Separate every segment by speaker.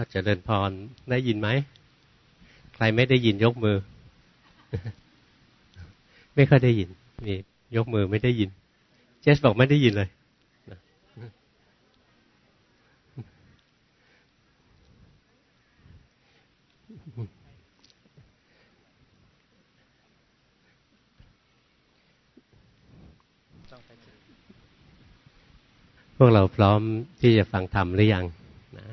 Speaker 1: ถ้าเจริญพรได้ยินไหม ใครไม่ได้ยินยกมือ ไม่ค่อยได้ยิน มียกมือไม่ได้ยิน เจสบอกไม่ได้ยินเลยพวกเราพร้อมที่จะฟังธรรมหรือยังนะ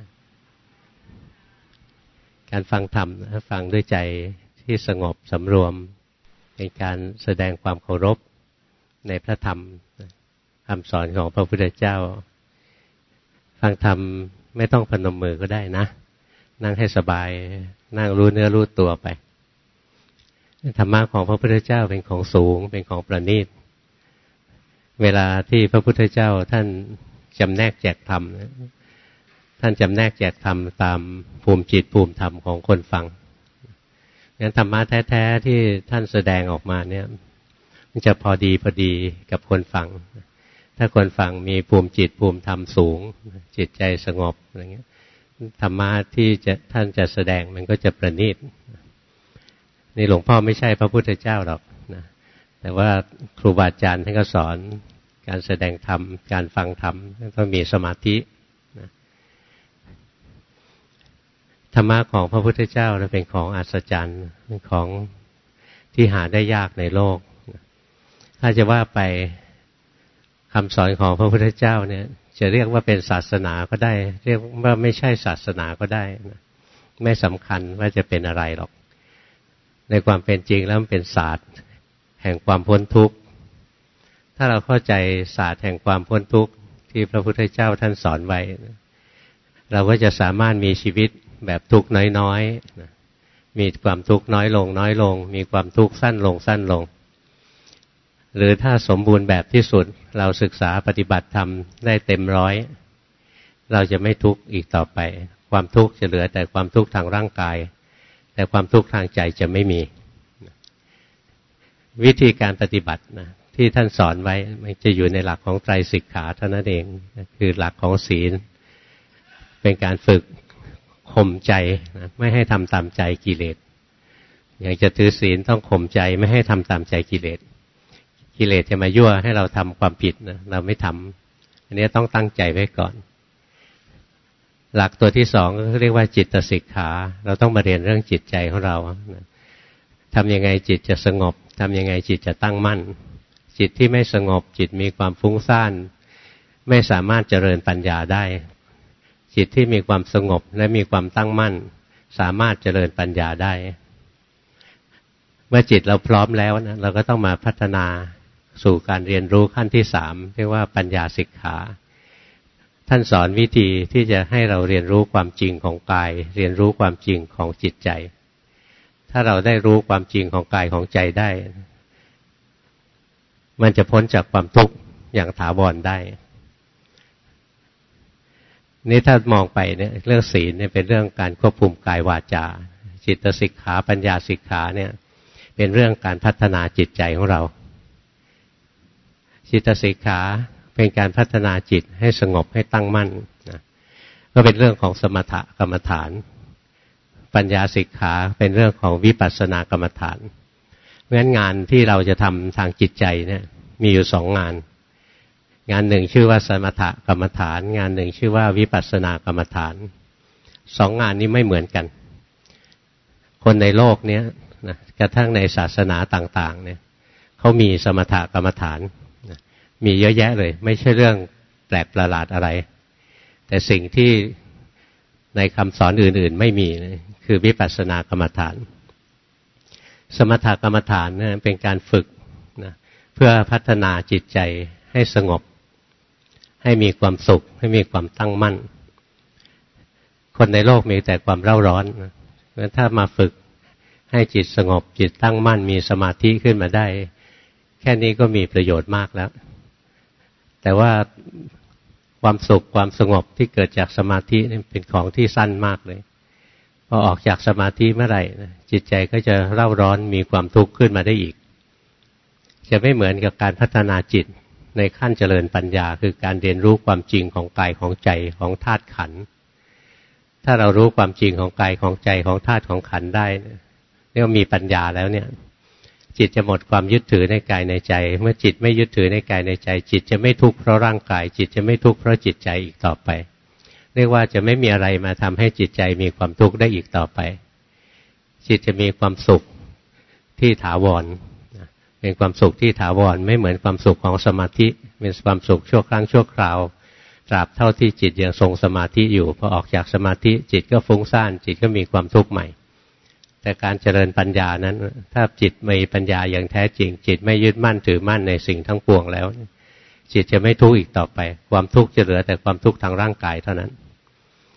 Speaker 1: การฟังธรรมฟังด้วยใจที่สงบสำรวม เป็นการแสดงความเคารพในพระธรรมคำสอนของพระพุทธเจ้า ฟังธรรมไม่ต้องพนมมือก็ได้นะ นั่งให้สบาย นั่งรู้เนื้อรู้ตัวไปธรรมะของพระพุทธเจ้าเป็นของสูงเป็นของประณีต เวลาที่พระพุทธเจ้าท่านจำแนกแจกธรรม ท่านจำแนกแจกธรรมตามภูมิจิตภูมิธรรมของคนฟังงั้นธรรมะแท้ๆที่ท่านแสดงออกมาเนี่ยมันจะพอดีพอดีกับคนฟัง ถ้าคนฟังมีภูมิจิตภูมิธรรมสูง จิตใจสงบอะไรเงี้ยธรรมะที่จะท่านจะแสดงมันก็จะประณีตนี่หลวงพ่อไม่ใช่พระพุทธเจ้าหรอกนะแต่ว่าครูบาอาจารย์ท่านก็สอนการแสดงธรรมการฟังธรรมต้องมีสมาธินะ ธรรมะของพระพุทธเจ้าเป็นของอัศจรรย์เป็นของที่หาได้ยากในโลก ถ้าจะว่าไปคำสอนของพระพุทธเจ้าเนี่ย จะเรียกว่าเป็นศาสนาก็ได้ เรียกว่าไม่ใช่ศาสนาก็ได้นะไม่สำคัญว่าจะเป็นอะไรหรอก ในความเป็นจริงแล้วมันเป็นศาสตร์ แห่งความพ้นทุกข์ ถ้าเราเข้าใจศาสตร์แห่งความพ้นทุกข์ที่พระพุทธเจ้าท่านสอนไว้ เราก็จะสามารถมีชีวิต แบบทุกข์น้อยๆมีความทุกข์น้อยลง น้อยลง มีความทุกข์สั้นลงสั้นลง หรือถ้าสมบูรณ์แบบที่สุดเราศึกษาปฏิบัติธรรมได้เต็มร้อย เราจะไม่ทุกข์อีกต่อไป ความทุกข์จะเหลือแต่ความทุกข์ทางร่างกาย แต่ความทุกข์ทางใจจะไม่มี วิธีการปฏิบัตินะที่ท่านสอนไว้มันจะอยู่ในหลักของไตรสิกขาเท่านั้นเอง คือหลักของศีล เป็นการฝึก ข่มใจนะไม่ให้ทำตามใจกิเลสอยากจะถือศีลต้องข่มใจไม่ให้ทำตามใจกิเลสกิเลสจะมายั่วให้เราทำความผิดนะเราไม่ทำอันนี้ต้องตั้งใจไว้ก่อน หลักตัวที่สองก็เรียกว่าจิตสิกขา เราต้องมาเรียนเรื่องจิตใจของเราทำยังไงจิตจะสงบทำยังไงจิตจะตั้งมั่น จิตที่ไม่สงบจิตมีความฟุ้งซ่าน ไม่สามารถเจริญปัญญาได้ จิตที่มีความสงบและมีความตั้งมั่น สามารถเจริญปัญญาได้ เมื่อจิตเราพร้อมแล้วนะเราก็ต้องมาพัฒนาสู่การเรียนรู้ขั้นที่สามเรียกว่าปัญญาสิกขา ท่านสอนวิธีที่จะให้เราเรียนรู้ความจริงของกาย เรียนรู้ความจริงของจิตใจ ถ้าเราได้รู้ความจริงของกายของใจได้ มันจะพ้นจากความทุกข์อย่างถาวรได้ นี่ถ้ามองไปเนี่ยเรื่องศีลเนี่ยเป็นเรื่องการควบคุมกายวาจา จิตสิกขาปัญญาสิกขาเนี่ย เป็นเรื่องการพัฒนาจิตใจของเรา จิตสิกขาเป็นการพัฒนาจิตให้สงบให้ตั้งมั่นนะก็เป็นเรื่องของสมถกรรมฐาน ปัญญาสิกขาเป็นเรื่องของวิปัสสนากรรมฐานเพราะฉะนั้นงานที่เราจะทำทางจิตใจเนี่ยมีอยู่สองงาน งานหนึ่งชื่อว่าสมถกรรมฐาน งานหนึ่งชื่อว่าวิปัสสนากรรมฐาน สองงานนี้ไม่เหมือนกัน คนในโลกเนี้ยนะกระทั่งในศาสนาต่างๆ เนี่ยเขามีสมถกรรมฐานนะมีเยอะแยะเลย ไม่ใช่เรื่องแปลกประหลาดอะไร แต่สิ่งที่ในคำสอนอื่นๆ ไม่มีคือวิปัสสนากรรมฐาน สมถกรรมฐานนี่เป็นการฝึกนะเพื่อพัฒนาจิตใจให้สงบ ให้มีความสุข ให้มีความตั้งมั่น คนในโลกมีแต่ความเร่าร้อนเพราะถ้ามาฝึกให้จิตสงบจิตตั้งมั่น มีสมาธิขึ้นมาได้ แค่นี้ก็มีประโยชน์มากแล้ว แต่ว่าความสุขความสงบที่เกิดจากสมาธินี่เป็นของที่สั้นมากเลยพอออกจากสมาธิเมื่อไหร่จิตใจก็จะเร่าร้อนมีความทุกข์ขึ้นมาได้อีก จะไม่เหมือนกับการพัฒนาจิต ในขั้นเจริญปัญญา คือการเรียนรู้ความจริงของกายของใจของธาตุขัน ถ้าเรารู้ความจริงของกายของใจของธาตุของขันได้เรียกว่ามีปัญญาแล้วเนี่ย จิตจะหมดความยึดถือในกายในใจ เมื่อจิตไม่ยึดถือในกายในใจ จิตจะไม่ทุกข์เพราะร่างกาย จิตจะไม่ทุกข์เพราะจิตใจอีกต่อไป เรียกว่าจะไม่มีอะไรมาทำให้จิตใจมีความทุกข์ได้อีกต่อไป จิตจะมีความสุขที่ถาวร เป็นความสุขที่ถาวรไม่เหมือนความสุขของสมาธิเป็นความสุขชั่วครั้งชั่วคราวตราบเท่าที่จิตยังทรงสมาธิอยู่พอออกจากสมาธิจิตก็ฟุ้งซ่านจิตก็มีความทุกข์ใหม่ แต่การเจริญปัญญานั้น ถ้าจิตมีปัญญาอย่างแท้จริง จิตไม่ยึดมั่นถือมั่นในสิ่งทั้งปวงแล้ว จิตจะไม่ทุกข์อีกต่อไป ความทุกข์จะเหลือแต่ความทุกข์ทางร่างกายเท่านั้น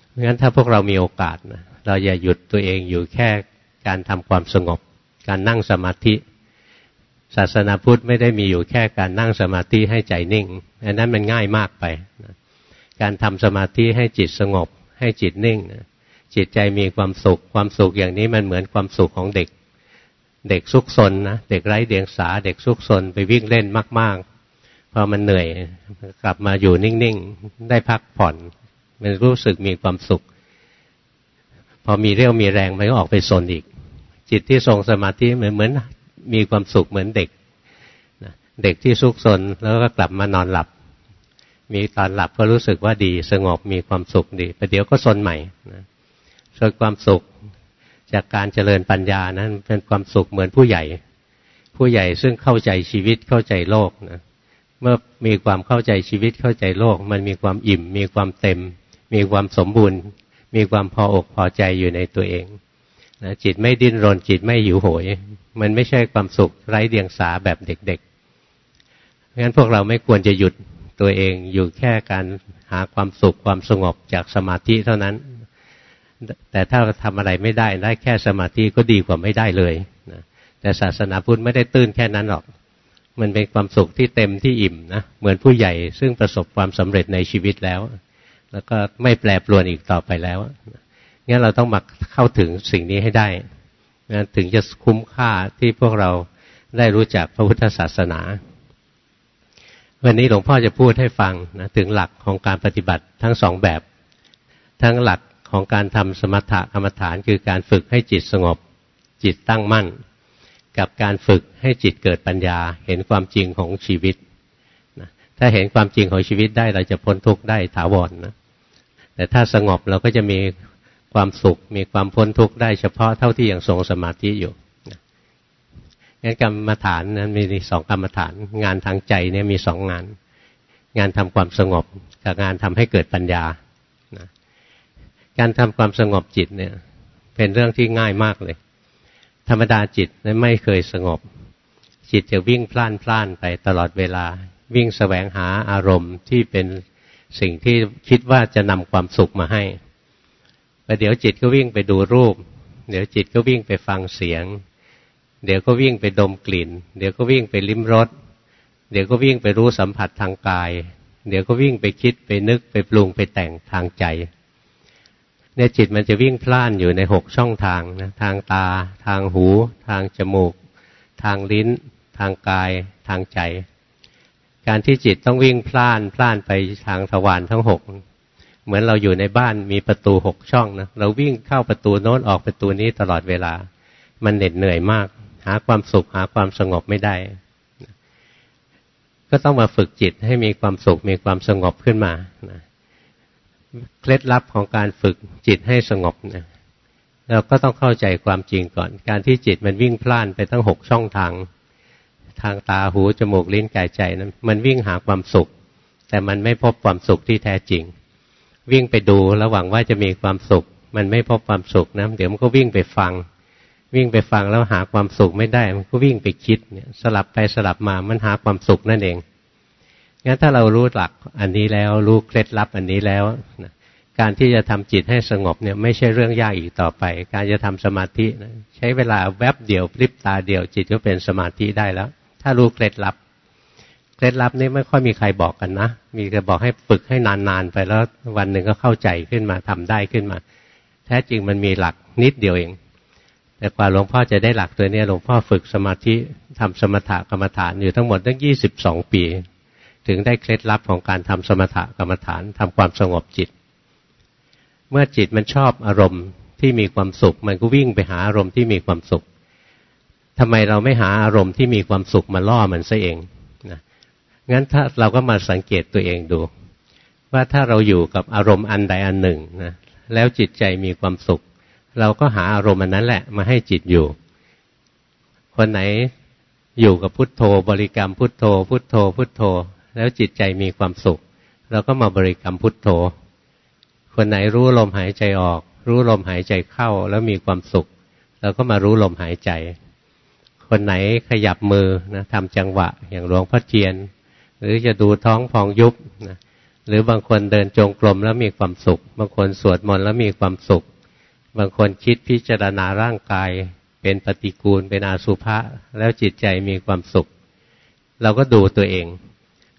Speaker 1: เพราะฉะนั้นถ้าพวกเรามีโอกาสนะเราอย่าหยุดตัวเองอยู่แค่การทำความสงบ การนั่งสมาธิ ศาสนาพุทธไม่ได้มีอยู่แค่การนั่งสมาธิให้ใจนิ่ง อันนั้นมันง่ายมากไปนะการทำสมาธิให้จิตสงบ ให้จิตนิ่งนะจิตใจมีความสุข ความสุขอย่างนี้มันเหมือนความสุขของเด็ก เด็กซุกซนนะเด็กไร้เดียงสา เด็กซุกซนไปวิ่งเล่นมาก ๆ พอมันเหนื่อยกลับมาอยู่นิ่ง ๆ ได้พักผ่อน มันรู้สึกมีความสุข พอมีเรี่ยวมีแรงมันก็ออกไปซนอีก จิตที่ทรงสมาธิเหมือนเหมือน มีความสุขเหมือนเด็กเด็กที่ซุกซนแล้วก็กลับมานอนหลับ มีตอนหลับก็รู้สึกว่าดีสงบมีความสุขดีประเดี๋ยวก็ซนใหม่นะส่วนความสุขจากการเจริญปัญญานั้นเป็นความสุขเหมือนผู้ใหญ่ ผู้ใหญ่ซึ่งเข้าใจชีวิตเข้าใจโลกนะเมื่อมีความเข้าใจชีวิตเข้าใจโลก มันมีความอิ่ม มีความเต็ม มีความสมบูรณ์ มีความพออกพอใจอยู่ในตัวเอง นะจิตไม่ดิ้นรน จิตไม่หิวโหย มันไม่ใช่ความสุขไร้เดียงสาแบบเด็กๆงั้นพวกเราไม่ควรจะหยุดตัวเองอยู่แค่การหาความสุขความสงบจากสมาธิเท่านั้น แต่ถ้าทำอะไรไม่ได้ได้แค่สมาธิก็ดีกว่าไม่ได้เลยนะแต่ศาสนาพุทธไม่ได้ตื้นแค่นั้นหรอก มันเป็นความสุขที่เต็มที่อิ่มนะเหมือนผู้ใหญ่ซึ่งประสบความสำเร็จในชีวิตแล้ว แล้วก็ไม่แปรปรวนอีกต่อไปแล้ว งั้นเราต้องมาเข้าถึงสิ่งนี้ให้ได้นถึงจะคุ้มค่าที่พวกเราได้รู้จักพระพุทธศาสนา วันนี้หลวงพ่อจะพูดให้ฟังนะถึงหลักของการปฏิบัติทั้งสองแบบ ทั้งหลักของการทำสมถะกรรมฐานคือการฝึกให้จิตสงบ จิตตั้งมั่น กับการฝึกให้จิตเกิดปัญญา เห็นความจริงของชีวิตนะถ้าเห็นความจริงของชีวิตได้เราจะพ้นทุกข์ได้ถาวรนะแต่ถ้าสงบเราก็จะมี ความสุขมีความพ้นทุกข์ได้เฉพาะเท่าที่ยังทรงสมาธิอยู่งั้นกรรมฐานนั้นมีสองกรรมฐาน งานทางใจเนี่ยมีสองงาน งานทำความสงบ กับงานทำให้เกิดปัญญาการทำความสงบจิตเนี่ย เป็นเรื่องที่ง่ายมากเลย ธรรมดาจิตไม่เคยสงบ จิตจะวิ่งพล่านพล่านไปตลอดเวลา วิ่งแสวงหาอารมณ์ที่เป็นสิ่งที่คิดว่าจะนำความสุขมาให้ ประเดี๋ยวจิตก็วิ่งไปดูรูป เดี๋ยวจิตก็วิ่งไปฟังเสียง เดี๋ยวก็วิ่งไปดมกลิ่น เดี๋ยวก็วิ่งไปลิ้มรส เดี๋ยวก็วิ่งไปรู้สัมผัสทางกาย เดี๋ยวก็วิ่งไปคิดไปนึกไปปรุงไปแต่งทางใจเนี่ยจิตมันจะวิ่งพล่านอยู่ในหกช่องทางนะทางตา ทางหู ทางจมูก ทางลิ้น ทางกาย ทางใจ การที่จิตต้องวิ่งพล่านพล่านไปทางทวารทั้งหก เหมือนเราอยู่ในบ้านมีประตูหกช่องนะเราวิ่งเข้าประตูโน้นออกประตูนี้ตลอดเวลา มันเหน็ดเหนื่อยมาก หาความสุขหาความสงบไม่ได้ ก็ต้องมาฝึกจิตให้มีความสุขมีความสงบขึ้นมาเคล็ดลับของการฝึกจิตให้สงบนะเราก็ต้องเข้าใจความจริงก่อน การที่จิตมันวิ่งพล่านไปตั้งหกช่องทาง ทางตาหูจมูกลิ้นกายใจนั้นมันวิ่งหาความสุข แต่มันไม่พบความสุขที่แท้จริง วิ่งไปดูแล้วหวังว่าจะมีความสุข มันไม่พบความสุขนะเดี๋ยวมันก็วิ่งไปฟัง วิ่งไปฟังแล้วหาความสุขไม่ได้ มันก็วิ่งไปคิดเนี่ยสลับไปสลับมามันหาความสุขนั่นเองงั้นถ้าเรารู้หลักอันนี้แล้วรู้เคล็ดลับอันนี้แล้วนะการที่จะทำจิตให้สงบเนี่ยไม่ใช่เรื่องยากอีกต่อไป การจะทำสมาธินะใช้เวลาแวบเดียวพลิบตาเดียวจิตก็เป็นสมาธิได้แล้ว ถ้ารู้เคล็ดลับ เคล็ดลับนี้ไม่ค่อยมีใครบอกกันนะ มีแต่บอกให้ฝึกให้นานๆไปแล้ววันหนึ่งก็เข้าใจขึ้นมาทำได้ขึ้นมา แท้จริงมันมีหลักนิดเดียวเอง แต่กว่าหลวงพ่อจะได้หลักตัวนี้หลวงพ่อฝึกสมาธิทำสมถกรรมฐานอยู่ทั้งหมดตั้งยี่สิบสองปี ถึงได้เคล็ดลับของการทำสมถกรรมฐานทำความสงบจิต เมื่อจิตมันชอบอารมณ์ที่มีความสุข มันก็วิ่งไปหาอารมณ์ที่มีความสุขทำไมเราไม่หาอารมณ์ที่มีความสุขมาล่อมันซะเอง งั้นถ้าเราก็มาสังเกตตัวเองดู ว่าถ้าเราอยู่กับอารมณ์อันใดอันหนึ่งนะแล้วจิตใจมีความสุข เราก็หาอารมณ์อันนั้นแหละมาให้จิตอยู่ คนไหนอยู่กับพุทโธ บริกรรมพุทโธ พุทโธ พุทโธ แล้วจิตใจมีความสุข เราก็มาบริกรรมพุทโธ คนไหนรู้ลมหายใจออก รู้ลมหายใจเข้าแล้วมีความสุข เราก็มารู้ลมหายใจ คนไหนขยับมือนะทำจังหวะ อย่างหลวงพ่อเทียน หรือจะดูท้องพองยุบนะหรือบางคนเดินจงกรมแล้วมีความสุข บางคนสวดมนต์แล้วมีความสุข บางคนคิดพิจารณาร่างกาย เป็นปฏิกูลเป็นอาสุภะแล้วจิตใจมีความสุข เราก็ดูตัวเอง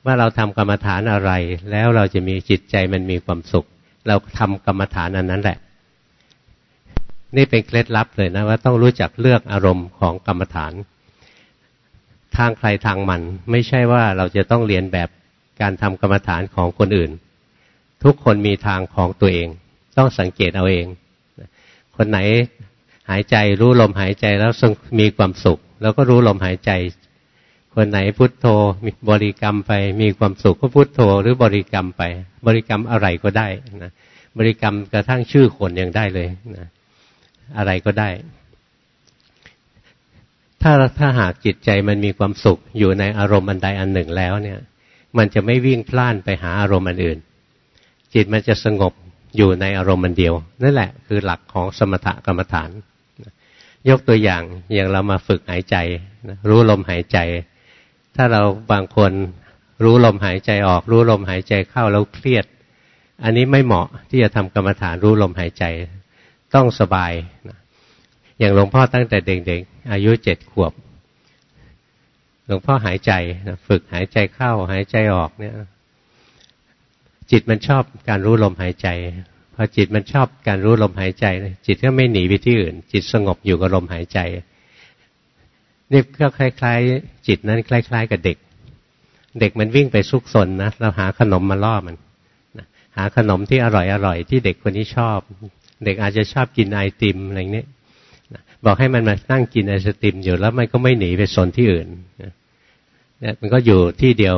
Speaker 1: ว่าเราทำกรรมฐานอะไร แล้วเราจะมีจิตใจมันมีความสุข เราทำกรรมฐานอันนั้นแหละ นี่เป็นเคล็ดลับเลยนะว่าต้องรู้จักเลือกอารมณ์ของกรรมฐาน ทางใครทางมัน ไม่ใช่ว่าเราจะต้องเรียนแบบการทำกรรมฐานของคนอื่น ทุกคนมีทางของตัวเอง ต้องสังเกตเอาเอง คนไหนหายใจรู้ลมหายใจแล้วมีความสุข แล้วก็รู้ลมหายใจ คนไหนพุทโธมีบริกรรมไป มีความสุขก็พุทโธ หรือบริกรรมไป บริกรรมอะไรก็ได้นะบริกรรมกระทั่งชื่อคนยังได้เลยนะอะไรก็ได้ ถ้าถ้าหากจิตใจมันมีความสุขอยู่ในอารมณ์อันใดอันหนึ่งแล้วเนี่ย มันจะไม่วิ่งพล่านไปหาอารมณ์อันอื่น จิตมันจะสงบอยู่ในอารมณ์มันเดียว นั่นแหละคือหลักของสมถกรรมฐาน ยกตัวอย่างอย่างเรามาฝึกหายใจรู้ลมหายใจ ถ้าเราบางคนรู้ลมหายใจออก รู้ลมหายใจเข้าแล้วเครียด อันนี้ไม่เหมาะที่จะทำกรรมฐานรู้ลมหายใจ ต้องสบาย อย่างหลวงพ่อตั้งแต่เด็กๆ อายุเจ็ดขวบ หลวงพ่อหายใจฝึกหายใจเข้าหายใจออกเนี่ย จิตมันชอบการรู้ลมหายใจพอจิตมันชอบการรู้ลมหายใจ จิตก็ไม่หนีไปที่อื่น จิตสงบอยู่กับลมหายใจนี่ก็คล้ายๆ จิตนั้นคล้าย ๆ กับเด็ก เด็กมันวิ่งไปซุกซนนะเราหาขนมมาล่อมันหาขนมที่อร่อยๆที่เด็กคนนี้ชอบ เด็กอาจจะชอบกินไอติมอะไรเนี้ย บอกให้มันมานั่งกินไอศติมอยู่แล้วมันก็ไม่หนีไปสนที่อื่นเนี่ยมันก็อยู่ที่เดียว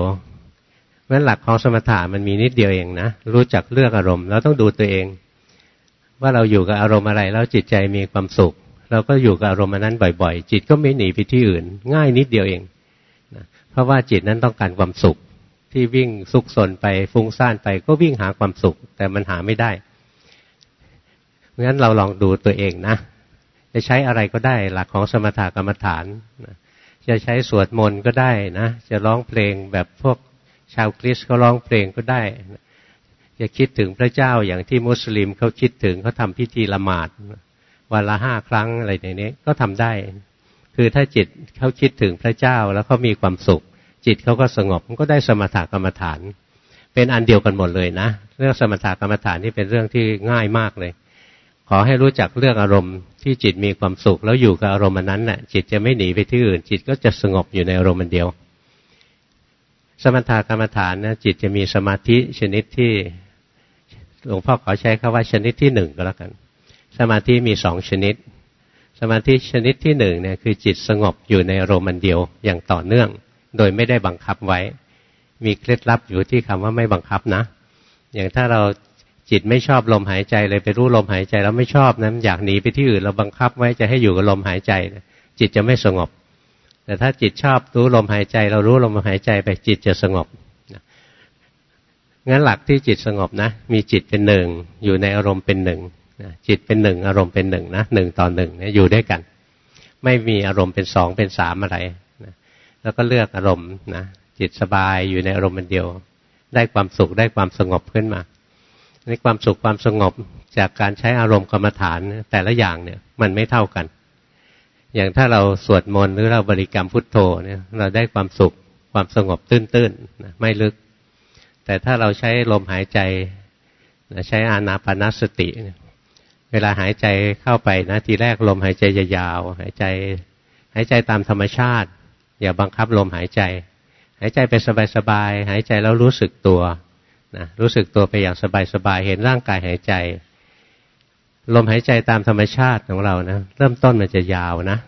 Speaker 1: ราะหลักของสมถะมันมีนิดเดียวเองนะรู้จักเลือกอารมณ์เราต้องดูตัวเอง ว่าเราอยู่กับอารมณ์อะไรแล้วจิตใจมีความสุข เราก็อยู่กับอารมณ์นั้นบ่อย ๆ จิตก็ไม่หนีไปที่อื่น ง่ายนิดเดียวเองนะเพราะว่าจิตนั้นต้องการความสุขที่วิ่งซุกซนไปฟุ้งซ่านไปก็วิ่งหาความสุข แต่มันหาไม่ได้เพราะฉะนั้นเราลองดูตัวเองนะ จะใช้อะไรก็ได้ หลักของสมถกรรมฐานจะใช้สวดมนต์ก็ได้นะ จะร้องเพลงแบบพวกชาวคริสต์เขาร้องเพลงก็ได้จะคิดถึงพระเจ้าอย่างที่มุสลิมเขาคิดถึงเขาทาพิธีละหมาดวันละห้าครั้งอะไรในนี้ก็ทำได้ คือถ้าจิตเขาคิดถึงพระเจ้าแล้วเขามีความสุข จิตเขาก็สงบมันก็ได้สมถกรรมฐาน เป็นอันเดียวกันหมดเลยนะ เรื่องสมถกรรมฐานนี่เป็นเรื่องที่ง่ายมากเลย ขอให้รู้จักเรื่องอารมณ์ที่จิตมีความสุข แล้วอยู่กับอารมณ์นั้นน่ะ จิตจะไม่หนีไปที่อื่น จิตก็จะสงบอยู่ในอารมณ์เดียว สมถกรรมฐานนะจิตจะมีสมาธิชนิดที่หลวงพ่อขอใช้คาว่าชนิดที่หนึ่งก็แล้วกัน สมาธิมีสองชนิด สมาธิชนิดที่หนึ่งเนี่ยคือจิตสงบอยู่ในอารมณ์เดียวอย่างต่อเนื่อง โดยไม่ได้บังคับไว้ มีเคล็ดลับอยู่ที่คำว่าไม่บังคับนะ อย่างถ้าเรา จิตไม่ชอบลมหายใจเลยไปรู้ลมหายใจแล้วไม่ชอบนะอยากหนีไปที่อื่นเราบังคับไว้จะให้อยู่กับลมหายใจจิตจะไม่สงบ แต่ถ้าจิตชอบรู้ลมหายใจ เรารู้ลมหายใจไปจิตจะสงบงั้นหลักที่จิตสงบนะ มีจิตเป็นหนึ่งอยู่ในอารมณ์เป็นหนึ่งจิตเป็นหนึ่งอารมณ์เป็นหนึ่งนะหนึ่งต่อหนึ่งอยู่ด้วยกัน ไม่มีอารมณ์เป็นสองเป็นสามอะไรนะแล้วก็เลือกอารมณ์นะจิตสบายอยู่ในอารมณ์เดียว ได้ความสุขได้ความสงบขึ้นมา ในความสุขความสงบจากการใช้อารมณ์กรรมฐานแต่ละอย่างเนี่ยมันไม่เท่ากัน อย่างถ้าเราสวดมนต์หรือเราบริกรรมพุทโธเนี่ยเราได้ความสุขความสงบตื้นๆนะไม่ลึก แต่ถ้าเราใช้ลมหายใจนะใช้อานาปนาสติ เวลาหายใจเข้าไปนะทีแรกลมหายใจยาวหายใจ หายใจตามธรรมชาติ อย่าบังคับลมหายใจ หายใจไปสบายๆหายใจแล้วรู้สึกตัว นะรู้สึกตัวไปอย่างสบายๆเห็นร่างกายหายใจ ลมหายใจตามธรรมชาติของเรานะเริ่มต้นมันจะยาวนะ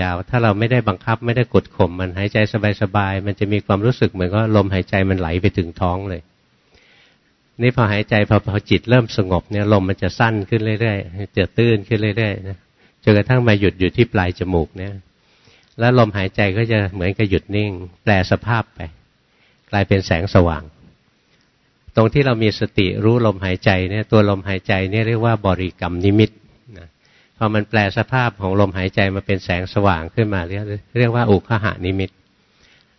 Speaker 1: ยาวถ้าเราไม่ได้บังคับไม่ได้กดข่มมันหายใจสบายๆมันจะมีความรู้สึกเหมือนก็ลมหายใจมันไหลไปถึงท้องเลย นี่พอหายใจพอพอจิตเริ่มสงบเนี่ยลมมันจะสั้นขึ้นเรื่อยๆจะตื้นขึ้นเรื่อยๆนะจนกระทั่งมาหยุดอยู่ที่ปลายจมูกเนี่ย แล้วลมหายใจก็จะเหมือนกับหยุดนิ่ง แปลสภาพไป กลายเป็นแสงสว่าง ตรงที่เรามีสติรู้ลมหายใจเนี่ยตัวลมหายใจเนี่ยเรียกว่าบริกรรมนิมิตนะพอมันแปลสภาพของลมหายใจมาเป็นแสงสว่างขึ้นมาเรียกเรียกว่าอุคหานิมิต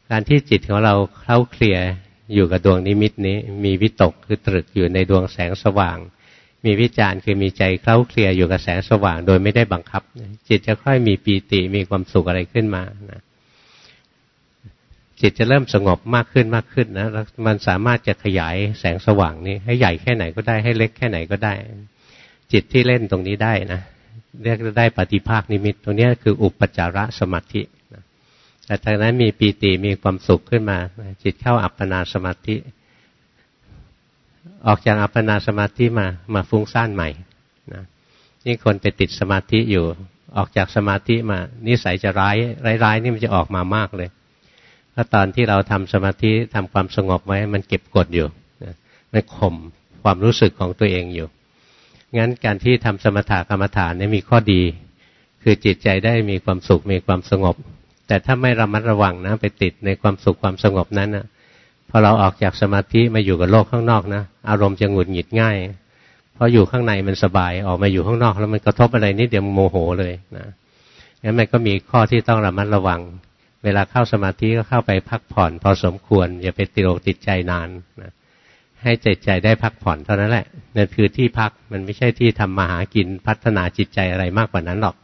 Speaker 1: การที่จิตของเราเข้าเคลียร์อยู่กับดวงนิมิตนี้ มีวิตกคือตรึกอยู่ในดวงแสงสว่าง มีวิจารณ์คือมีใจเคล้าเคลียอยู่กับแสงสว่าง โดยไม่ได้บังคับ จิตจะค่อยมีปีติมีความสุขอะไรขึ้นมานะ จิตจะเริ่มสงบมากขึ้นมากขึ้นนะแล้วมันสามารถจะขยายแสงสว่างนี้ ให้ใหญ่แค่ไหนก็ได้ให้เล็กแค่ไหนก็ได้ จิตที่เล่นตรงนี้ได้นะเรียกได้ปฏิภาคนิมิต ตรงนี้คืออุปจาระสมาธิแต่จากนั้นมีปีติมีความสุขขึ้นมา จิตเข้าอัปปนาสมาธิ ออกจากอัปปนาสมาธิมามาฟุ้งซ่านใหม่นะนี่คนไปติดสมาธิอยู่ ออกจากสมาธิมา นิสัยจะร้ายร้ายๆนี่มันจะออกมามากเลย เพราตอนที่เราทำสมาธิทำความสงบไว้ มันเก็บกดอยู่มันข่มความรู้สึกของตัวเองอยู่งั้นการที่ทำสมถะกรรมฐานนี่มีข้อดี คือจิตใจได้มีความสุขมีความสงบ แต่ถ้าไม่ระมัดระวังนะไปติดในความสุขความสงบนั้นนะพอเราออกจากสมาธิมาอยู่กับโลกข้างนอกนะอารมณ์จะหงุดหงิดง่ายเพราะอยู่ข้างในมันสบายออกมาอยู่ข้างนอก แล้วมันกระทบอะไรนิดเดียวโมโหเลยนะงั้นมันก็มีข้อที่ต้องระมัดระวัง เวลาเข้าสมาธิก็เข้าไปพักผ่อนพอสมควร อย่าไปติดโรติดใจนานนะให้ใจใจได้พักผ่อนเท่านั้นแหละนั่นคือที่พักมันไม่ใช่ที่ทำมาหากินพัฒนาจิตใจอะไรมากกว่านั้นหรอก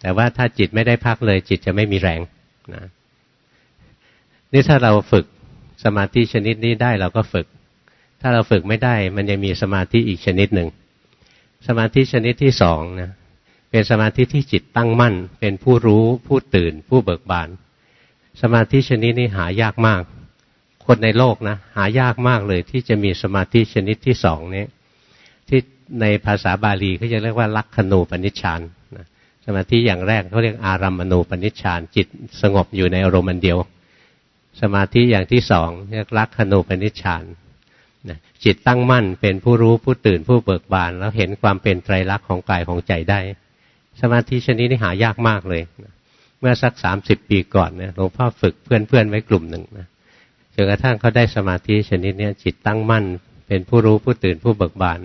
Speaker 1: แต่ว่าถ้าจิตไม่ได้พักเลย จิตจะไม่มีแรงนะนี่ถ้าเราฝึกสมาธิชนิดนี้ได้เราก็ฝึก ถ้าเราฝึกไม่ได้ มันยังมีสมาธิอีกชนิดหนึ่งสมาธิชนิดที่สองนะ เป็นสมาธิที่จิตตั้งมั่น เป็นผู้รู้ผู้ตื่น ผู้เบิกบาน สมาธิชนิดนี้หายากมาก คนในโลกนะ หายากมากเลย ที่จะมีสมาธิชนิดที่สองนี้ที่ในภาษาบาลีเขาจะเรียกว่าลักขณูปนิชฌานสมาธิอย่างแรกเขาเรียกอารัมมณูปนิชฌานจิตสงบอยู่ในอารมณ์เดียว สมาธิอย่างที่สองเรียกลักขณูปนิชฌานจิตตั้งมั่นเป็นผู้รู้ผู้ตื่นผู้เบิกบาน แล้วเห็นความเป็นไตรลักษณ์ของกายของใจได้ สมาธิชนิดนี้หายากมากเลยเมื่อสักสามสิบปีก่อนเนี่ยหลวงพ่อฝึกเพื่อนๆไว้กลุ่มหนึ่งนะจนกระทั่งเขาได้สมาธิชนิดนี้จิตตั้งมั่น เป็นผู้รู้ผู้ตื่นผู้เบิกบาน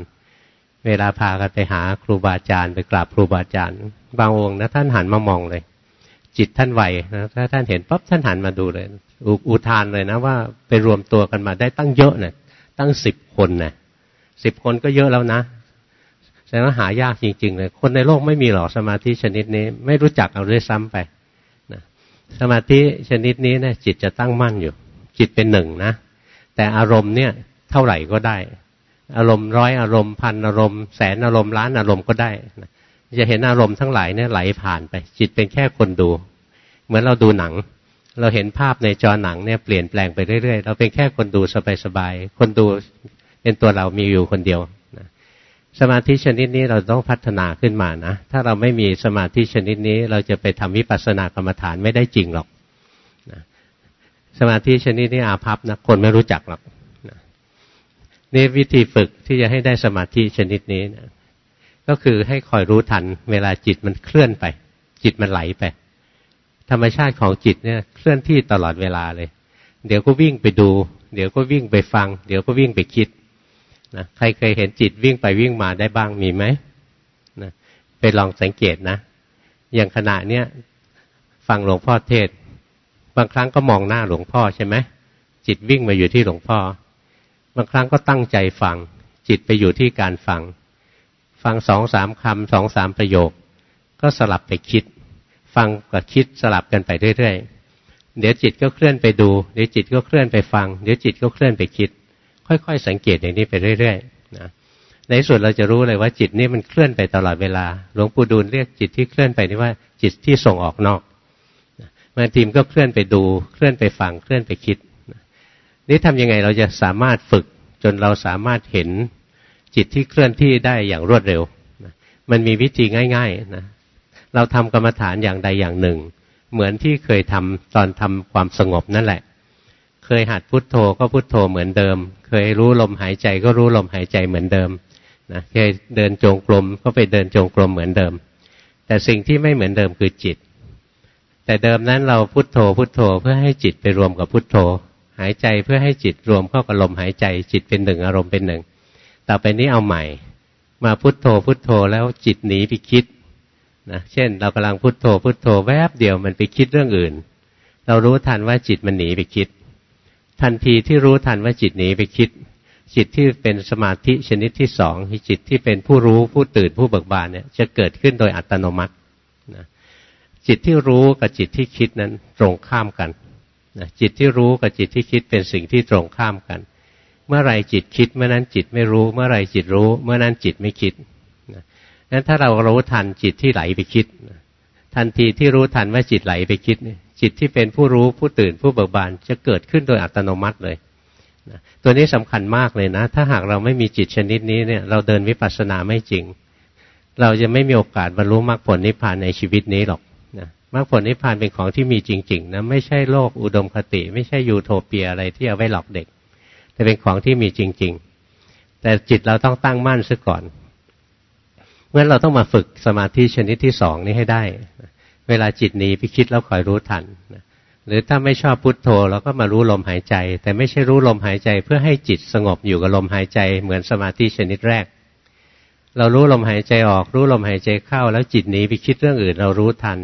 Speaker 1: เวลาพากันไปหาครูบาอาจารย์ไปกราบครูบาอาจารย์บางองค์นะท่านหันมามองเลย จิตท่านไหวนะถ้าท่านเห็นปั๊บท่านหันมาดูเลยอุทานเลยนะว่าไปรวมตัวกันมาได้ตั้งเยอะเนะ่ยตั้งสิบคนนะสิบคนก็เยอะแล้วนะ แสดงว่าหายากจริงๆเลยคนในโลกไม่มีหรอกสมาธิชนิดนี้ ไม่รู้จักเอาด้วยซ้ำไปนะสมาธิชนิดนี้เนะี่ยจิตจะตั้งมั่นอยู่ จิตเป็นหนึ่งนะ แต่อารมณ์เนี่ยเท่าไหร่ก็ได้ อารมณ์ร้อยอารมณ์พันอารมณ์แสนอารมณ์ล้านอารมณ์ก็ได้นะจะเห็นอารมณ์ทั้งหลายเนี่ยไหลผ่านไป จิตเป็นแค่คนดู เหมือนเราดูหนัง เราเห็นภาพในจอหนังเนี่ยเปลี่ยนแปลงไปเรื่อยๆ เราเป็นแค่คนดูสบายๆคนดูเป็นตัวเรามีอยู่คนเดียว สมาธิชนิดนี้เราต้องพัฒนาขึ้นมานะ ถ้าเราไม่มีสมาธิชนิดนี้ เราจะไปทำวิปัสสนากรรมฐานไม่ได้จริงหรอกนะสมาธิชนิดนี้อาภัพนะคนไม่รู้จักหรอกนะนี่วิธีฝึกที่จะให้ได้สมาธิชนิดนี้นะก็คือให้คอยรู้ทัน เวลาจิตมันเคลื่อนไป จิตมันไหลไป ธรรมชาติของจิตเนี่ยเคลื่อนที่ตลอดเวลาเลย เดี๋ยวก็วิ่งไปดู เดี๋ยวก็วิ่งไปฟัง เดี๋ยวก็วิ่งไปคิด นะใครเคยเห็นจิตวิ่งไปวิ่งมาได้บ้างมีไหมนะไปลองสังเกตนะ อย่างขณะเนี้ยฟังหลวงพ่อเทศ บางครั้งก็มองหน้าหลวงพ่อใช่ไหมจิตวิ่งมาอยู่ที่หลวงพ่อ บางครั้งก็ตั้งใจฟัง จิตไปอยู่ที่การฟัง ฟังสองสามคำสองสามประโยค ก็สลับไปคิด ฟังกับคิดสลับกันไปเรื่อยๆเดี๋ยวจิตก็เคลื่อนไปดู เดี๋ยวจิตก็เคลื่อนไปฟัง เดี๋ยวจิตก็เคลื่อนไปคิด ค่อย ๆ สังเกตอย่างนี้ไปเรื่อยๆนะในสุดเราจะรู้เลยว่าจิตนี่มันเคลื่อนไปตลอดเวลา หลวงปู่ดูลเรียกจิตที่เคลื่อนไปนี่ว่าจิตที่ส่งออกนอกบางทีมก็เคลื่อนไปดู เคลื่อนไปฟัง เคลื่อนไปคิด นี่ทำยังไงเราจะสามารถฝึกจนเราสามารถเห็นจิตที่เคลื่อนที่ได้อย่างรวดเร็ว มันมีวิธีง่ายๆนะ เราทำกรรมฐานอย่างใดอย่างหนึ่ง เหมือนที่เคยทำตอนทำความสงบนั่นแหละ เคยหัดพุทโธก็พุทโธเหมือนเดิม เคยรู้ลมหายใจก็รู้ลมหายใจเหมือนเดิมนะเคยเดินจงกรมก็ไปเดินจงกรมเหมือนเดิม แต่สิ่งที่ไม่เหมือนเดิมคือจิต แต่เดิมนั้นเราพุทโธพุทโธเพื่อให้จิตไปรวมกับพุทโธ หายใจเพื่อให้จิตรวมเข้ากับลมหายใจจิตเป็นหนึ่งอารมณ์เป็นหนึ่งต่อไปนี้เอาใหม่ มาพุทโธพุทโธแล้วจิตหนีไปคิดนะเช่น เรากำลังพุทโธพุทโธแวบเดียวมันไปคิดเรื่องอื่น เรารู้ทันว่าจิตมันหนีไปคิด ทันทีที่รู้ทันว่าจิตหนีไปคิด จิตที่เป็นสมาธิชนิดที่สองจิตที่เป็นผู้รู้ผู้ตื่นผู้เบิกบานเนี่ยจะเกิดขึ้นโดยอัตโนมัตินะจิตที่รู้กับจิตที่คิดนั้นตรงข้ามกันนะจิตที่รู้กับจิตที่คิดเป็นสิ่งที่ตรงข้ามกัน เมื่อไรจิตคิด เมื่อนั้นจิตไม่รู้ เมื่อไรจิตรู้ เมื่อนั้นจิตไม่คิดนะนั้นถ้าเรารู้ทันจิตที่ไหลไปคิด ทันทีที่รู้ทันว่าจิตไหลไปคิดนี่ จิตที่เป็นผู้รู้ผู้ตื่นผู้เบิกบานจะเกิดขึ้นโดยอัตโนมัติเลยนะตัวนี้สำคัญมากเลยนะ ถ้าหากเราไม่มีจิตชนิดนี้เนี่ยเราเดินวิปัสสนาไม่จริง เราจะไม่มีโอกาสบรรลุมรรคผลนิพพานในชีวิตนี้หรอกนะมรรคผลนิพพานเป็นของที่มีจริงๆนะไม่ใช่โลกอุดมคติ ไม่ใช่ยูโทเปียอะไรที่เอาไว้หลอกเด็ก แต่เป็นของที่มีจริง ๆ แต่จิตเราต้องตั้งมั่นซะก่อนเมื่อเราต้องมาฝึกสมาธิชนิดที่สองนี้ให้ได้ เวลาจิตหนีไปคิดแล้วคอยรู้ทันนะหรือถ้าไม่ชอบพุทโธเราก็มารู้ลมหายใจ แต่ไม่ใช่รู้ลมหายใจ เพื่อให้จิตสงบอยู่กับลมหายใจ เหมือนสมาธิชนิดแรก เรารู้ลมหายใจออก รู้ลมหายใจเข้า แล้วจิตหนีไปคิดเรื่องอื่น เรารู้ทัน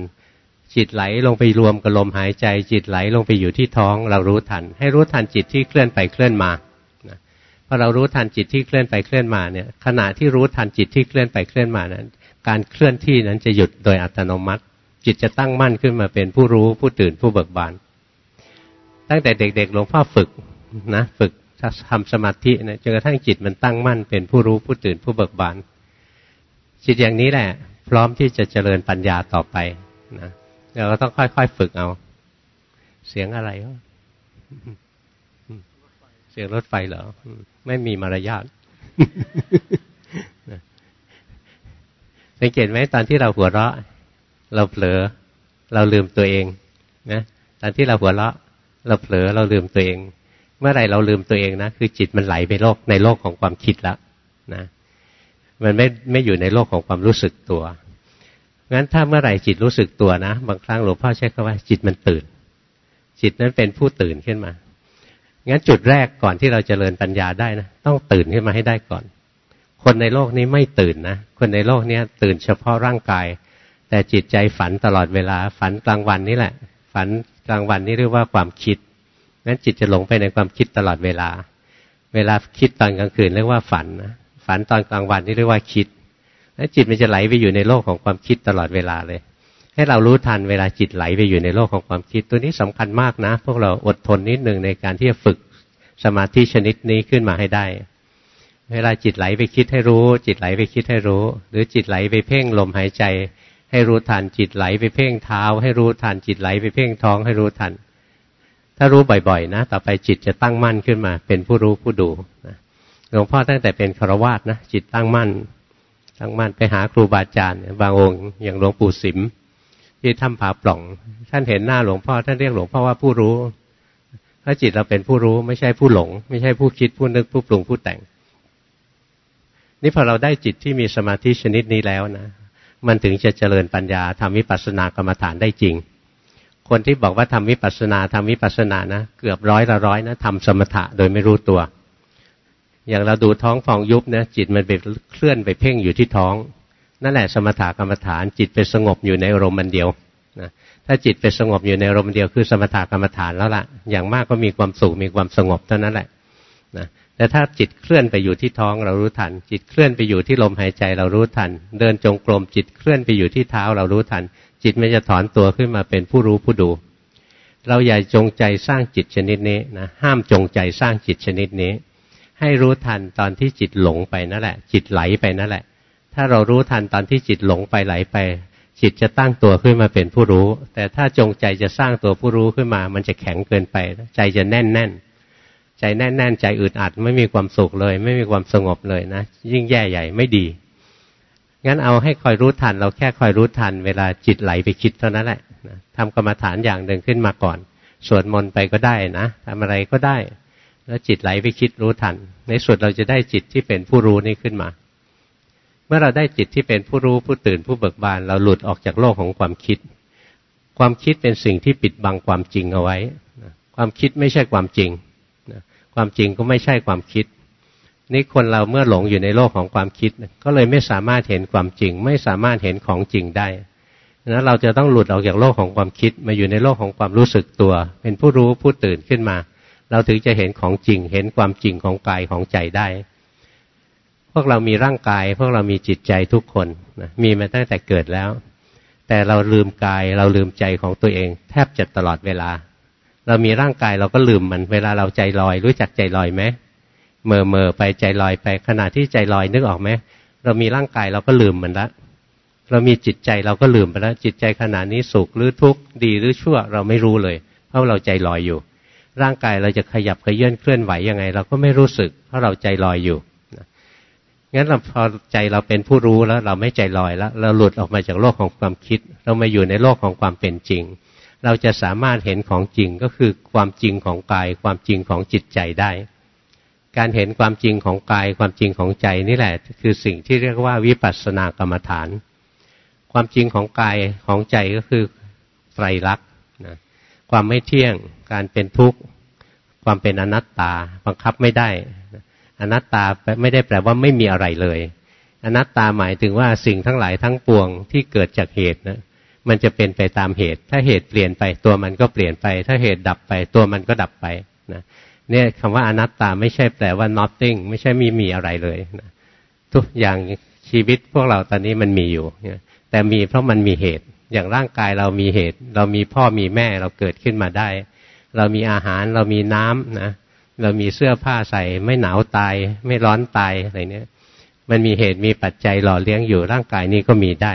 Speaker 1: จิตไหลลงไปรวมกับลมหายใจ จิตไหลลงไปอยู่ที่ท้อง เรารู้ทัน ให้รู้ทันจิตที่เคลื่อนไปเคลื่อนมาพอเรารู้ทันจิตที่เคลื่อนไปเคลื่อนมาเนี่ยขณะที่รู้ทันจิตที่เคลื่อนไปเคลื่อนมานั้น การเคลื่อนที่นั้นจะหยุดโดยอัตโนมัติ จิตจะตั้งมั่นขึ้นมาเป็นผู้รู้ผู้ตื่นผู้เบิกบาน ตั้งแต่เด็กๆหลวงพ่อฝึกนะฝึกทำสมาธินะจนกระทั่งจิตมันตั้งมั่นเป็นผู้รู้ผู้ตื่นผู้เบิกบานจิตอย่างนี้แหละ พร้อมที่จะเจริญปัญญาต่อไปนะเราก็ต้องค่อยๆฝึกเอา เสียงอะไรเสียงรถไฟเหรอ ไม่มีมารยาทสังเกตไหมตอนที่เราหัวเราะ เราเผลอ เราลืมตัวเองนะตอนที่เราหัวเราะ เราเผลอเราลืมตัวเอง เมื่อไหร่เราลืมตัวเองนะคือจิตมันไหลไปโลกในโลกของความคิดแล้วนะมันไม่ไม่อยู่ในโลกของความรู้สึกตัวงั้นถ้าเมื่อไหร่จิตรู้สึกตัวนะบางครั้งหลวงพ่อใช้คำว่าจิตมันตื่น จิตนั้นเป็นผู้ตื่นขึ้นมางั้นจุดแรกก่อนที่เราจเจริญปัญญาได้นะต้องตื่นขึ้นมาให้ได้ก่อน คนในโลกนี้ไม่ตื่นนะคนในโลกนี้ตื่นเฉพาะร่างกาย แต่จิตใจฝันตลอดเวลา ฝันกลางวันนี่แหละ ฝันกลางวันนี่เรียกว่าความคิดงั้นจิตจะหลงไปในความคิดตลอดเวลา เวลาคิดตอนกลางคืนเรียกว่าฝันนะฝันตอนกลางวันนี่เรียกว่าคิดแล้วจิตมันจะไหลไปอยู่ในโลกของความคิดตลอดเวลาเลย ให้เรารู้ทันเวลาจิตไหลไปอยู่ในโลกของความคิด ตัวนี้สำคัญมากนะ พวกเราอดทนนิดหนึ่งในการที่จะฝึกสมาธิชนิดนี้ขึ้นมาให้ได้ เวลาจิตไหลไปคิดให้รู้ จิตไหลไปคิดให้รู้ หรือจิตไหลไปเพ่งลมหายใจ ให้รู้ทันจิตไหลไปเพ่งเท้า ให้รู้ทันจิตไหลไปเพ่งท้อง ให้รู้ทัน ถ้ารู้บ่อยๆ นะ ต่อไปจิตจะตั้งมั่นขึ้นมา เป็นผู้รู้ผู้ดูนะหลวงพ่อตั้งแต่เป็นคารวาสนะจิตตั้งมั่น ตั้งมั่นไปหาครูบาอาจารย์บางองค์ อย่างหลวงปู่สิมที่ถ้ำผาปล่อง ท่านเห็นหน้าหลวงพ่อท่านเรียกหลวงพ่อว่าผู้รู้ถ้าจิตเราเป็นผู้รู้ไม่ใช่ผู้หลง ไม่ใช่ผู้คิดผู้นึกผู้ปรุงผู้แต่ง นี่พอเราได้จิตที่มีสมาธิชนิดนี้แล้วนะ มันถึงจะเจริญปัญญาทำวิปัสสนากรรมฐานได้จริง คนที่บอกว่าทำวิปัสสนาทำวิปัสสนานะเกือบร้อยละร้อยนะทำสมถะโดยไม่รู้ตัว อย่างเราดูท้องฟองยุบนะจิตมันไปเคลื่อนไปเพ่งอยู่ที่ท้อง นั่นแหละสมถะกรรมฐานจิตไปสงบอยู่ในอารมณ์มันเดียวนะถ้าจิตไปสงบอยู่ในอารมณ์เดียวคือสมถะกรรมฐานแล้วล่ะ อย่างมากก็มีความสุขมีความสงบเท่านั้นแหละนะ แต่ถ้าจิตเคลื่อนไปอยู่ที่ท้องเรารู้ทัน จิตเคลื่อนไปอยู่ที่ลมหายใจเรารู้ทัน เดินจงกรมจิตเคลื่อนไปอยู่ที่เท้าเรารู้ทัน จิตมันจะถอนตัวขึ้นมาเป็นผู้รู้ผู้ดู เราอย่าจงใจสร้างจิตชนิดนี้นะห้ามจงใจสร้างจิตชนิดนี้ ให้รู้ทันตอนที่จิตหลงไปนั่นแหละ จิตไหลไปนั่นแหละ ถ้าเรารู้ทันตอนที่จิตหลงไปไหลไป จิตจะตั้งตัวขึ้นมาเป็นผู้รู้ แต่ถ้าจงใจจะสร้างตัวผู้รู้ขึ้นมา มันจะแข็งเกินไป ใจจะแน่นแน่น ใจแน่นๆใจอึดอัด ไม่มีความสุขเลย ไม่มีความสงบเลยนะยิ่งแย่ใหญ่ไม่ดี งั้นเอาให้คอยรู้ทัน เราแค่คอยรู้ทัน เวลาจิตไหลไปคิดเท่านั้นแหละทำกรรมฐานอย่างหนึ่งขึ้นมาก่อนสวดมนต์ไปก็ได้นะทำอะไรก็ได้ แล้วจิตไหลไปคิดรู้ทัน ในสุดเราจะได้จิตที่เป็นผู้รู้นี่ขึ้นมา เมื่อเราได้จิตที่เป็นผู้รู้ผู้ตื่นผู้เบิกบาน เราหลุดออกจากโลกของความคิด ความคิดเป็นสิ่งที่ปิดบังความจริงเอาไว้ ความคิดไม่ใช่ความจริง ความจริงก็ไม่ใช่ความคิด นี่คนเราเมื่อหลงอยู่ในโลกของความคิด ก็เลยไม่สามารถเห็นความจริง ไม่สามารถเห็นของจริงได้นะเราจะต้องหลุดออกจากโลกของความคิด มาอยู่ในโลกของความรู้สึกตัว เป็นผู้รู้ผู้ตื่นขึ้นมา เราถึงจะเห็นของจริง เห็นความจริงของกายของใจได้ พวกเรามีร่างกาย พวกเรามีจิตใจทุกคนนะมีมาตั้งแต่เกิดแล้ว แต่เราลืมกาย เราลืมใจของตัวเอง แทบจะตลอดเวลา เรามีร่างกายเราก็ลืมมัน เวลาเราใจลอย รู้จักใจลอยไหมเมื่อเมื่อไปใจลอยไปขณะที่ใจลอยนึกออกไหมเรามีร่างกายเราก็ลืมมันละเรามีจิตใจเราก็ลืมไปแล้วจิตใจขณะนี้สุขหรือทุกข์ดีหรือชั่วเราไม่รู้เลย เพราะเราใจลอยอยู่ ร่างกายเราจะขยับขยื่นเคลื่อนไหวยังไง เราก็ไม่รู้สึก เพราะเราใจลอยอยู่งั้นเราพอใจเราเป็นผู้รู้แล้ว เราไม่ใจลอยแล้ว เราหลุดออกมาจากโลกของความคิด เรามาอยู่ในโลกของความเป็นจริง เราจะสามารถเห็นของจริงก็คือความจริงของกาย ความจริงของจิตใจได้ การเห็นความจริงของกาย ความจริงของใจนี่แหละ คือสิ่งที่เรียกว่าวิปัสสนากรรมฐาน ความจริงของกายของใจก็คือไตรลักษณ์นะความไม่เที่ยง การเป็นทุกข์ ความเป็นอนัตตา บังคับไม่ได้ อนัตตาไม่ได้แปลว่าไม่มีอะไรเลย อนัตตาหมายถึงว่าสิ่งทั้งหลายทั้งปวงที่เกิดจากเหตุนะ มันจะเป็นไปตามเหตุ ถ้าเหตุเปลี่ยนไปตัวมันก็เปลี่ยนไป ถ้าเหตุดับไปตัวมันก็ดับไปนะเนี่ยคำว่าอนัตตาไม่ใช่แปลว่า nothing ไม่ใช่มีมีอะไรเลยนะทุกอย่างชีวิตพวกเราตอนนี้มันมีอยู่ แต่มีเพราะมันมีเหตุ อย่างร่างกายเรามีเหตุ เรามีพ่อมีแม่เราเกิดขึ้นมาได้ เรามีอาหารเรามีน้ำนะ เรามีเสื้อผ้าใส่ไม่หนาวตาย ไม่ร้อนตายอะไรเนี่ยมันมีเหตุมีปัจจัยหล่อเลี้ยงอยู่ร่างกายนี้ก็มีได้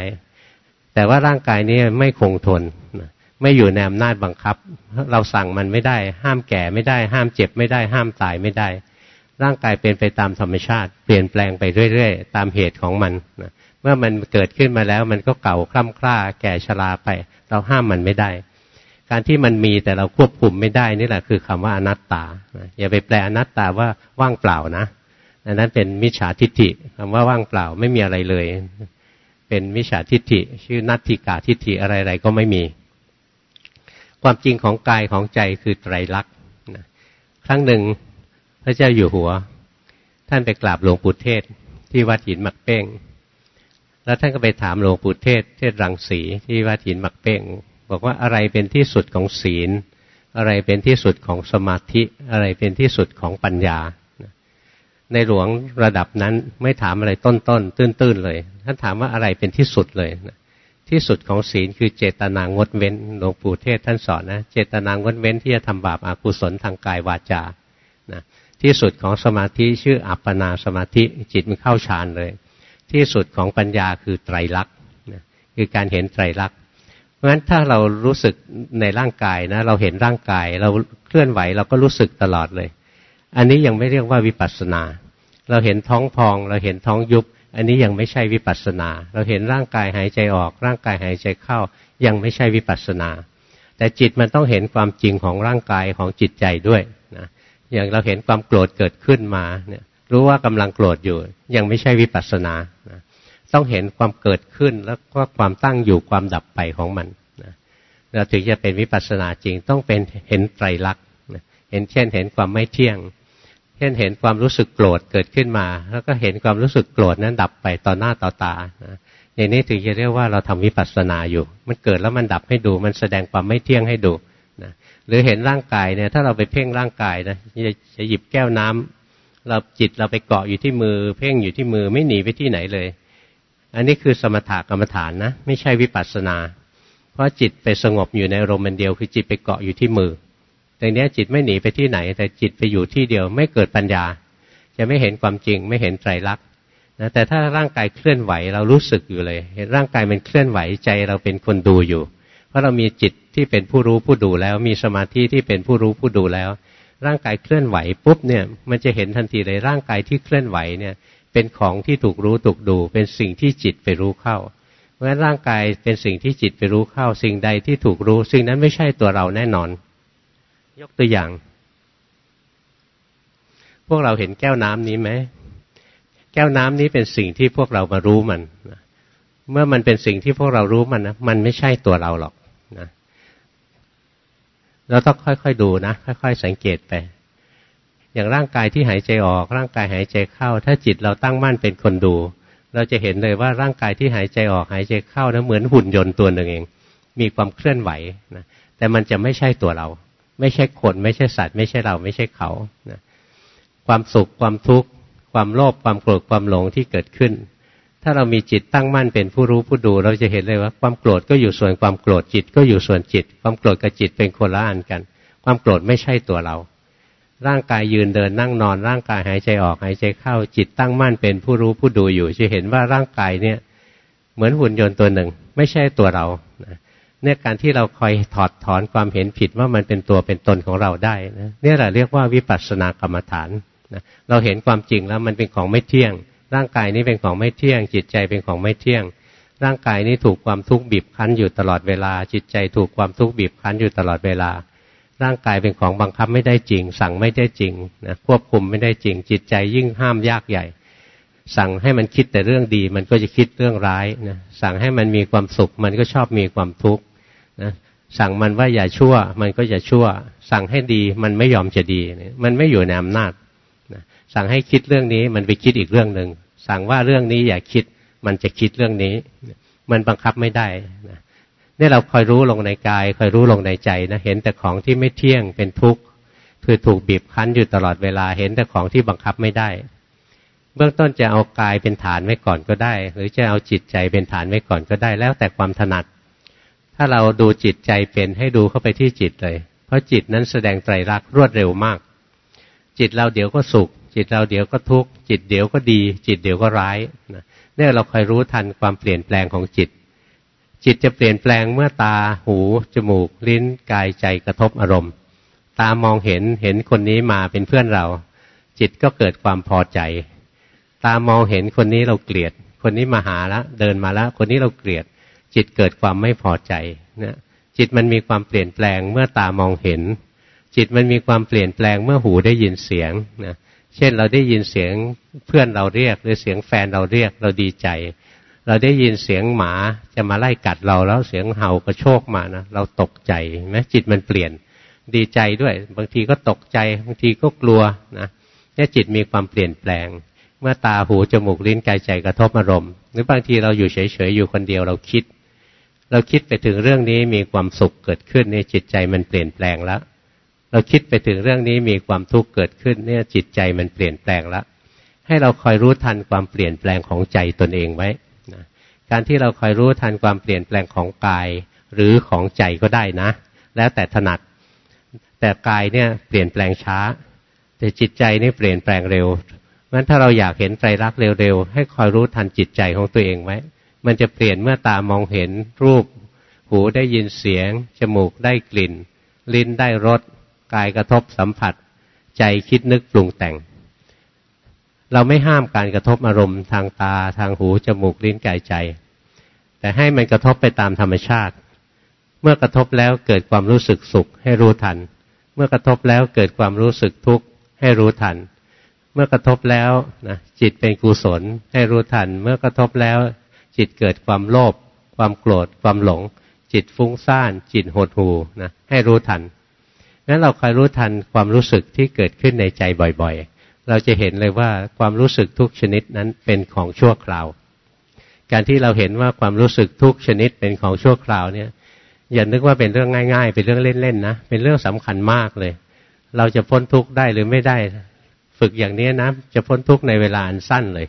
Speaker 1: แต่ว่าร่างกายนี้ไม่คงทนไม่อยู่ในอำนาจบังคับ เราสั่งมันไม่ได้ ห้ามแก่ไม่ได้ ห้ามเจ็บไม่ได้ ห้ามตายไม่ได้ ร่างกายเป็นไปตามธรรมชาติ เปลี่ยนแปลงไปเรื่อยๆ ตามเหตุของมันนะเมื่อมันเกิดขึ้นมาแล้ว มันก็เก่าคล่ำคล้าแก่ชราไป เราห้ามมันไม่ได้ การที่มันมีแต่เราควบคุมไม่ได้นี่แหละคือคำว่าอนัตตา อย่าไปแปลอนัตตาว่าว่างเปล่านะอันนั้นเป็นมิจฉาทิฏฐิคำว่าว่างเปล่าไม่มีอะไรเลย เป็นมิจฉาทิฏฐิ ชื่อนัตถิกาทิฏฐิอะไรๆก็ไม่มี ความจริงของกายของใจคือไตรลักษณ์ครั้งหนึ่งพระเจ้าอยู่หัว ท่านไปกราบหลวงปู่เทศ ที่วัดหินมักเป้ง แล้วท่านก็ไปถามหลวงปู่เทศ เทศรังสีที่วัดหินมักเป้ง บอกว่าอะไรเป็นที่สุดของศีล อะไรเป็นที่สุดของสมาธิ อะไรเป็นที่สุดของปัญญา ในหลวงระดับนั้นไม่ถามอะไรต้นๆตื้นๆเลย ท่านถามว่าอะไรเป็นที่สุดเลยนะที่สุดของศีลคือเจตนางดเว้นหลวงปู่เทศท่านสอนนะเจตนางดเว้นที่จะทำบาปอากุศลทางกายวาจานะที่สุดของสมาธิชื่ออัปปนาสมาธิจิตมันเข้าฌานเลย ที่สุดของปัญญาคือไตรลักษณ์นะคือการเห็นไตรลักษณ์เพราะฉะนั้นถ้าเรารู้สึกในร่างกายนะเราเห็นร่างกายเราเคลื่อนไหวเราก็รู้สึกตลอดเลย อันนี้ยังไม่เรียกว่าวิปัสสนา เราเห็นท้องพอง เราเห็นท้องยุบ อันนี้ยังไม่ใช่วิปัสสนา เราเห็นร่างกายหายใจออก ร่างกายหายใจเข้า ยังไม่ใช่วิปัสสนา แต่จิตมันต้องเห็นความจริงของร่างกายของจิตใจด้วยนะอย่างเราเห็นความโกรธเกิดขึ้นมาเนี่ยรู้ว่ากำลังโกรธอยู่ ยังไม่ใช่วิปัสสนานะต้องเห็นความเกิดขึ้นแล้วก็ความตั้งอยู่ความดับไปของมันนะเราถึงจะเป็นวิปัสสนาจริงต้องเป็นเห็นไตรลักษณ์เห็นเช่น เห็นความไม่เที่ยง เช่นเห็นความรู้สึกโกรธเกิดขึ้นมา แล้วก็เห็นความรู้สึกโกรธนั้นดับไปต่อหน้าต่อตานะอย่างนี้ถึงจะเรียกว่าเราทำวิปัสสนาอยู่ มันเกิดแล้วมันดับให้ดู มันแสดงความไม่เที่ยงให้ดูนะหรือเห็นร่างกายเนี่ย ถ้าเราไปเพ่งร่างกายนะจะหยิบแก้วน้ำเราจิตเราไปเกาะอยู่ที่มือ เพ่งอยู่ที่มือไม่หนีไปที่ไหนเลย อันนี้คือสมถกรรมฐานนะ ไม่ใช่วิปัสสนา เพราะจิตไปสงบอยู่ในอารมณ์เดียวคือจิตไปเกาะอยู่ที่มือ แต่เนี้ยจิตไม่หนีไปที่ไหน แต่จิตไปอยู่ที่เดียวไม่เกิดปัญญา จะไม่เห็นความจริงไม่เห็นไตรลักษณ์นะแต่ถ้าร่างกายเคลื่อนไหวเรารู้สึกอยู่เลย เห็นร่างกายมันเคลื่อนไหวใจเราเป็นคนดูอยู่ เพราะเรามีจิตที่เป็นผู้รู้ผู้ดูแล้ว มีสมาธิที่เป็นผู้รู้ผู้ดูแล้ว ร่างกายเคลื่อนไหวปุ๊บเนี่ยมันจะเห็นทันทีเลยร่างกายที่เคลื่อนไหวเนี่ยเเป็นของที่ถูกรู้ถูกดู เป็นสิ่งที่จิตไปรู้เข้าเพราะฉะนั้นร่างกายเป็นสิ่งที่จิตไปรู้เข้า สิ่งใดที่ถูกรู้ สิ่งนั้นไม่ใช่ตัวเราแน่นอน ยกตัวอย่าง พวกเราเห็นแก้วน้ำนี้ไหม แก้วน้ำนี้เป็นสิ่งที่พวกเรามารู้มัน เมื่อมันเป็นสิ่งที่พวกเรารู้มันนะมันไม่ใช่ตัวเราหรอกนะเราต้องค่อยๆดูนะ ค่อย ๆ สังเกตไป อย่างร่างกายที่หายใจออก ร่างกายหายใจเข้า ถ้าจิตเราตั้งมั่นเป็นคนดู เราจะเห็นเลยว่าร่างกายที่หายใจออกหายใจเข้านะเหมือนหุ่นยนต์ตัวหนึ่งเอง มีความเคลื่อนไหวนะแต่มันจะไม่ใช่ตัวเรา ไม่ใช่คน ไม่ใช่สัตว์ ไม่ใช่เราไม่ใช่เขานะความสุขความทุกข์ความโลภความโกรธความหลงที่เกิดขึ้น ถ้าเรามีจิตตั้งมั่นเป็นผู้รู้ผู้ดู เราจะเห็นเลยว่าความโกรธก็อยู่ส่วนความโกรธจิตก็อยู่ส่วนจิต ความโกรธกับจิตเป็นคนละอันกัน ความโกรธไม่ใช่ตัวเรา ร่างกายยืนเดินนั่งนอน ร่างกายหายใจออกหายใจเข้าจิตตั้งมั่นเป็นผู้รู้ผู้ดูอยู่จะเห็นว่าร่างกายเนี่ยเหมือนหุ่นยนต์ตัวหนึ่ง ไม่ใช่ตัวเรา เนี่ยการที่เราคอยถอดถอนความเห็นผิดว่ามันเป็นตัวเป็นตนของเราได้นะนี่แหละเรียกว่าวิปัสสนากรรมฐานนะเราเห็นความจริงแล้วมันเป็นของไม่เที่ยง ร่างกายนี้เป็นของไม่เที่ยง จิตใจเป็นของไม่เที่ยง ร่างกายนี้ถูกความทุกข์บีบคั้นอยู่ตลอดเวลา จิตใจถูกความทุกข์บีบคั้นอยู่ตลอดเวลา ร่างกายเป็นของบังคับไม่ได้จริง สั่งไม่ได้จริงนะควบคุมไม่ได้จริง จิตใจยิ่งห้ามยากใหญ่สั่งให้มันคิดแต่เรื่องดีมันก็จะคิดเรื่องร้ายนะสั่งให้มันมีความสุขมันก็ชอบมีความทุกข์ นะสั่งมันว่าอย่าชั่ว มันก็จะชั่ว สั่งให้ดีมันไม่ยอมจะดีมันไม่อยู่ในอำนาจสั่งให้คิดเรื่องนี้มันไปคิดอีกเรื่องหนึ่งสั่งว่าเรื่องนี้อย่าคิดมันจะคิดเรื่องนี้ มันบังคับไม่ได้นะนี่เราคอยรู้ลงในกายคอยรู้ลงในใจนะเห็นแต่ของที่ไม่เที่ยงเป็นทุกข์คือถูกบีบคั้นอยู่ตลอดเวลาเห็นแต่ของที่บังคับไม่ได้ เบื้องต้นจะเอากายเป็นฐานไว้ก่อนก็ได้ หรือจะเอาจิตใจเป็นฐานไว้ก่อนก็ได้ แล้วแต่ความถนัด ถ้าเราดูจิตใจเป็นให้ดูเข้าไปที่จิตเลย เพราะจิตนั้นแสดงไตรลักษณ์รวดเร็วมาก จิตเราเดี๋ยวก็สุข จิตเราเดี๋ยวก็ทุกข์ จิตเดี๋ยวก็ดี จิตเดี๋ยวก็ร้ายเนี่ยเราคอยรู้ทันความเปลี่ยนแปลงของจิต จิตจะเปลี่ยนแปลงเมื่อตา หู จมูก ลิ้น กาย ใจกระทบอารมณ์ ตามองเห็น เห็นคนนี้มาเป็นเพื่อนเรา จิตก็เกิดความพอใจ ตามองเห็นคนนี้เราเกลียด คนนี้มาหาแล้วเดินมาแล้วคนนี้เราเกลียด จิตเกิดความไม่พอใจนะจิตมันมีความเปลี่ยนแปลงเมื่อตามองเห็น จิตมันมีความเปลี่ยนแปลงเมื่อหูได้ยินเสียงนะเช่นเราได้ยินเสียงเพื่อนเราเรียก หรือเสียงแฟนเราเรียกเราดีใจ เราได้ยินเสียงหมาจะมาไล่กัดเราแล้วเสียงเห่ากระโชกมานะเราตกใจไหมจิตมันเปลี่ยนดีใจด้วย บางทีก็ตกใจบางทีก็กลัวนะเนี่ยจิตมีความเปลี่ยนแปลง เมื่อตาหูจมูกลิ้นกายใจกระทบอารมณ์ หรือบางทีเราอยู่เฉยๆอยู่คนเดียวเราคิด เราคิดไปถึงเรื่องนี้มีความสุขเกิดขึ้นในจิตใจมันเปลี่ยนแปลงแล้ว เราคิดไปถึงเรื่องนี้มีความทุกข์เกิดขึ้นเนี่ยจิตใจมันเปลี่ยนแปลงแล้ว ให้เราคอยรู้ทันความเปลี่ยนแปลงของใจตนเองไว้นะการที่เราคอยรู้ทันความเปลี่ยนแปลงของกายหรือของใจก็ได้นะ แล้วแต่ถนัด แต่กายเนี่ยเปลี่ยนแปลงช้า แต่จิตใจนี่เปลี่ยนแปลงเร็วงั้นถ้าเราอยากเห็นไตรลักษณ์เร็วๆให้คอยรู้ทันจิตใจของตัวเองไว้ มันจะเปลี่ยนเมื่อตามองเห็นรูป หูได้ยินเสียง จมูกได้กลิ่น ลิ้นได้รสกายกระทบสัมผัส ใจคิดนึกปรุงแต่ง เราไม่ห้ามการกระทบอารมณ์ทางตาทางหูจมูกลิ้นกายใจ แต่ให้มันกระทบไปตามธรรมชาติ เมื่อกระทบแล้วเกิดความรู้สึกสุขให้รู้ทัน เมื่อกระทบแล้วเกิดความรู้สึกทุกข์ให้รู้ทัน เมื่อกระทบแล้วนะจิตเป็นกุศลให้รู้ทัน เมื่อกระทบแล้ว จิตเกิดความโลภความโกรธความหลง จิตฟุ้งซ่าน จิตหดหูนะให้รู้ทันงั้นเราคอยรู้ทันความรู้สึกที่เกิดขึ้นในใจบ่อยๆ เราจะเห็นเลยว่าความรู้สึกทุกชนิดนั้นเป็นของชั่วคราว การที่เราเห็นว่าความรู้สึกทุกชนิดเป็นของชั่วคราวเนี่ยอย่านึกว่าเป็นเรื่องง่ายๆ เป็นเรื่องเล่นๆนะเป็นเรื่องสำคัญมากเลย เราจะพ้นทุกข์ได้หรือไม่ได้ ฝึกอย่างนี้นะจะพ้นทุกข์ในเวลาอันสั้นเลย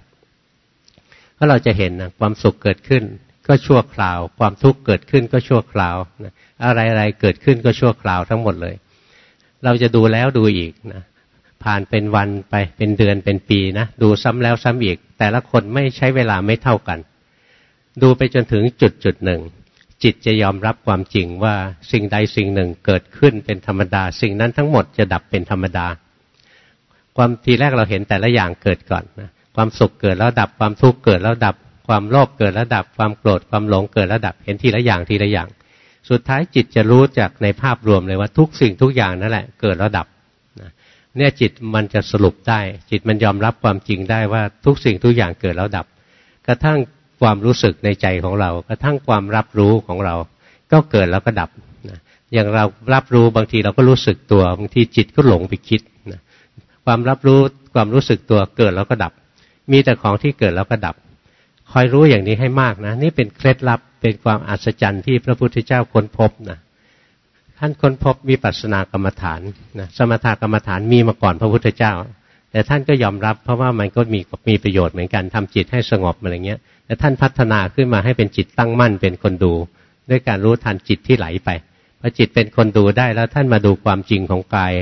Speaker 1: เพราะเราจะเห็นนะความสุขเกิดขึ้น ก็ชั่วคราว ความทุกข์เกิดขึ้นก็ชั่วคราวอะไรๆเกิดขึ้นก็ชั่วคราวทั้งหมดเลย เราจะดูแล้วดูอีกนะผ่านเป็นวันไปเป็นเดือนเป็นปีนะดูซ้ำแล้วซ้ำอีก แต่ละคนไม่ใช้เวลาไม่เท่ากัน ดูไปจนถึงจุดจุดหนึ่ง จิตจะยอมรับความจริงว่าสิ่งใดสิ่งหนึ่งเกิดขึ้นเป็นธรรมดา สิ่งนั้นทั้งหมดจะดับเป็นธรรมดา ความทีแรกเราเห็นแต่ละอย่างเกิดก่อนนะ ความสุขเกิดแล้วดับความทุกข์เกิดแล้วดับ ความโลภเกิดแล้วดับ ความโกรธความหลงเกิดแล้วดับเห็นทีละอย่างทีละอย่าง สุดท้ายจิตจะรู้จากในภาพรวมเลยว่าทุกสิ่งทุกอย่างนั่นแหละเกิดแล้วดับเนี่ยจิตมันจะสรุปได้ จิตมันยอมรับความจริงได้ว่าทุกสิ่งทุกอย่างเกิดแล้วดับ กระทั่งความรู้สึกในใจของเรา กระทั่งความรับรู้ของเรา ก็เกิดแล้วก็ดับนะอย่างเรารับรู้บางทีเราก็รู้สึกตัวบางทีจิตก็หลงไปคิดนะความรับรู้ความรู้สึกตัวเกิดแล้วก็ดับ มีแต่ของที่เกิดแล้วก็ดับ คอยรู้อย่างนี้ให้มากนะ นี่เป็นเคล็ดลับเป็นความอัศจรรย์ที่พระพุทธเจ้าค้นพบนะท่านค้นพบวิปัสสนากรรมฐานนะสมถกรรมฐานมีมาก่อนพระพุทธเจ้า แต่ท่านก็ยอมรับเพราะว่ามันก็มีมีประโยชน์เหมือนกันทำจิตให้สงบอะไรเงี้ยแต่ท่านพัฒนาขึ้นมาให้เป็นจิตตั้งมั่นเป็นคนดู ด้วยการรู้ทันจิตที่ไหลไปพอจิตเป็นคนดูได้แล้วท่านมาดูความจริงของกาย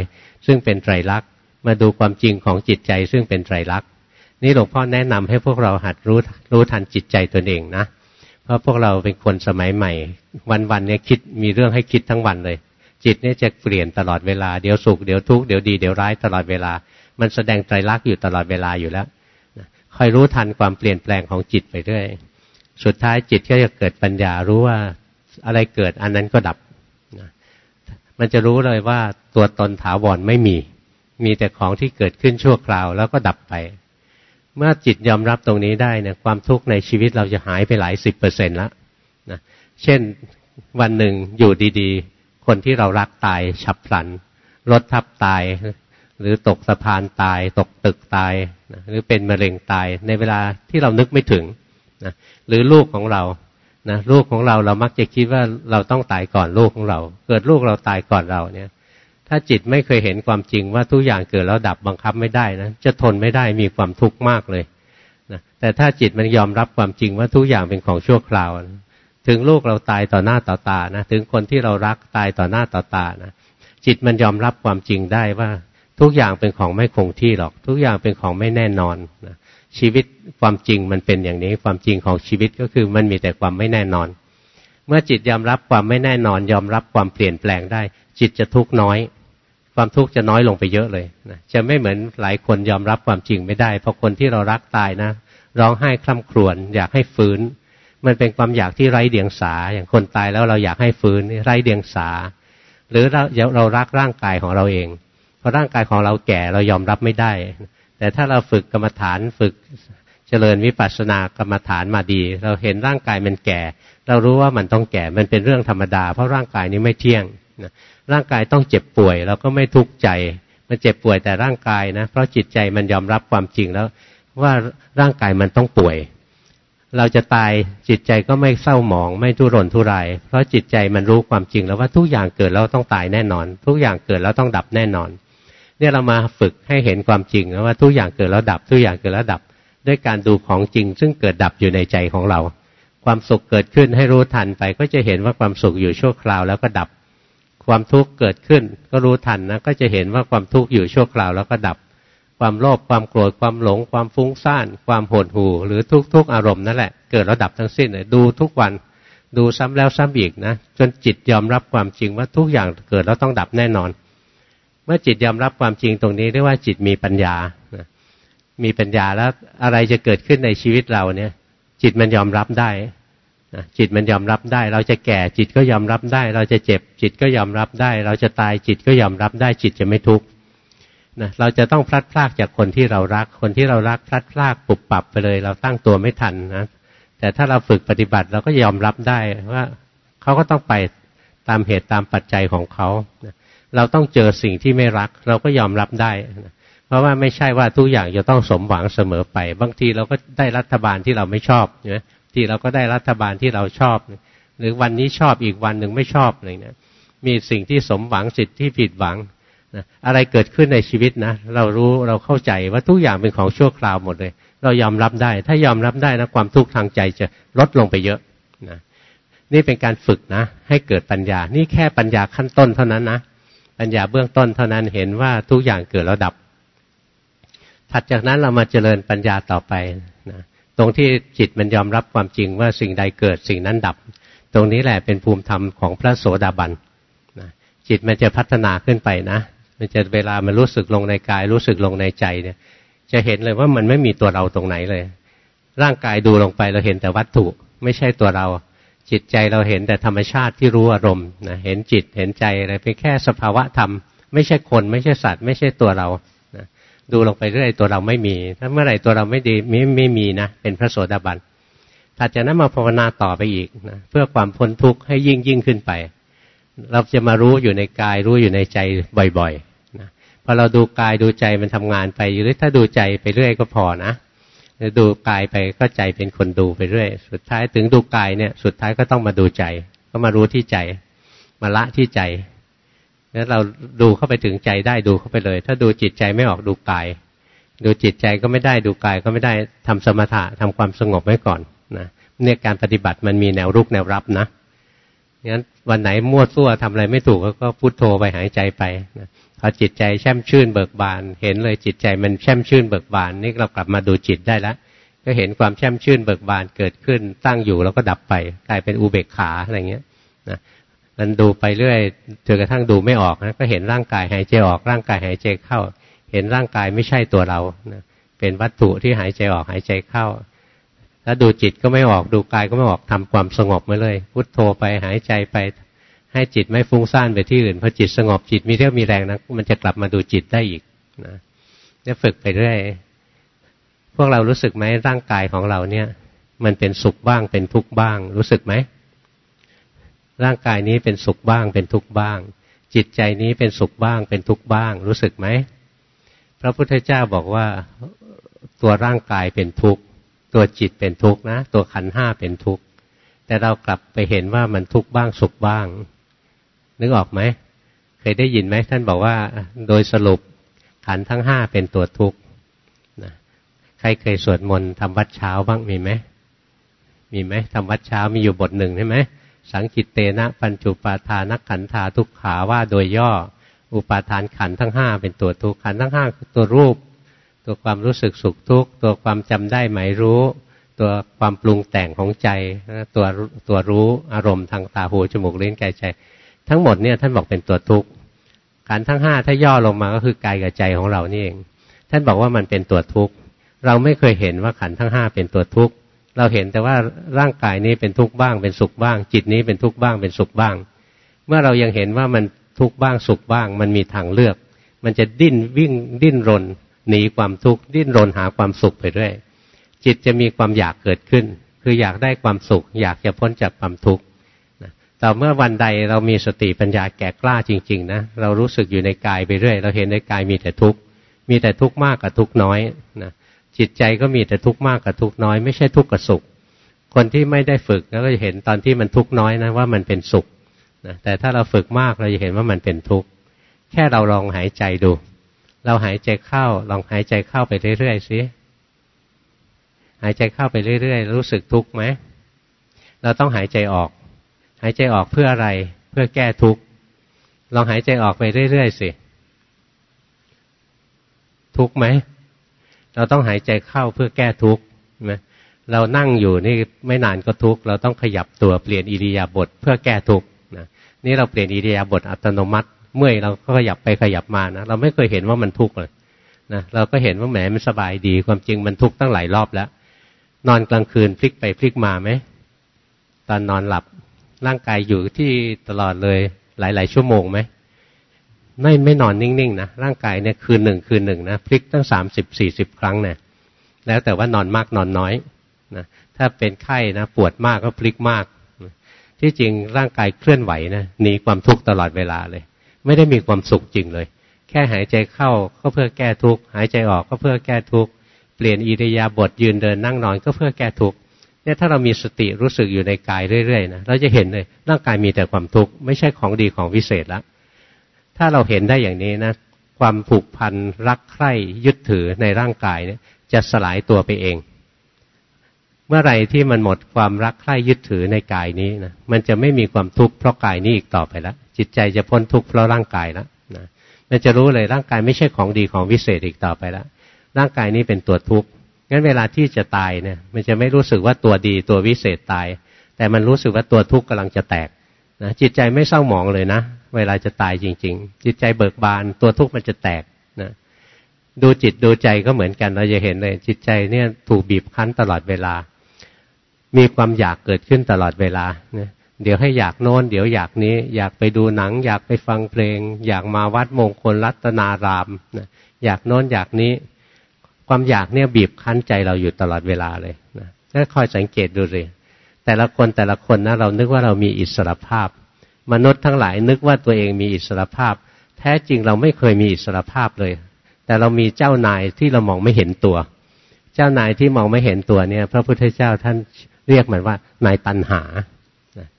Speaker 1: ซึ่งเป็นไตรลักษณ์มาดูความจริงของจิตใจซึ่งเป็นไตรลักษณ์ นี่หลวงพ่อแนะนำให้พวกเราหัดรู้รู้ทันจิตใจตนเองนะ เพราะพวกเราเป็นคนสมัยใหม่ วันๆเนี่ยคิดมีเรื่องให้คิดทั้งวันเลย จิตเนี่ยจะเปลี่ยนตลอดเวลาเดี๋ยวสุขเดี๋ยวทุกข์เดี๋ยวดีเดี๋ยวร้ายตลอดเวลา มันแสดงไตรลักษณ์อยู่ตลอดเวลาอยู่แล้วคอยรู้ทันความเปลี่ยนแปลงของจิตไปเรื่อยสุดท้ายจิตก็จะเกิดปัญญารู้ว่าอะไรเกิดอันนั้นก็ดับมันจะรู้เลยว่าตัวตนถาวรไม่มี มีแต่ของที่เกิดขึ้นชั่วคราวแล้วก็ดับไป เมื่อจิตยอมรับตรงนี้ได้เนี่ยความทุกข์ในชีวิตเราจะหายไปหลายสิบเปอร์เซ็นต์แล้วนะเช่นวันหนึ่งอยู่ดีๆ คนที่เรารักตายฉับพลันรถทับตาย หรือตกสะพานตาย ตกตึกตายนะหรือเป็นมะเร็งตายในเวลาที่เรานึกไม่ถึงนะหรือลูกของเรานะลูกของเราเรามักจะคิดว่าเราต้องตายก่อนลูกของเรา เกิดลูกเราตายก่อนเราเนี่ย ถ้าจิตไม่เคยเห็นความจริงว่าทุกอย่างเกิดแล้วดับบังคับไม่ได้นะจะทนไม่ได้มีความทุกข์มากเลยนะแต่ถ้าจิตมันยอมรับความจริงว่าทุกอย่างเป็นของชั่วคราวนะถึงลูกเราตายต่อหน้าต่อตานะถึงคนที่เรารักตายต่อหน้าต่อตานะจิตมันยอมรับความจริงได้ว่าทุกอย่างเป็นของไม่คงที่หรอก ทุกอย่างเป็นของไม่แน่นอนนะชีวิตความจริงมันเป็นอย่างนี้ความจริงของชีวิตก็คือมันมีแต่ความไม่แน่นอน เมื่อจิตยอมรับความไม่แน่นอน ยอมรับความเปลี่ยนแปลงได้ จิตจะทุกข์น้อย ความทุกข์จะน้อยลงไปเยอะเลยนะจะไม่เหมือนหลายคนยอมรับความจริงไม่ได้เพราะคนที่เรารักตายนะร้องไห้คล่ำครวญอยากให้ฟื้น มันเป็นความอยากที่ไร้เดียงสา อย่างคนตายแล้วเราอยากให้ฟื้นไร้เดียงสา หรือเราเรารักร่างกายของเราเองเพราะร่างกายของเราแก่เรายอมรับไม่ได้ แต่ถ้าเราฝึกกรรมฐานฝึกเจริญวิปัสสนากรรมฐานมาดี เราเห็นร่างกายมันแก่ เรารู้ว่ามันต้องแก่มันเป็นเรื่องธรรมดา เพราะร่างกายนี้ไม่เที่ยง นะร่างกายต้องเจ็บป่วย เราก็ไม่ทุกข์ใจ มันเจ็บป่วยแต่ร่างกายนะเพราะจิตใจมันยอมรับความจริงแล้ว ว่าร่างกายมันต้องป่วย เราจะตายจิตใจก็ไม่เศร้าหมอง ไม่ทุรนทุรายเพราะจิตใจมันรู้ความจริงแล้วว่าทุกอย่างเกิดแล้วต้องตายแน่นอน ทุกอย่างเกิดแล้วต้องดับแน่นอนเนี่ยเรามาฝึกให้เห็นความจริงว่าทุกอย่างเกิดแล้วดับ ทุกอย่างเกิดแล้วดับ ด้วยการดูของจริง ซึ่งเกิดดับอยู่ในใจของเรา ความสุขเกิดขึ้นให้รู้ทันไปก็จะเห็นว่าความสุขอยู่ชั่วคราวแล้วก็ดับ ความทุกข์เกิดขึ้น ก็รู้ทันนะก็จะเห็นว่าความทุกข์อยู่ชั่วคราวแล้วก็ดับ ความโลภความโกรธความหลง ความฟุ้งซ่าน ความโหดหู่ หรือทุกๆ อารมณ์นั่นแหละเกิดแล้วดับทั้งสิ้นเลยดูทุกวันดูซ้ำแล้วซ้ำอีกนะจนจิตยอมรับความจริงว่าทุกอย่างเกิดแล้วต้องดับแน่นอน เมื่อจิตยอมรับความจริงตรงนี้เรียกว่าจิตมีปัญญามีปัญญาแล้วอะไรจะเกิดขึ้นในชีวิตเราเนี่ย จิตมันยอมรับได้ จิตมันยอมรับได้ เราจะแก่จิตก็ยอมรับได้ เราจะเจ็บจิตก็ยอมรับได้ เราจะตายจิตก็ยอมรับได้ จิตจะไม่ทุกข์นะเราจะต้องพลัดพรากจากคนที่เรารัก คนที่เรารักพลัดพรากปุบปับไปเลย เราตั้งตัวไม่ทันนะแต่ถ้าเราฝึกปฏิบัติเราก็ยอมรับได้ว่าเขาก็ต้องไปตามเหตุตามปัจจัยของเขาเราต้องเจอสิ่งที่ไม่รัก เราก็ยอมรับได้ เพราะว่าไม่ใช่ว่าทุกอย่างจะต้องสมหวังเสมอไป บางทีเราก็ได้รัฐบาลที่เราไม่ชอบนะ ที่เราก็ได้รัฐบาลที่เราชอบ หรือวันนี้ชอบอีกวันหนึ่งไม่ชอบอะไรเนะมีสิ่งที่สมหวังสิทธิ์ที่ผิดหวังนะอะไรเกิดขึ้นในชีวิตนะ เรารู้เราเข้าใจว่าทุกอย่างเป็นของชั่วคราวหมดเลย เรายอมรับได้ ถ้ายอมรับได้นะความทุกข์ทางใจจะลดลงไปเยอะนะนี่เป็นการฝึกนะ ให้เกิดปัญญา นี่แค่ปัญญาขั้นต้นเท่านั้นนะปัญญาเบื้องต้นเท่านั้นเห็นว่าทุกอย่างเกิดแล้วดับ ถัดจากนั้นเรามาเจริญปัญญาต่อไป ตรงที่จิตมันยอมรับความจริงว่าสิ่งใดเกิดสิ่งนั้นดับ ตรงนี้แหละเป็นภูมิธรรมของพระโสดาบันนะจิตมันจะพัฒนาขึ้นไปนะ มันจะเวลามันรู้สึกลงในกาย รู้สึกลงในใจเนี่ย จะเห็นเลยว่ามันไม่มีตัวเราตรงไหนเลย ร่างกายดูลงไปเราเห็นแต่วัตถุไม่ใช่ตัวเรา จิตใจเราเห็นแต่ธรรมชาติที่รู้อารมณ์นะเห็นจิตเห็นใจอะไรเป็นแค่สภาวะธรรม ไม่ใช่คนไม่ใช่สัตว์ ไม่ใช่ตัวเรา ดูลงไปเรื่อยตัวเราไม่มี ถ้าเมื่อไหร่ตัวเราไม่ดีไม่ไม่มีนะเป็นพระโสดาบันถัดจากนั้นมาภาวนาต่อไปอีกนะเพื่อความพ้นทุกข์ให้ยิ่งยิ่งขึ้นไป เราจะมารู้อยู่ในกายรู้อยู่ในใจบ่อยๆนะพอเราดูกายดูใจมันทำงานไปหรือถ้าดูใจไปเรื่อยก็พอนะดูกายไปก็ใจเป็นคนดูไปเรื่อย สุดท้ายถึงดูกายเนี่ย สุดท้ายก็ต้องมาดูใจ ก็มารู้ที่ใจ มาละที่ใจ แล้วเราดูเข้าไปถึงใจได้ดูเข้าไปเลย ถ้าดูจิตใจไม่ออกดูกาย ดูจิตใจก็ไม่ได้ดูกายก็ไม่ได้ทำสมถะทำความสงบไว้ก่อนนะเนี่ยการปฏิบัติมันมีแนวรุกแนวรับนะงั้นวันไหนมั่วซั่วทำอะไรไม่ถูกก็พุโทโธไปหายใจไปนะพอจิตใจแช่มชื่นเบิกบาน เห็นเลยจิตใจมันแช่มชื่นเบิกบานนี่เรากลับมาดูจิตได้แล้วก็เห็นความแช่มชื่นเบิกบานเกิดขึ้นตั้งอยู่แล้วก็ดับไป กลายเป็นอุเบกขาอะไรเงี้ยนะ มันดูไปเรื่อยจนกระทั่งดูไม่ออกนะก็เห็นร่างกายหายใจออกร่างกายหายใจเข้า เห็นร่างกายไม่ใช่ตัวเรานะเป็นวัตถุที่หายใจออกหายใจเข้าถ้าดูจิตก็ไม่ออกดูกายก็ไม่ออกทำความสงบมาเลยพุทโธไปหายใจไป ให้จิตไม่ฟุ้งซ่านไปที่อื่นพอจิตสงบจิตมีเรี่ยวมีแรงนะมันจะกลับมาดูจิตได้อีกนะจะฝึกไปเรื่อยพวกเรารู้สึกไหมร่างกายของเราเนี่ย มันเป็นสุขบ้างเป็นทุกข์บ้าง รู้สึกไหม ร่างกายนี้เป็นสุขบ้าง เป็นทุกข์บ้าง จิตใจนี้เป็นสุขบ้าง เป็นทุกข์บ้าง รู้สึกไหมพระพุทธเจ้าบอกว่าตัวร่างกายเป็นทุกข์ตัวจิตเป็นทุกข์นะ ตัวขันห้าเป็นทุกข์แต่เรากลับไปเห็นว่ามันทุกข์บ้างสุขบ้าง นึกออกไหมเคยได้ยินไหมท่านบอกว่าโดยสรุปขันทั้งห้าเป็นตัวทุกข์นะใครเคยสวดมนต์ทำวัดเช้าบ้างมีไหมมีไหมทำวัดเช้ามีอยู่บทหนึ่งใช่ไหม สังกิตเตนะปัญจุปาทานขันธาทุกขาว่าโดยย่อ อุปาทานขันทั้งห้าเป็นตัวทุกขันทั้งห้าตัวรูป ตัวความรู้สึกสุขทุกข์ตัวความจำได้หมายรู้ ตัวความปรุงแต่งของใจตัวตัวรู้อารมณ์ทางตาหูจมูกลิ้นกายใจ ทั้งหมดเนี่ยท่านบอกเป็นตัวทุกข์ขันทั้งห้าถ้าย่อลงมาก็คือกายกับใจของเรานี่เอง ท่านบอกว่ามันเป็นตัวทุกข์เราไม่เคยเห็นว่าขันทั้งห้าเป็นตัวทุกข์ เราเห็นแต่ว่าร่างกายนี้เป็นทุกข์บ้างเป็นสุขบ้าง จิตนี้เป็นทุกข์บ้างเป็นสุขบ้าง เมื่อเรายังเห็นว่ามันทุกข์บ้างสุขบ้าง มันมีทางเลือก มันจะดิ้นวิ่งดิ้นรน หนีความทุกข์ดิ้นรนหาความสุขไปด้วย จิตจะมีความอยากเกิดขึ้น คืออยากได้ความสุข อยากจะพ้นจากความทุกข์แต่เมื่อวันใดเรามีสติปัญญาแก่กล้าจริงๆนะเรารู้สึกอยู่ในกายไปเรื่อย เราเห็นในกายมีแต่ทุกข์มีแต่ทุกข์มากกับทุกข์น้อยนะ จิตใจก็มีแต่ทุกข์มากกับทุกข์น้อย ไม่ใช่ทุกข์กับสุข คนที่ไม่ได้ฝึกก็จะเห็นตอนที่มันทุกข์น้อยนะว่ามันเป็นสุขนะแต่ถ้าเราฝึกมากเราจะเห็นว่ามันเป็นทุกข์แค่เราลองหายใจดู เราหายใจเข้าลองหายใจเข้าไปเรื่อยๆสิหายใจเข้าไปเรื่อยๆรู้สึกทุกข์ไหมเราต้องหายใจออก หายใจออกเพื่ออะไรเพื่อแก้ทุกข์ลองหายใจออกไปเรื่อยๆสิทุกข์ไหม เราต้องหายใจเข้าเพื่อแก้ทุกข์นะเรานั่งอยู่นี่ไม่นานก็ทุกข์เราต้องขยับตัวเปลี่ยนอิริยาบถเพื่อแก้ทุกข์นะนี่เราเปลี่ยนอิริยาบถอัตโนมัติ เมื่อยเราก็ขยับไปขยับมานะเราไม่เคยเห็นว่ามันทุกข์เลยนะเราก็เห็นว่าแหมมันสบายดี ความจริงมันทุกข์ตั้งหลายรอบแล้ว นอนกลางคืนพลิกไปพลิกมาไหมตอนนอนหลับร่างกายอยู่ที่ตลอดเลยหลาย ๆ ชั่วโมงไหม ไม่ไม่นอนนิ่งๆนะร่างกายเนี่ยคืนหนึ่งคืนหนึ่งนะพลิกตั้งสามสิบสี่สิบครั้งเนะี่ยแล้วแต่ว่านอนมากนอนน้อยนะถ้าเป็นไข้นะปวดมากก็พลิกมาก ที่จริงร่างกายเคลื่อนไหวนะหนีความทุกข์ตลอดเวลาเลย ไม่ได้มีความสุขจริงเลย แค่หายใจเข้าก็เพื่อแก้ทุกข์หายใจออกก็เพื่อแก้ทุกข์เปลี่ยนอิริยาบถยืนเดินนั่งนอนก็เพื่อแก้ทุกข์เนี่ยถ้าเรามีสติรู้สึกอยู่ในกายเรื่อยๆนะเราจะเห็นเลยร่างกายมีแต่ความทุกข์ไม่ใช่ของดีของวิเศษแล้ว ถ้าเราเห็นได้อย่างนี้นะความผูกพันรักใคร่ยึดถือในร่างกายเนี่ย จะสลายตัวไปเอง เมื่อไรที่มันหมดความรักใคร่ยึดถือในกายนี้นะมันจะไม่มีความทุกข์เพราะกายนี้อีกต่อไปแล้วจิตใจจะพ้นทุกข์เพราะร่างกายแล้วนะมันจะรู้เลยร่างกายไม่ใช่ของดีของวิเศษอีกต่อไปแล้วร่างกายนี้เป็นตัวทุกข์งั้นเวลาที่จะตายเนี่ยมันจะไม่รู้สึกว่าตัวดีตัววิเศษตาย แต่มันรู้สึกว่าตัวทุกข์กำลังจะแตกนะจิตใจไม่เศร้าหมองเลยนะ เวลาจะตายจริง ๆ จิตใจเบิกบานตัวทุกข์มันจะแตกนะดูจิตดูใจก็เหมือนกันเราจะเห็นเลย จิตใจเนี่ยถูกบีบคั้นตลอดเวลา มีความอยากเกิดขึ้นตลอดเวลาเนี่ยเดี๋ยวให้อยากโน้น เดี๋ยวอยากนี้ อยากไปดูหนัง อยากไปฟังเพลง อยากมาวัดมงคลรัตนารามนะอยากโน้นอยากนี้ ความอยากเนี่ยบีบคั้นใจเราอยู่ตลอดเวลาเลยนะก็คอยสังเกตดูเลยแต่ละคนแต่ละคนนะเรานึกว่าเรามีอิสรภาพ มนุษย์ทั้งหลายนึกว่าตัวเองมีอิสรภาพ แท้จริงเราไม่เคยมีอิสรภาพเลย แต่เรามีเจ้านายที่เรามองไม่เห็นตัว เจ้านายที่มองไม่เห็นตัวเนี่ย พระพุทธเจ้าท่านเรียกมันว่านายตันหา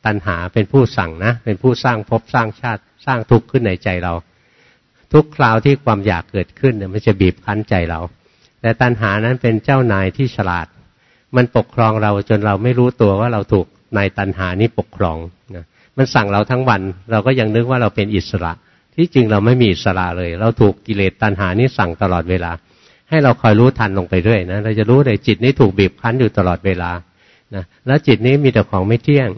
Speaker 1: ตัณหาเป็นผู้สั่งนะ เป็นผู้สร้างภพสร้างชาติสร้างทุกข์ขึ้นในใจเรา ทุกคราวที่ความอยากเกิดขึ้นเนี่ยมันจะบีบคั้นใจเรา แต่ตัณหานั้นเป็นเจ้านายที่ฉลาด มันปกครองเราจนเราไม่รู้ตัวว่าเราถูกนายตัณหานี้ปกครองนะ มันสั่งเราทั้งวัน เราก็ยังนึกว่าเราเป็นอิสระ ที่จริงเราไม่มีอิสระเลย เราถูกกิเลสตัณหานี้สั่งตลอดเวลา ให้เราคอยรู้ทันลงไปเรื่อยนะเราจะรู้เลยจิตนี้ถูกบีบคั้นอยู่ตลอดเวลานะแล้วจิตนี้มีแต่ของไม่เที่ยง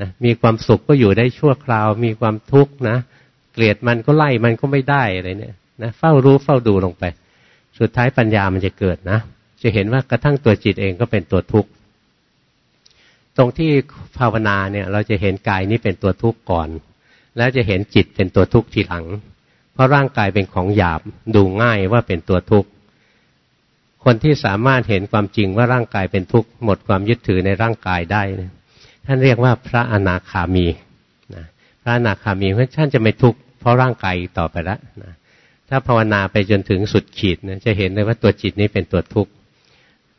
Speaker 1: นะมีความสุขก็อยู่ได้ชั่วคราว มีความทุกข์นะ เกลียดมันก็ไล่มันก็ไม่ได้อะไรเนี่ยนะเฝ้ารู้เฝ้าดูลงไป สุดท้ายปัญญามันจะเกิดนะ จะเห็นว่ากระทั่งตัวจิตเองก็เป็นตัวทุกข์ ตรงที่ภาวนาเนี่ยเราจะเห็นกายนี้เป็นตัวทุกข์ก่อน แล้วจะเห็นจิตเป็นตัวทุกข์ทีหลัง เพราะร่างกายเป็นของหยาบดูง่ายว่าเป็นตัวทุกข์คนที่สามารถเห็นความจริงว่าร่างกายเป็นทุกข์หมดความยึดถือในร่างกายได้นะท่านเรียกว่าพระอนาคามีนะพระอนาคามีเพราะท่านจะไม่ทุกข์เพราะร่างกายต่อไปแล้วนะถ้าภาวนาไปจนถึงสุดขีดนะจะเห็นเลยว่าตัวจิตนี้เป็นตัวทุกข์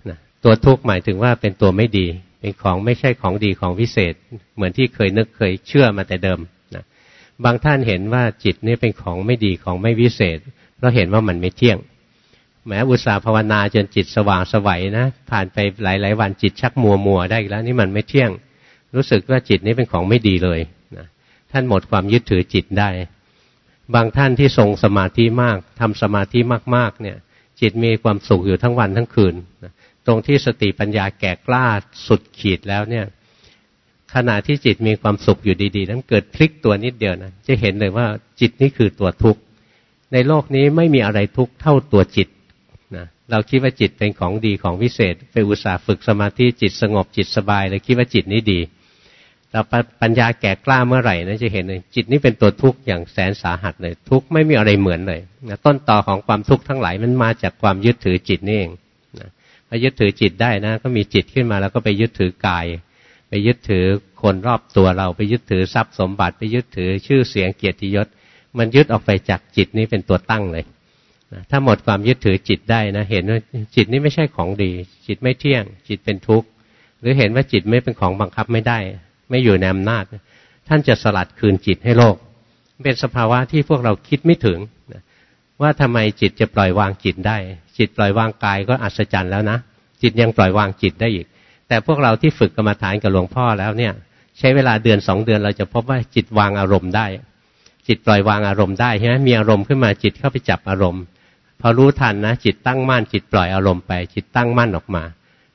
Speaker 1: นะตัวทุกข์หมายถึงว่าเป็นตัวไม่ดี เป็นของไม่ใช่ของดีของวิเศษ เหมือนที่เคยนึกเคยเชื่อมาแต่เดิมนะบางท่านเห็นว่าจิตนี้เป็นของไม่ดีของไม่วิเศษเพราะเห็นว่ามันไม่เที่ยงแม้อุตสาห์ภาวนาจนจิตสว่างสวัยนะ ผ่านไปหลาย ๆ วันจิตชักมัวมัวได้แล้วนี่มันไม่เที่ยง รู้สึกว่าจิตนี้เป็นของไม่ดีเลยนะท่านหมดความยึดถือจิตได้ บางท่านที่ทรงสมาธิมากทำสมาธิมาก ๆ เนี่ย จิตมีความสุขอยู่ทั้งวันทั้งคืนนะ ตรงที่สติปัญญาแก่กล้าสุดขีดแล้วเนี่ย ขณะที่จิตมีความสุขอยู่ดีๆนั้นเกิดพลิกตัวนิดเดียวนะจะเห็นเลยว่าจิตนี่คือตัวทุกข์ในโลกนี้ไม่มีอะไรทุกข์เท่าตัวจิตนะเราคิดว่าจิตเป็นของดีของวิเศษ ไปอุตส่าห์ฝึกสมาธิจิตสงบจิตสบายเลยคิดว่าจิตนี้ดีเราปัญญาแก่กล้าเมื่อไหร่นะจะเห็นเลยจิตนี้เป็นตัวทุกข์อย่างแสนสาหัสเลย ทุกข์ไม่มีอะไรเหมือนเลยนะต้นต่อของความทุกข์ทั้งหลายมันมาจากความยึดถือจิตนี่เอง นะพอยึดถือจิตได้นะ ก็มีจิตขึ้นมาแล้วก็ไปยึดถือกาย ไปยึดถือคนรอบตัวเราไปยึดถือทรัพย์สมบัติ ไปยึดถือชื่อเสียงเกียรติยศ มันยึดออกไปจากจิตนี้เป็นตัวตั้งเลยนะถ้าหมดความยึดถือจิตได้นะ เห็นว่าจิตนี้ไม่ใช่ของดี จิตไม่เที่ยง จิตเป็นทุกข์หรือเห็นว่าจิตไม่เป็นของบังคับไม่ได้ ไม่อยู่ในอำนาจ ท่านจะสลัดคืนจิตให้โลก เป็นสภาวะที่พวกเราคิดไม่ถึง ว่าทำไมจิตจะปล่อยวางจิตได้ จิตปล่อยวางกายก็อัศจรรย์แล้วนะ จิตยังปล่อยวางจิตได้อีก แต่พวกเราที่ฝึกกรรมฐานกับหลวงพ่อแล้วเนี่ย ใช้เวลาเดือนสองเดือนเราจะพบว่าจิตวางอารมณ์ได้ จิตปล่อยวางอารมณ์ได้ใช่ไหมมีอารมณ์ขึ้นมาจิตเข้าไปจับอารมณ์ พอรู้ทันนะ จิตตั้งมั่นจิตปล่อยอารมณ์ไป จิตตั้งมั่นออกมา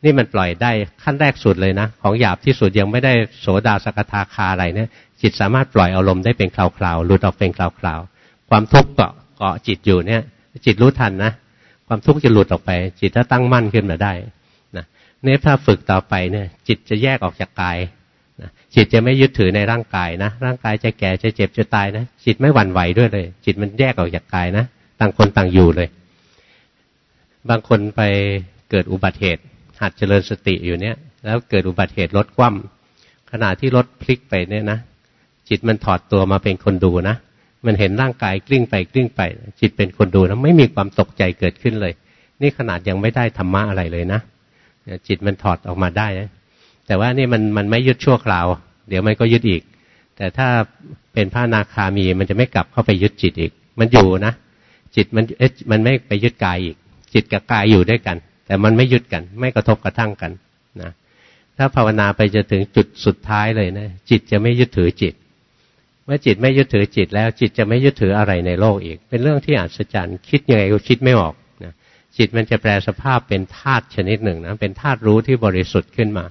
Speaker 1: นี่มันปล่อยได้ขั้นแรกสุดเลยนะ ของหยาบที่สุดยังไม่ได้โสดาสกทาคาอะไรเนี่ยจิตสามารถปล่อยอารมณ์ได้เป็นคราวๆหลุดออกเป็นคราวๆความทุกข์เกาะ กาะจิตอยู่เนี่ย จิตรู้ทันนะความทุกข์จะหลุดออกไป จิตถ้าตั้งมั่นขึ้นมาได้นะเนี่ยถ้าฝึกต่อไปเนี่ย จิตจะแยกออกจากกายนะจิตจะไม่ยึดถือในร่างกายนะร่างกายจะแก่จะเจ็บจะตายนะจิตไม่หวั่นไหวด้วยเลย จิตมันแยกออกจากกายนะต่างคนต่างอยู่เลย บางคนไปเกิดอุบัติเหตุหัดเจริญสติอยู่เนี่ย แล้วเกิดอุบัติเหตุรถคว่ำขณะที่รถพลิกไปเนี่ยนะจิตมันถอดตัวมาเป็นคนดูนะ มันเห็นร่างกายกลิ้งไปกลิ้งไป จิตเป็นคนดูนะไม่มีความตกใจเกิดขึ้นเลย นี่ขนาดยังไม่ได้ธรรมะอะไรเลยนะจิตมันถอดออกมาได้นะแต่ว่านี่มันมันไม่ยึดชั่วคราว เดี๋ยวมันก็ยึดอีก แต่ถ้าเป็นพระนาคามีมันจะไม่กลับเข้าไปยึดจิตอีก มันอยู่นะจิตมันเอ๊ะมันไม่ไปยึดกายอีก จิตกับกายอยู่ด้วยกัน แต่มันไม่ยึดกัน ไม่กระทบกระทั่งกันนะถ้าภาวนาไปจะถึงจุดสุดท้ายเลยนะจิตจะไม่ยึดถือจิต เมื่อจิตไม่ยึดถือจิตแล้วจิตจะไม่ยึดถืออะไรในโลกอีก เป็นเรื่องที่อัศจรรย์คิดยังไงก็คิดไม่ออกนะจิตมันจะแปลสภาพเป็นธาตุชนิดหนึ่งนะเป็นธาตุรู้ที่บริสุทธิ์ขึ้นมา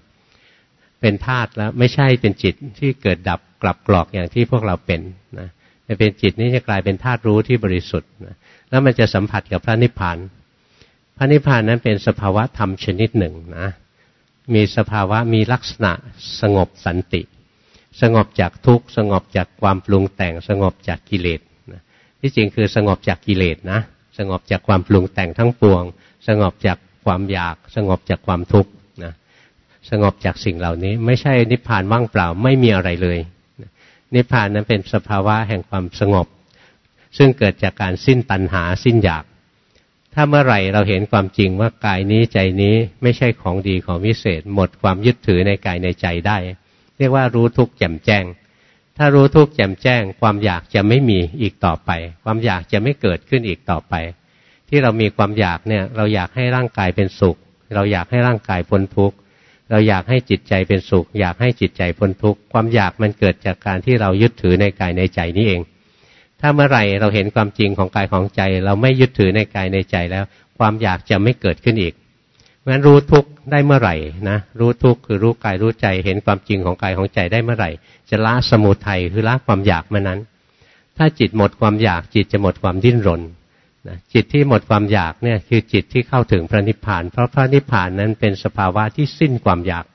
Speaker 1: เป็นธาตุแล้วไม่ใช่เป็นจิตที่เกิดดับกลับกรอกอย่างที่พวกเราเป็นนะเป็นจิตนี้จะกลายเป็นธาตุรู้ที่บริสุทธิ์นะแล้วมันจะสัมผัสกับพระนิพพานพระนิพพานนั้นเป็นสภาวะธรรมชนิดหนึ่งนะมีสภาวะมีลักษณะสงบสันติ สงบจากทุกข์สงบจากความปรุงแต่ง สงบจากกิเลสที่จริงคือสงบจากกิเลสนะสงบจากความปรุงแต่งทั้งปวง สงบจากความอยาก สงบจากความทุกข์นะสงบจากสิ่งเหล่านี้ ไม่ใช่นิพพานว่างเปล่าไม่มีอะไรเลย นิพพานนั้นเป็นสภาวะแห่งความสงบ ซึ่งเกิดจากการสิ้นตัณหาสิ้นอยาก ถ้าเมื่อไหร่เราเห็นความจริงว่ากายนี้ใจนี้ไม่ใช่ของดีของวิเศษ หมดความยึดถือในกายในใจได้ เรียกว่ารู้ทุกข์แจ่มแจ้ง ถ้ารู้ทุกข์แจ่มแจ้ง ความอยากจะไม่มีอีกต่อไป ความอยากจะไม่เกิดขึ้นอีกต่อไป ที่เรามีความอยากเนี่ยเราอยากให้ร่างกายเป็นสุข เราอยากให้ร่างกายพ้นทุกข์เราอยากให้จิตใจเป็นสุข อยากให้จิตใจพ้นทุกข์ความอยากมันเกิดจากการที่เรายึดถือในกายในใจนี้เอง ถ้าเมื่อไหร่เราเห็นความจริงของกายของใจ เราไม่ยึดถือในกายในใจแล้ว ความอยากจะไม่เกิดขึ้นอีก เพราะฉะนั้นรู้ทุกข์ได้เมื่อไหร่นะรู้ทุกข์คือรู้กายรู้ใจเห็นความจริงของกายของใจได้เมื่อไหร่ จะละสมุทัยคือละความอยากเมื่อนั้น ถ้าจิตหมดความอยากจิตจะหมดความดิ้นรนนะจิตที่หมดความอยากเนี่ยคือจิตที่เข้าถึงพระนิพพาน เพราะพระนิพพานนั้นเป็นสภาวะที่สิ้นความอยาก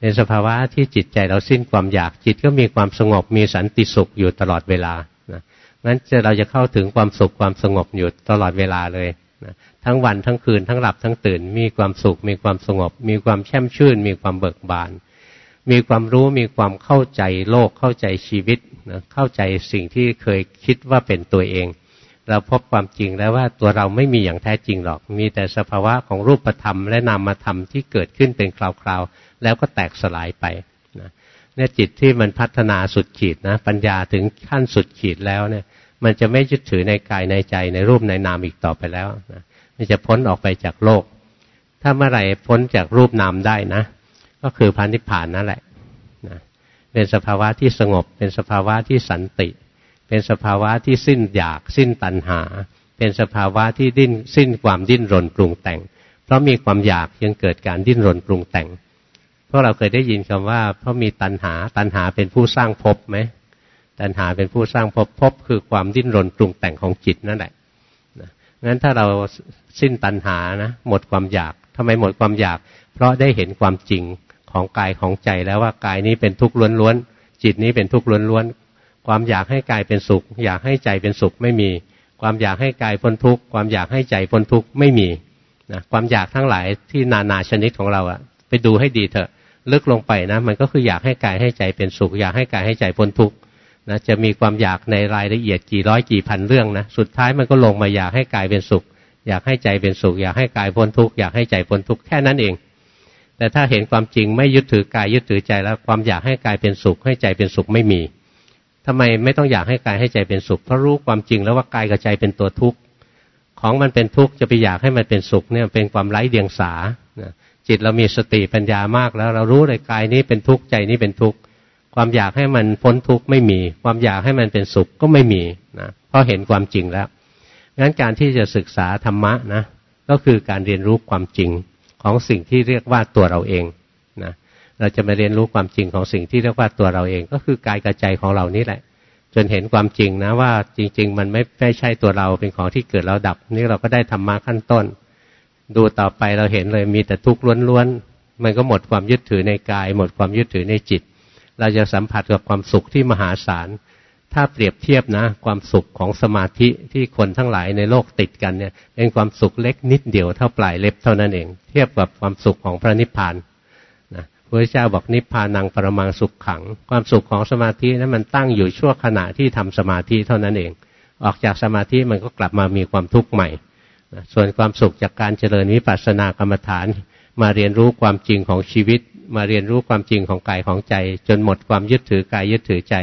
Speaker 1: เป็นสภาวะที่จิตใจเราสิ้นความอยากจิตก็มีความสงบมีสันติสุขอยู่ตลอดเวลานั้นจะเราจะเข้าถึงความสุขความสงบอยู่ตลอดเวลาเลย นะทั้งวันทั้งคืนทั้งหลับทั้งตื่น มีความสุข มีความสงบ มีความแช่มชื่น มีความเบิกบาน มีความรู้มีความเข้าใจโลกเข้าใจชีวิตนะเข้าใจสิ่งที่เคยคิดว่าเป็นตัวเอง เราพบความจริงแล้วว่าตัวเราไม่มีอย่างแท้จริงหรอก มีแต่สภาวะของรูปธรรม และนามธรรมที่เกิดขึ้นเป็นคราวๆแล้วก็แตกสลายไปนะเนี่ยจิตที่มันพัฒนาสุดขีดนะปัญญาถึงขั้นสุดขีดแล้วเนี่ย มันจะไม่ยึดถือในกายในใจในรูปในนามอีกต่อไปแล้วนะมันจะพ้นออกไปจากโลก ถ้าเมื่อไหร่พ้นจากรูปนามได้นะ ก็คือพันธิพานนั่นแหละนะเป็นสภาวะที่สงบ เป็นสภาวะที่สันติ เป็นสภาวะที่สิ้นอยาก สิ้นตัณหา เป็นสภาวะที่ดิ้นสิ้นความดิ้นรนปรุงแต่ง เพราะมีความอยากยังเกิดการดิ้นรนปรุงแต่งพวกเราเคยได้ยินคำว่า เพราะมีตัณหาตัณหาเป็นผู้สร้างภพไหม ตัณหาเป็นผู้สร้างภพภพคือความดิ้นรนปรุงแต่งของจิตนั่นแหละนะงั้นถ้าเราสิ้นตัณหานะหมดความอยากทำไมหมดความอยาก เพราะได้เห็นความจริงของกายของใจแล้วว่ากายนี้เป็นทุกข์ล้วนๆจิตนี้เป็นทุกข์ล้วนๆความอยากให้กายเป็นสุข อยากให้ใจเป็นสุขไม่มี ความอยากให้กายพ้นทุกข์ความอยากให้ใจพ้นทุกข์ไม่มีนะความอยากทั้งหลายที่นานาชนิดของเราอะไปดูให้ดีเถอะลึกลงไปนะ มันก็คืออยากให้กายให้ใจเป็นสุข อยากให้กายให้ใจพ้นทุกข์ นะจะมีความอยากในรายละเอียดกี่ร้อยกี่พันเรื่องนะสุดท้ายมันก็ลงมาอยากให้กายเป็นสุข อยากให้ใจเป็นสุข อยากให้กายพ้นทุกข์อยากให้ใจพ้นทุกข์แค่นั้นเอง แต่ถ้าเห็นความจริงไม่ยึดถือกายยึดถือใจแล้วความอยากให้กายเป็นสุข ให้ใจเป็นสุขไม่มีทำไมไม่ต้องอยากให้กายให้ใจเป็นสุขเพราะรู้ความจริงแล้วว่ากายกับใจเป็นตัวทุกข์ของมันเป็นทุกข์จะไปอยากให้มันเป็นสุขเนี่ยเป็นความไร้เดียงสาจิตเรามีสติปัญญามากแล้วเรารู้เลยกายนี้เป็นทุกข์ใจนี้เป็นทุกข์ ความอยากให้มันพ้นทุกข์ไม่มี ความอยากให้มันเป็นสุขก็ไม่มีนะเพราะเห็นความจริงแล้วงั้นการที่จะศึกษาธรรมะนะก็คือการเรียนรู้ความจริงของสิ่งที่เรียกว่าตัวเราเองนะเราจะมาเรียนรู้ความจริงของสิ่งที่เรียกว่าตัวเราเอง ก็คือกายกับใจของเรานี่แหละ จนเห็นความจริงนะว่าจริง ๆ มันไม่ไม่ใช่ตัวเราเป็นของที่เกิดแล้วดับ นี่เราก็ได้ธรรมะขั้นต้น ดูต่อไปเราเห็นเลยมีแต่ทุกข์ล้วนๆมันก็หมดความยึดถือในกาย หมดความยึดถือในจิต เราจะสัมผัสกับความสุขที่มหาศาล ถ้าเปรียบเทียบนะ ความสุขของสมาธิที่คนทั้งหลายในโลกติดกันเนี่ย เป็นความสุขเล็กนิดเดียวเท่าปลายเล็บเท่านั้นเอง เทียบกับความสุขของพระนิพพานนะพระเจ้าบอกนิพพานังปรมังสุขขัง ความสุขของสมาธินั้นมันตั้งอยู่ชั่วขณะที่ทำสมาธิเท่านั้นเอง ออกจากสมาธิมันก็กลับมามีความทุกข์ใหม่ส่วนความสุขจากการเจริญวิปัสสนากรรมฐาน มาเรียนรู้ความจริงของชีวิต มาเรียนรู้ความจริงของกายของใจ จนหมดความยึดถือกายยึดถือใจ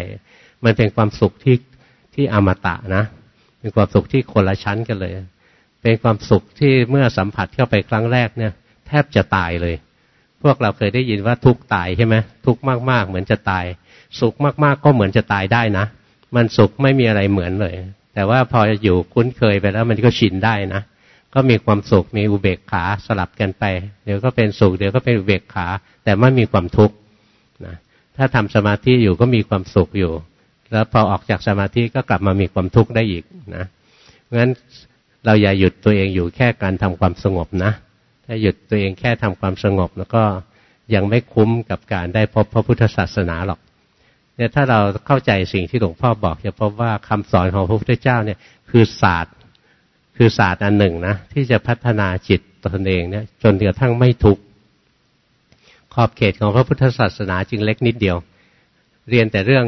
Speaker 1: มันเป็นความสุขที่ที่อมตะนะ เป็นความสุขที่คนละชั้นกันเลย เป็นความสุขที่เมื่อสัมผัสเข้าไปครั้งแรกเนี่ย แทบจะตายเลย พวกเราเคยได้ยินว่าทุกตายใช่ไหมทุกมากๆ เหมือนจะตาย สุขมากๆ ก็เหมือนจะตายได้นะ มันสุขไม่มีอะไรเหมือนเลย แต่ว่าพออยู่คุ้นเคยไปแล้วมันก็ชินได้นะ ก็มีความสุขมีอุเบกขาสลับกันไป เดี๋ยวก็เป็นสุขเดี๋ยวก็เป็นอุเบกขา แต่ไม่มีความทุกข์นะถ้าทำสมาธิอยู่ก็มีความสุขอยู่ แล้วพอออกจากสมาธิก็กลับมามีความทุกข์ได้อีกนะงั้นเราอย่าหยุดตัวเองอยู่แค่การทำความสงบนะ ถ้าหยุดตัวเองแค่ทำความสงบ แล้วก็ยังไม่คุ้มกับการได้พบพระพุทธศาสนาหรอกเนี่ยถ้าเราเข้าใจสิ่งที่หลวงพ่อบอกจะพบว่าคำสอนของพระพุทธเจ้าเนี่ยคือศาสตร์ คือศาสตร์อันหนึ่งนะที่จะพัฒนาจิตตนเองเนี่ย จนกระทั่งไม่ทุกข์ขอบเขตของพระพุทธศาสนาจึงเล็กนิดเดียว เรียนแต่เรื่อง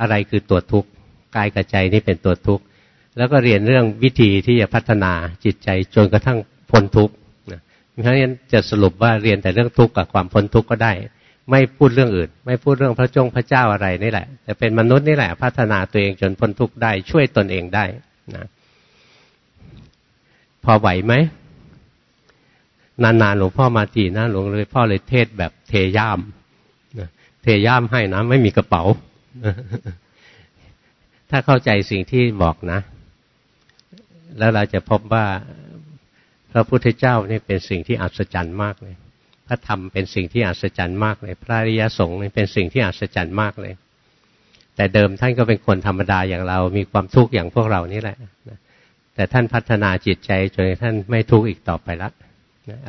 Speaker 1: อะไรคือตัวทุกข์กายกับใจนี่เป็นตัวทุกข์แล้วก็เรียนเรื่องวิธีที่จะพัฒนาจิตใจจนกระทั่งพ้นทุกข์เพราะฉะนั้นจะสรุปว่าเรียนแต่เรื่องทุกข์กับความพ้นทุกข์ก็ได้ ไม่พูดเรื่องอื่น ไม่พูดเรื่องพระจงพระเจ้าอะไรนี่แหละ แต่เป็นมนุษย์นี่แหละ พัฒนาตัวเองจนพ้นทุกข์ได้ช่วยตนเองได้นะ พอไหวไหมนานๆหลวงพ่อมาทีนะหลวงเลยพ่อเลยเทศแบบเทย่ามเทย่ามให้นะไม่มีกระเป๋า ถ้าเข้าใจสิ่งที่บอกนะ แล้วเราจะพบว่าพระพุทธเจ้านี่เป็นสิ่งที่อัศจรรย์มากเลยพระธรรมเป็นสิ่งที่อัศจรรย์มากเลย พระอริยสงฆ์เป็นสิ่งที่อัศจรรย์มากเลย แต่เดิมท่านก็เป็นคนธรรมดาอย่างเรา มีความทุกข์อย่างพวกเรานี่แหละ แต่ท่านพัฒนาจิตใจจนท่านไม่ทุกข์อีกต่อไปล้ว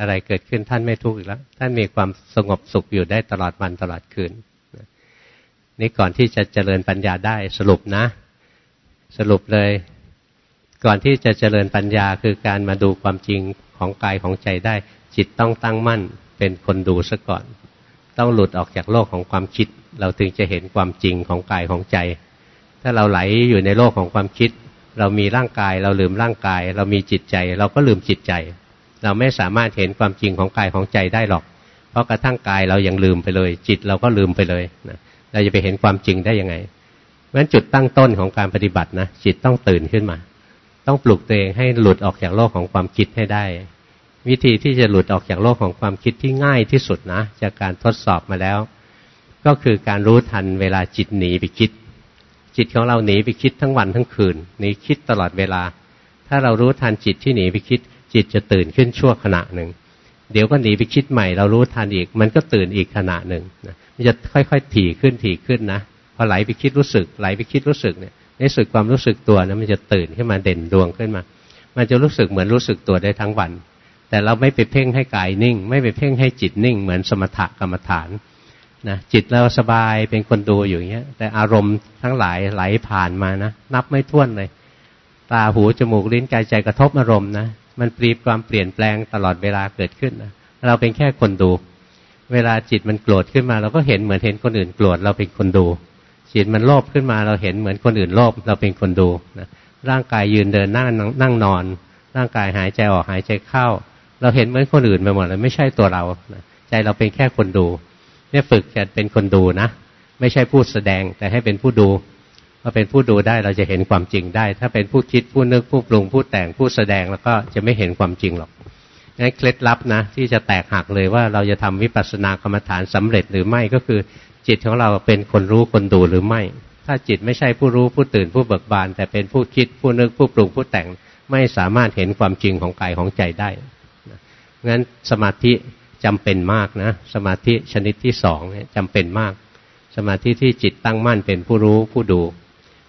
Speaker 1: อะไรเกิดขึ้นท่านไม่ทุกข์อีกแล้ว ท่านมีความสงบสุขอยู่ได้ตลอดวันตลอดคืนนี่ก่อนที่จะเจริญปัญญาได้สรุปนะ สรุปเลย ก่อนที่จะเจริญปัญญาคือการมาดูความจริงของกายของใจได้ จิตต้องตั้งมั่นเป็นคนดูซะก่อน ต้องหลุดออกจากโลกของความคิด เราถึงจะเห็นความจริงของกายของใจ ถ้าเราไหลอยู่ในโลกของความคิด เรามีร่างกาย เราลืมร่างกาย เรามีจิตใจ เราก็ลืมจิตใจ เราไม่สามารถเห็นความจริงของกายของใจได้หรอก เพราะกระทั่งกายเรายังลืมไปเลย จิตเราก็ลืมไปเลยนะเราจะไปเห็นความจริงได้ยังไงเพราะฉะนั้นจุดตั้งต้นของการปฏิบัตินะจิตต้องตื่นขึ้นมา ต้องปลุกตัวเองให้หลุดออกจากโลกของความคิดให้ได้ วิธีที่จะหลุดออกจากโลกของความคิดที่ง่ายที่สุดนะจากการทดสอบมาแล้ว ก็คือการรู้ทันเวลาจิตหนีไปคิด จิตของเราหนีไปคิดทั้งวันทั้งคืนหนีคิดตลอดเวลา ถ้าเรารู้ทันจิตที่หนีไปคิด จิตจะตื่นขึ้นชั่วขณะหนึ่ง เดี๋ยวก็หนีไปคิดใหม่ เรารู้ทันอีก มันก็ตื่นอีกขณะหนึ่งนะมันจะค่อยๆถี่ขึ้นถี่ขึ้นนะพอไหลไปคิดรู้สึก ไหลไปคิดรู้สึกเนี่ยในสุดความรู้สึกตัวนะมันจะตื่นขึ้นมาเด่นดวงขึ้นมา มันจะรู้สึกเหมือนรู้สึกตัวได้ทั้งวัน แต่เราไม่ไปเพ่งให้กายนิ่ง ไม่ไปเพ่งให้จิตนิ่ง เหมือนสมถกรรมฐาน นะจิตเราสบายเป็นคนดูอยู่อย่างเงี้ย แต่อารมณ์ทั้งหลายไหลผ่านมานะนับไม่ถ้วนเลย ตาหูจมูกลิ้นกายใจกระทบอารมณ์นะมันปรีความเปลี่ยนแปลงตลอดเวลาเกิดขึ้นนะเราเป็นแค่คนดู เวลาจิตมันโกรธขึ้นมา เราก็เห็นเหมือนเห็นคนอื่นโกรธเราเป็นคนดู จิตมันโลภขึ้นมาเราเห็นเหมือนคนอื่นโลภเราเป็นคนดูนะร่างกายยืนเดินนั่งนั่งนอน ร่างกายหายใจออกหายใจเข้า เราเห็นเหมือนคนอื่นไปหมดเลยไม่ใช่ตัวเราใจเราเป็นแค่คนดู เนี่ยฝึกจะเป็นคนดูนะ ไม่ใช่ผู้แสดงแต่ให้เป็นผู้ดูพอเป็นผู้ดูได้เราจะเห็นความจริงได้ ถ้าเป็นผู้คิดผู้นึกผู้ปรุงผู้แต่งผู้แสดงแล้วก็จะไม่เห็นความจริงหรอกงั้นเคล็ดลับนะ ที่จะแตกหักเลยว่าเราจะทำวิปัสสนากรรมฐานสำเร็จหรือไม่ก็คือ จิตของเราเป็นคนรู้คนดูหรือไม่ ถ้าจิตไม่ใช่ผู้รู้ผู้ตื่นผู้เบิกบาน แต่เป็นผู้คิดผู้นึกผู้ปรุงผู้แต่งไม่สามารถเห็นความจริงของกายของใจได้งั้นสมาธิ จำเป็นมากนะ สมาธิชนิดที่สองเนี่ยจำเป็นมาก สมาธิที่จิตตั้งมั่นเป็นผู้รู้ผู้ดู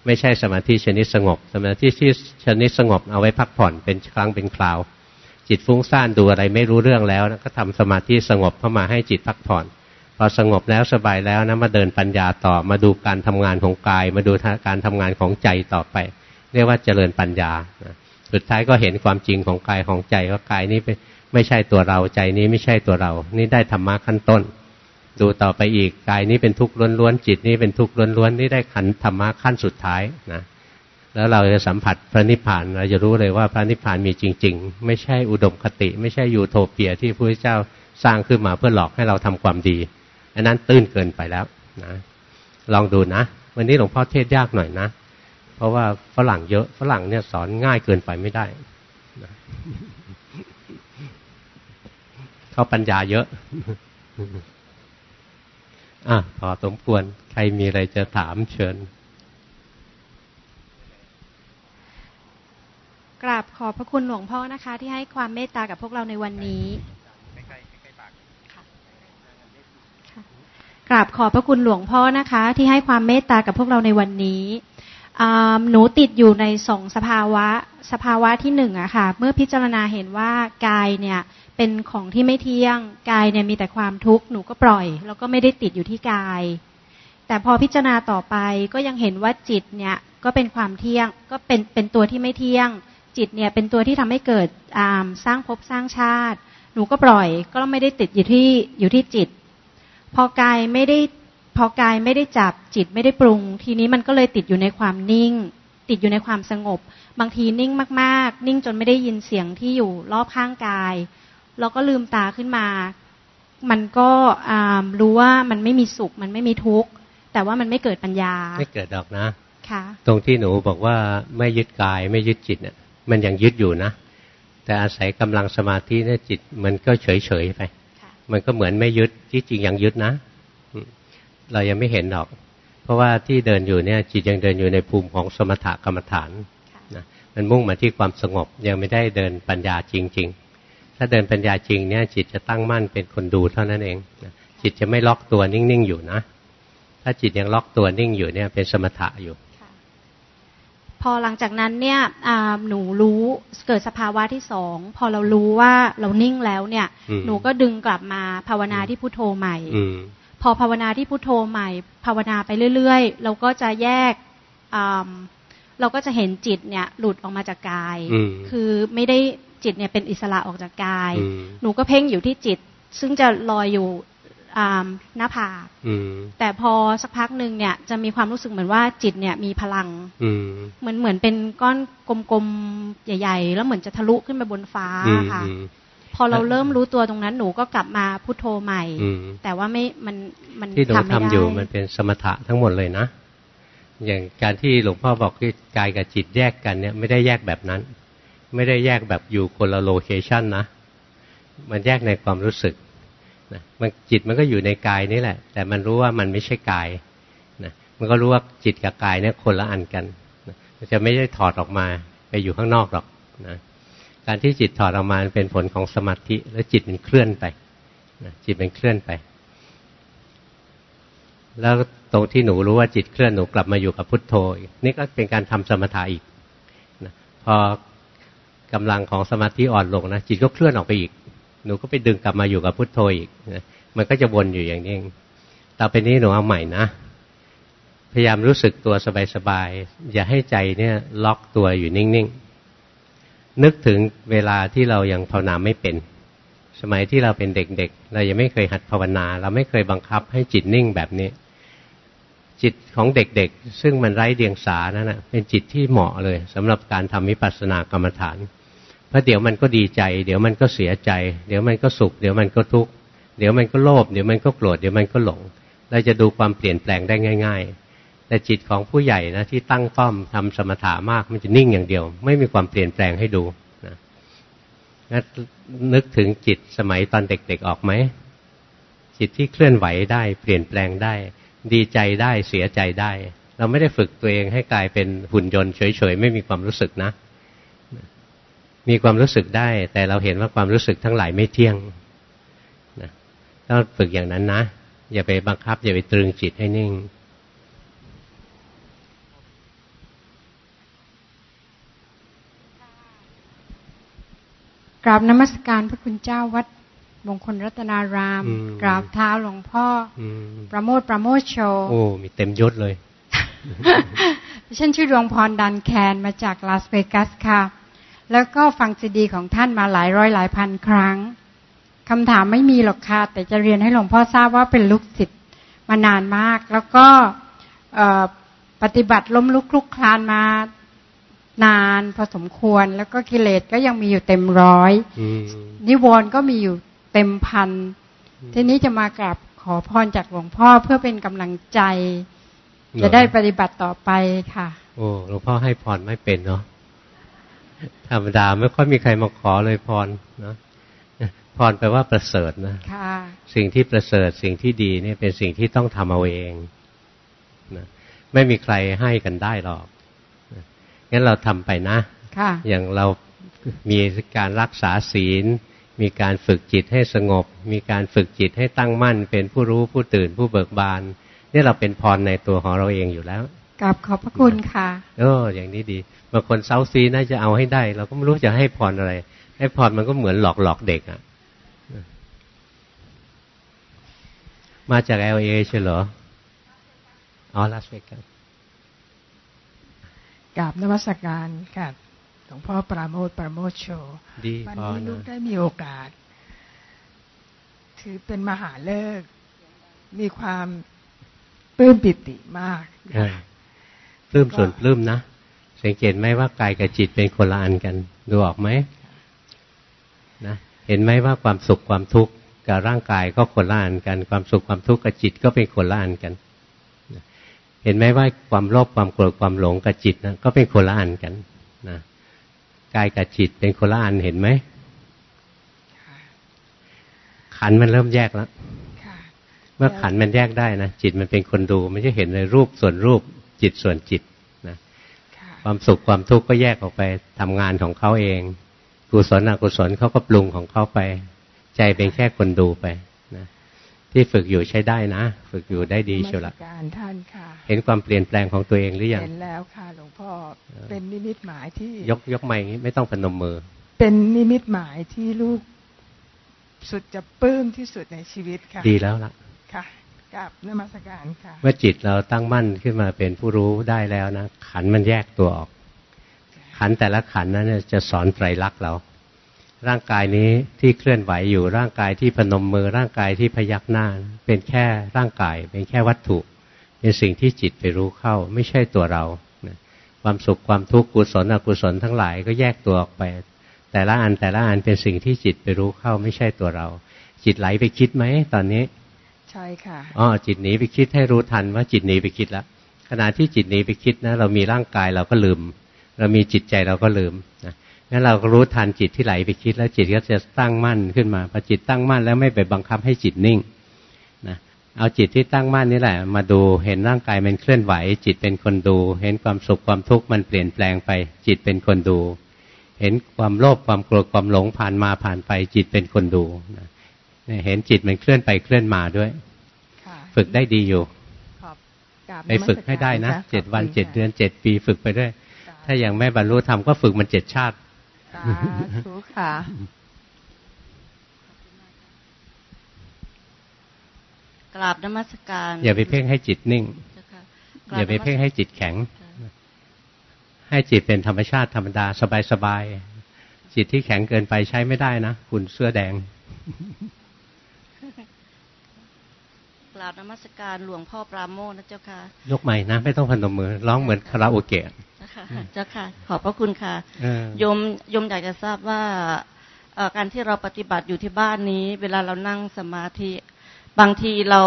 Speaker 1: ไม่ใช่สมาธิชนิดสงบ สมาธิที่ชนิดสงบเอาไว้พักผ่อนเป็นครั้งเป็นคราว จิตฟุ้งซ่านดูอะไรไม่รู้เรื่องแล้วก็ทำสมาธิสงบเข้ามาให้จิตพักผ่อน พอสงบแล้วสบายแล้วนะมาเดินปัญญาต่อมาดูการทำงานของกาย มาดูการทำงานของใจต่อไป เรียกว่าเจริญปัญญาสุดท้ายก็เห็นความจริงของกายของใจว่ากายนี้เป็น ไม่ใช่ตัวเราใจนี้ไม่ใช่ตัวเรา นี่ได้ธรรมะขั้นต้น ดูต่อไปอีกกายนี้เป็นทุกข์ล้วนๆจิตนี้เป็นทุกข์ล้วนๆนี่ได้ขันธรรมะขั้นสุดท้ายนะแล้วเราจะสัมผัสพระนิพพานเราจะรู้เลยว่าพระนิพพานมีจริง ๆ ไม่ใช่อุดมคติ ไม่ใช่ยูโทเปียที่พระพุทธเจ้าสร้างขึ้นมาเพื่อหลอกให้เราทำความดีอันนั้นตื้นเกินไปแล้วนะลองดูนะ วันนี้หลวงพ่อเทศยากหน่อยนะ เพราะว่าฝรั่งเยอะฝรั่งเนี่ยสอนง่ายเกินไปไม่ได้ เขาปัญญาเยอะ อะพอสมควร ใครมีอะไรจะถามเชิญ
Speaker 2: กราบขอบพระคุณหลวงพ่อนะคะ ที่ให้ความเมตตากับพวกเราในวันนี้กราบขอบพระคุณหลวงพ่อนะคะ ที่ให้ความเมตตากับพวกเราในวันนี้หนูติดอยู่ในสองสภาวะ สภาวะที่หนึ่งอะค่ะ เมื่อพิจารณาเห็นว่ากายเนี่ย เป็นของที่ไม่เที่ยงกายเนี่ยมีแต่ความทุกข์หนูก็ปล่อย แล้วก็ไม่ได้ติดอยู่ที่กาย แต่พอพิจารณาต่อไปก็ยังเห็นว่าจิตเนี่ยก็เป็นความเที่ยงก็เป็นเป็นตัวที่ไม่เที่ยง จิตเนี่ยเป็นตัวที่ทำให้เกิดสร้างภพสร้างชาติ หนูก็ปล่อย ก็ไม่ได้ติดอยู่ที่อยู่ที่จิต พอกายไม่ได้พอกายไม่ได้จับจิตไม่ได้ปรุง ทีนี้มันก็เลยติดอยู่ในความนิ่ง ติดอยู่ในความสงบ บางทีนิ่งมาก ๆ นิ่งจนไม่ได้ยินเสียงที่อยู่รอบข้างกาย เราก็ลืมตาขึ้นมา มันก็รู้ว่ามันไม่มีสุข มันไม่มีทุกข์ แต่ว่ามันไม่เกิดปัญญา
Speaker 1: ไม่เกิดดอกนะ
Speaker 2: ค่ะ
Speaker 1: ตรงที่หนูบอกว่าไม่ยึดกายไม่ยึดจิตเนี่ยมันยังยึดอยู่นะ แต่อาศัยกำลังสมาธิเนี่ยจิต มันก็เฉยเฉยไป มันก็เหมือนไม่ยึดที่จริงยังยึดนะ เรายังไม่เห็นหรอก เพราะว่าที่เดินอยู่เนี่ย จิตยังเดินอยู่ในภูมิของสมถกรรมฐานนะมันมุ่งมาที่ความสงบยังไม่ได้เดินปัญญาจริง ๆ ถ้าเดินปัญญาจริงเนี่ยจิตจะตั้งมั่นเป็นคนดูเท่านั้นเองจิตจะไม่ล็อกตัวนิ่งๆอยู่นะ ถ้าจิตยังล็อกตัวนิ่งอยู่เนี่ยเป็นสมถะอยู่
Speaker 2: พอหลังจากนั้นเนี่ยหนูรู้เกิดสภาวะที่สองพอเรารู้ว่าเรานิ่งแล้วเนี่ย หนูก็ดึงกลับมาภาวนาที่พุโทโธใหม่พอภาวนาที่พุโทโธใหม่ ภาวนาไปเรื่อย ๆ เราก็จะแยกเราก็จะเห็นจิตเนี่ย หลุดออกมาจากกาย คือไม่ได้ จิตเนี่ยเป็นอิสระออกจากกาย หนูก็เพ่งอยู่ที่จิต ซึ่งจะลอยอยู่หน้าผากแต่พอสักพักหนึ่งเนี่ยจะมีความรู้สึกเหมือนว่าจิตเนี่ยมีพลังเหมือนเหมือนเป็นก้อนกลมๆ ใหญ่ ๆ แล้วเหมือนจะทะลุขึ้นไปบนฟ้าค่ะ พอเราเริ่มรู้ตัวตรงนั้นหนูก็กลับมาพุโทโธใหม่ แต่ว่าไม่มันมัน
Speaker 1: ที่หนูทำอยู่มันเป็นสมถะทั้งหมดเลยนะ อย่างการที่หลวงพ่อบอกที่กายกับจิตแยกกันเนี่ย ไม่ได้แยกแบบนั้น ไม่ได้แยกแบบอยู่คนละโลเคชันนะมันแยกในความรู้สึกนะมันจิตมันก็อยู่ในกายนี่แหละ แต่มันรู้ว่ามันไม่ใช่กายนะมันก็รู้ว่าจิตกับกายเนี่ยคนละอันกันนะมันจะไม่ได้ถอดออกมาไปอยู่ข้างนอกหรอกนะการที่จิตถอดออกมาเป็นผลของสมาธิ แล้วจิตมันเคลื่อนไปนะจิตมันเคลื่อนไป แล้วตรงที่หนูรู้ว่าจิตเคลื่อนหนูกลับมาอยู่กับพุทโธนี่ก็เป็นการทำสมถะอีกนะพอ กำลังของสมาธิอ่อนลงนะจิตก็เคลื่อนออกไปอีก หนูก็ไปดึงกลับมาอยู่กับพุทโธอีกนะมันก็จะวนอยู่อย่างนี้ต่อไปนี้หนูเอาใหม่นะ พยายามรู้สึกตัวสบายๆอย่าให้ใจเนี่ยล็อกตัวอยู่นิ่งๆ นึกถึงเวลาที่เรายังภาวนาไม่เป็น สมัยที่เราเป็นเด็กๆ เรายังไม่เคยหัดภาวนา เราไม่เคยบังคับให้จิตนิ่งแบบนี้ จิตของเด็กๆ ซึ่งมันไร้เดียงสานั่นนะเป็นจิตที่เหมาะเลยสำหรับการทำวิปัสสนากรรมฐาน ราะเดี๋ยวมันก็ดีใจ เดี๋ยวมันก็เสียใจ เดี๋ยวมันก็สุข เดี๋ยวมันก็ทุกข์เดี๋ยวมันก็โลภเดี๋ยวมันก็โกรธเดี๋ยวมันก็หลง เราจะดูความเปลี่ยนแปลงได้ง่าย ๆ แต่จิตของผู้ใหญ่นะที่ตั้งป้อมทำสมถะมากมันจะนิ่งอย่างเดียว ไม่มีความเปลี่ยนแปลงให้ดูนะนึกถึงจิตสมัยตอนเด็กๆออกไหมจิตที่เคลื่อนไหวได้เปลี่ยนแปลงได้ ดีใจได้เสียใจได้ เราไม่ได้ฝึกตัวเองให้กลายเป็นหุ่นยนต์เฉยๆไม่มีความรู้สึกนะ มีความรู้สึกได้ แต่เราเห็นว่าความรู้สึกทั้งหลายไม่เที่ยงนะต้องฝึกอย่างนั้นนะ อย่าไปบังคับ อย่าไปตรึงจิตให้นิ่ง
Speaker 3: กราบนมัสการพระคุณเจ้าวัดมงคลรัตนาราม กราบเท้าหลวงพ่อประโมทประโมทโช
Speaker 1: โอ้ มีเต็มยศเลย
Speaker 3: ฉันชื่อดวงพรดันแคนมาจากลาสเวกัสค่ะ แล้วก็ฟังซีดีของท่านมาหลายร้อยหลายพันครั้งคำถามไม่มีหรอกค่ะ แต่จะเรียนให้หลวงพ่อทราบว่าเป็นลูกศิษย์มานานมาก แล้วก็ปฏิบัติล้มลุกคลุกคลานมานานพอสมควร แล้วก็กิเลสก็ยังมีอยู่เต็มร้อยนิวรณ์ก็มีอยู่เต็มพันทีนี้จะมากราบขอพรจากหลวงพ่อเพื่อเป็นกำลังใจ จะได้ปฏิบัติต่อไปค่ะ
Speaker 1: โอ้หลวงพ่อให้พรไม่เป็นเนาะ ธรรมดาไม่ค่อยมีใครมาขอเลยพรนะพรแปลว่าประเสริฐนะสิ่งที่ประเสริฐสิ่งที่ดีนี่เป็นสิ่งที่ต้องทำเอาเองนะไม่มีใครให้กันได้หรอกงั้นเราทำไปนะอย่างเรามีการรักษาศีล มีการฝึกจิตให้สงบ มีการฝึกจิตให้ตั้งมั่น เป็นผู้รู้ผู้ตื่นผู้เบิกบานนี่เราเป็นพรในตัวของเราเองอยู่แล้ว
Speaker 3: กับขอบพระคุณค่ะ
Speaker 1: เอออย่างนี้ดี บางคนเซาซีน่าจะเอาให้ได้ เราก็ไม่รู้จะให้พรอะไร ให้พรมันก็เหมือนหลอกหลอกเด็กอะ่ะ มาจากเอลเอใช่เหรออ๋อลาสเวกัส
Speaker 4: กราบนวัสการค่ะหลวงพ่อปราโมทปราโมทโช
Speaker 1: ดี
Speaker 4: วัน
Speaker 1: พอ
Speaker 4: นี้ลูก
Speaker 1: นะ
Speaker 4: ได้มีโอกาส ถือเป็นมหาเลิกษ์มีความปลื้มปิติมาก
Speaker 1: เออปลื้มส่วนปลื้มนะ สังเกตไหมว่ากายกับจิตเป็นคนละอันกัน ดูออกไหมนะเห็นไหมว่าความสุขความทุกข์กับร่างกายก็คนละอันกัน ความสุขความทุกข์กับจิตก็เป็นคนละอันกัน เห็นไหมว่าความโลภความโกรธความหลงกับจิตนะก็เป็นคนละอันกันนะกายกับจิตเป็นคนละอันเห็นไหมขันธ์มันเริ่มแยกแล้ว
Speaker 4: ค่ะ
Speaker 1: เมื่อขันธ์มันแยกได้นะจิตมันเป็นคนดู ไม่ใช่เห็นในรูปส่วนรูปจิตส่วนจิตนะ
Speaker 4: ค่ะ
Speaker 1: ความสุขความทุกข์ก็แยกออกไปทำงานของเขาเอง กุศลอกุศลเขาก็ปรุงของเขาไป ใจเป็นแค่คนดูไปนะที่ฝึกอยู่ใช้ได้นะ ฝึกอยู่ได้ดีเชียวละ
Speaker 4: นมัสการท่านค่ะ
Speaker 1: เห็นความเปลี่ยนแปลงของตัวเองหรือยัง
Speaker 4: เห็นแล้วค่ะหลวงพ่อเป็นนิมิตหมายที่
Speaker 1: ยกยกไม้อย่างนี้ไม่ต้องพนมมือ
Speaker 4: เป็นนิมิตหมายที่ลูกสุดจะปลื้มที่สุดในชีวิตค่ะ
Speaker 1: ดีแล้วละ
Speaker 4: ค่ะ กราบนมัสการค่ะ
Speaker 1: เมื่อจิตเราตั้งมั่นขึ้นมาเป็นผู้รู้ได้แล้วนะ ขันธ์มันแยกตัวออก ขันธ์แต่ละขันธ์นั้นเนี่ยจะสอนไตรลักษณ์เรา ร่างกายนี้ที่เคลื่อนไหวอยู่ร่างกายที่พนมมือร่างกายที่พยักหน้า เป็นแค่ร่างกาย เป็นแค่วัตถุ เป็นสิ่งที่จิตไปรู้เข้า ไม่ใช่ตัวเรานะความสุขความทุกข์กุศลอกุศลทั้งหลายก็แยกตัวออกไป แต่ละอันแต่ละอันเป็นสิ่งที่จิตไปรู้เข้าไม่ใช่ตัวเรา จิตไหลไปคิดไหมตอนนี้
Speaker 4: ใช่ค่ะ
Speaker 1: อ๋อจิตหนีไปคิดให้รู้ทันว่าจิตหนีไปคิดแล้วขณะที่จิตหนีไปคิดนะ เรามีร่างกายเราก็ลืม เรามีจิตใจเราก็ลืมนะงั้นเราก็รู้ทันจิตที่ไหลไปคิด แล้วจิตก็จะตั้งมั่นขึ้นมาพอจิตตั้งมั่นแล้วไม่ไปบังคับให้จิตนิ่งนะเอาจิตที่ตั้งมั่นนี่แหละ มาดูเห็นร่างกายมันเคลื่อนไหว จิตเป็นคนดู เห็นความสุขความทุกข์มันเปลี่ยนแปลงไป จิตเป็นคนดู เห็นความโลภความโกรธความหลงผ่านมาผ่านไป จิตเป็นคนดูนะ เนี่ยเห็นจิตมันเคลื่อนไปเคลื่อนมาด้วย
Speaker 4: ค่ะ
Speaker 1: ฝึกได้ดีอยู่
Speaker 4: ขอบกราบ
Speaker 1: ไปฝึกให้ได้นะ
Speaker 4: มัสการ
Speaker 1: เจ็ดวัน
Speaker 4: ขบคุณ
Speaker 1: เจ็ด
Speaker 4: ค่ะ
Speaker 1: เดือนเจ็ดปีฝึกไปด้วย
Speaker 4: ค่ะ
Speaker 1: ถ้ายังไม่บรรลุธรรมก็ฝึกมันเจ็ดชาติ
Speaker 4: สาธุค่ะ
Speaker 5: กราบนมัสการ
Speaker 1: อย่าไปเพ่งให้จิตนิ่ง
Speaker 5: เจ้าค่ะ
Speaker 1: อย่าไปเพ่งให้จิตแข็ง
Speaker 5: ค่ะ
Speaker 1: ให้จิตเป็นธรรมชาติธรรมดาสบายๆจิตที่แข็งเกินไปใช้ไม่ได้นะ คุณเสื้อแดง
Speaker 5: ก ราบนมัสการหลวงพ่อปราโมทนะเจ้าค่ะ
Speaker 1: ยกใหม่นะ ไม่ต้องพนมมือ ร้องเหมือนคาราโอเกะ
Speaker 5: เจ้าค่ะเจ้าค่ะขอบพระคุณค่ะ
Speaker 1: เออ
Speaker 5: โยมโยมอยากจะทราบว่าเอ่อการที่เราปฏิบัติอยู่ที่บ้านนี้ เวลาเรานั่งสมาธิ บางทีเรา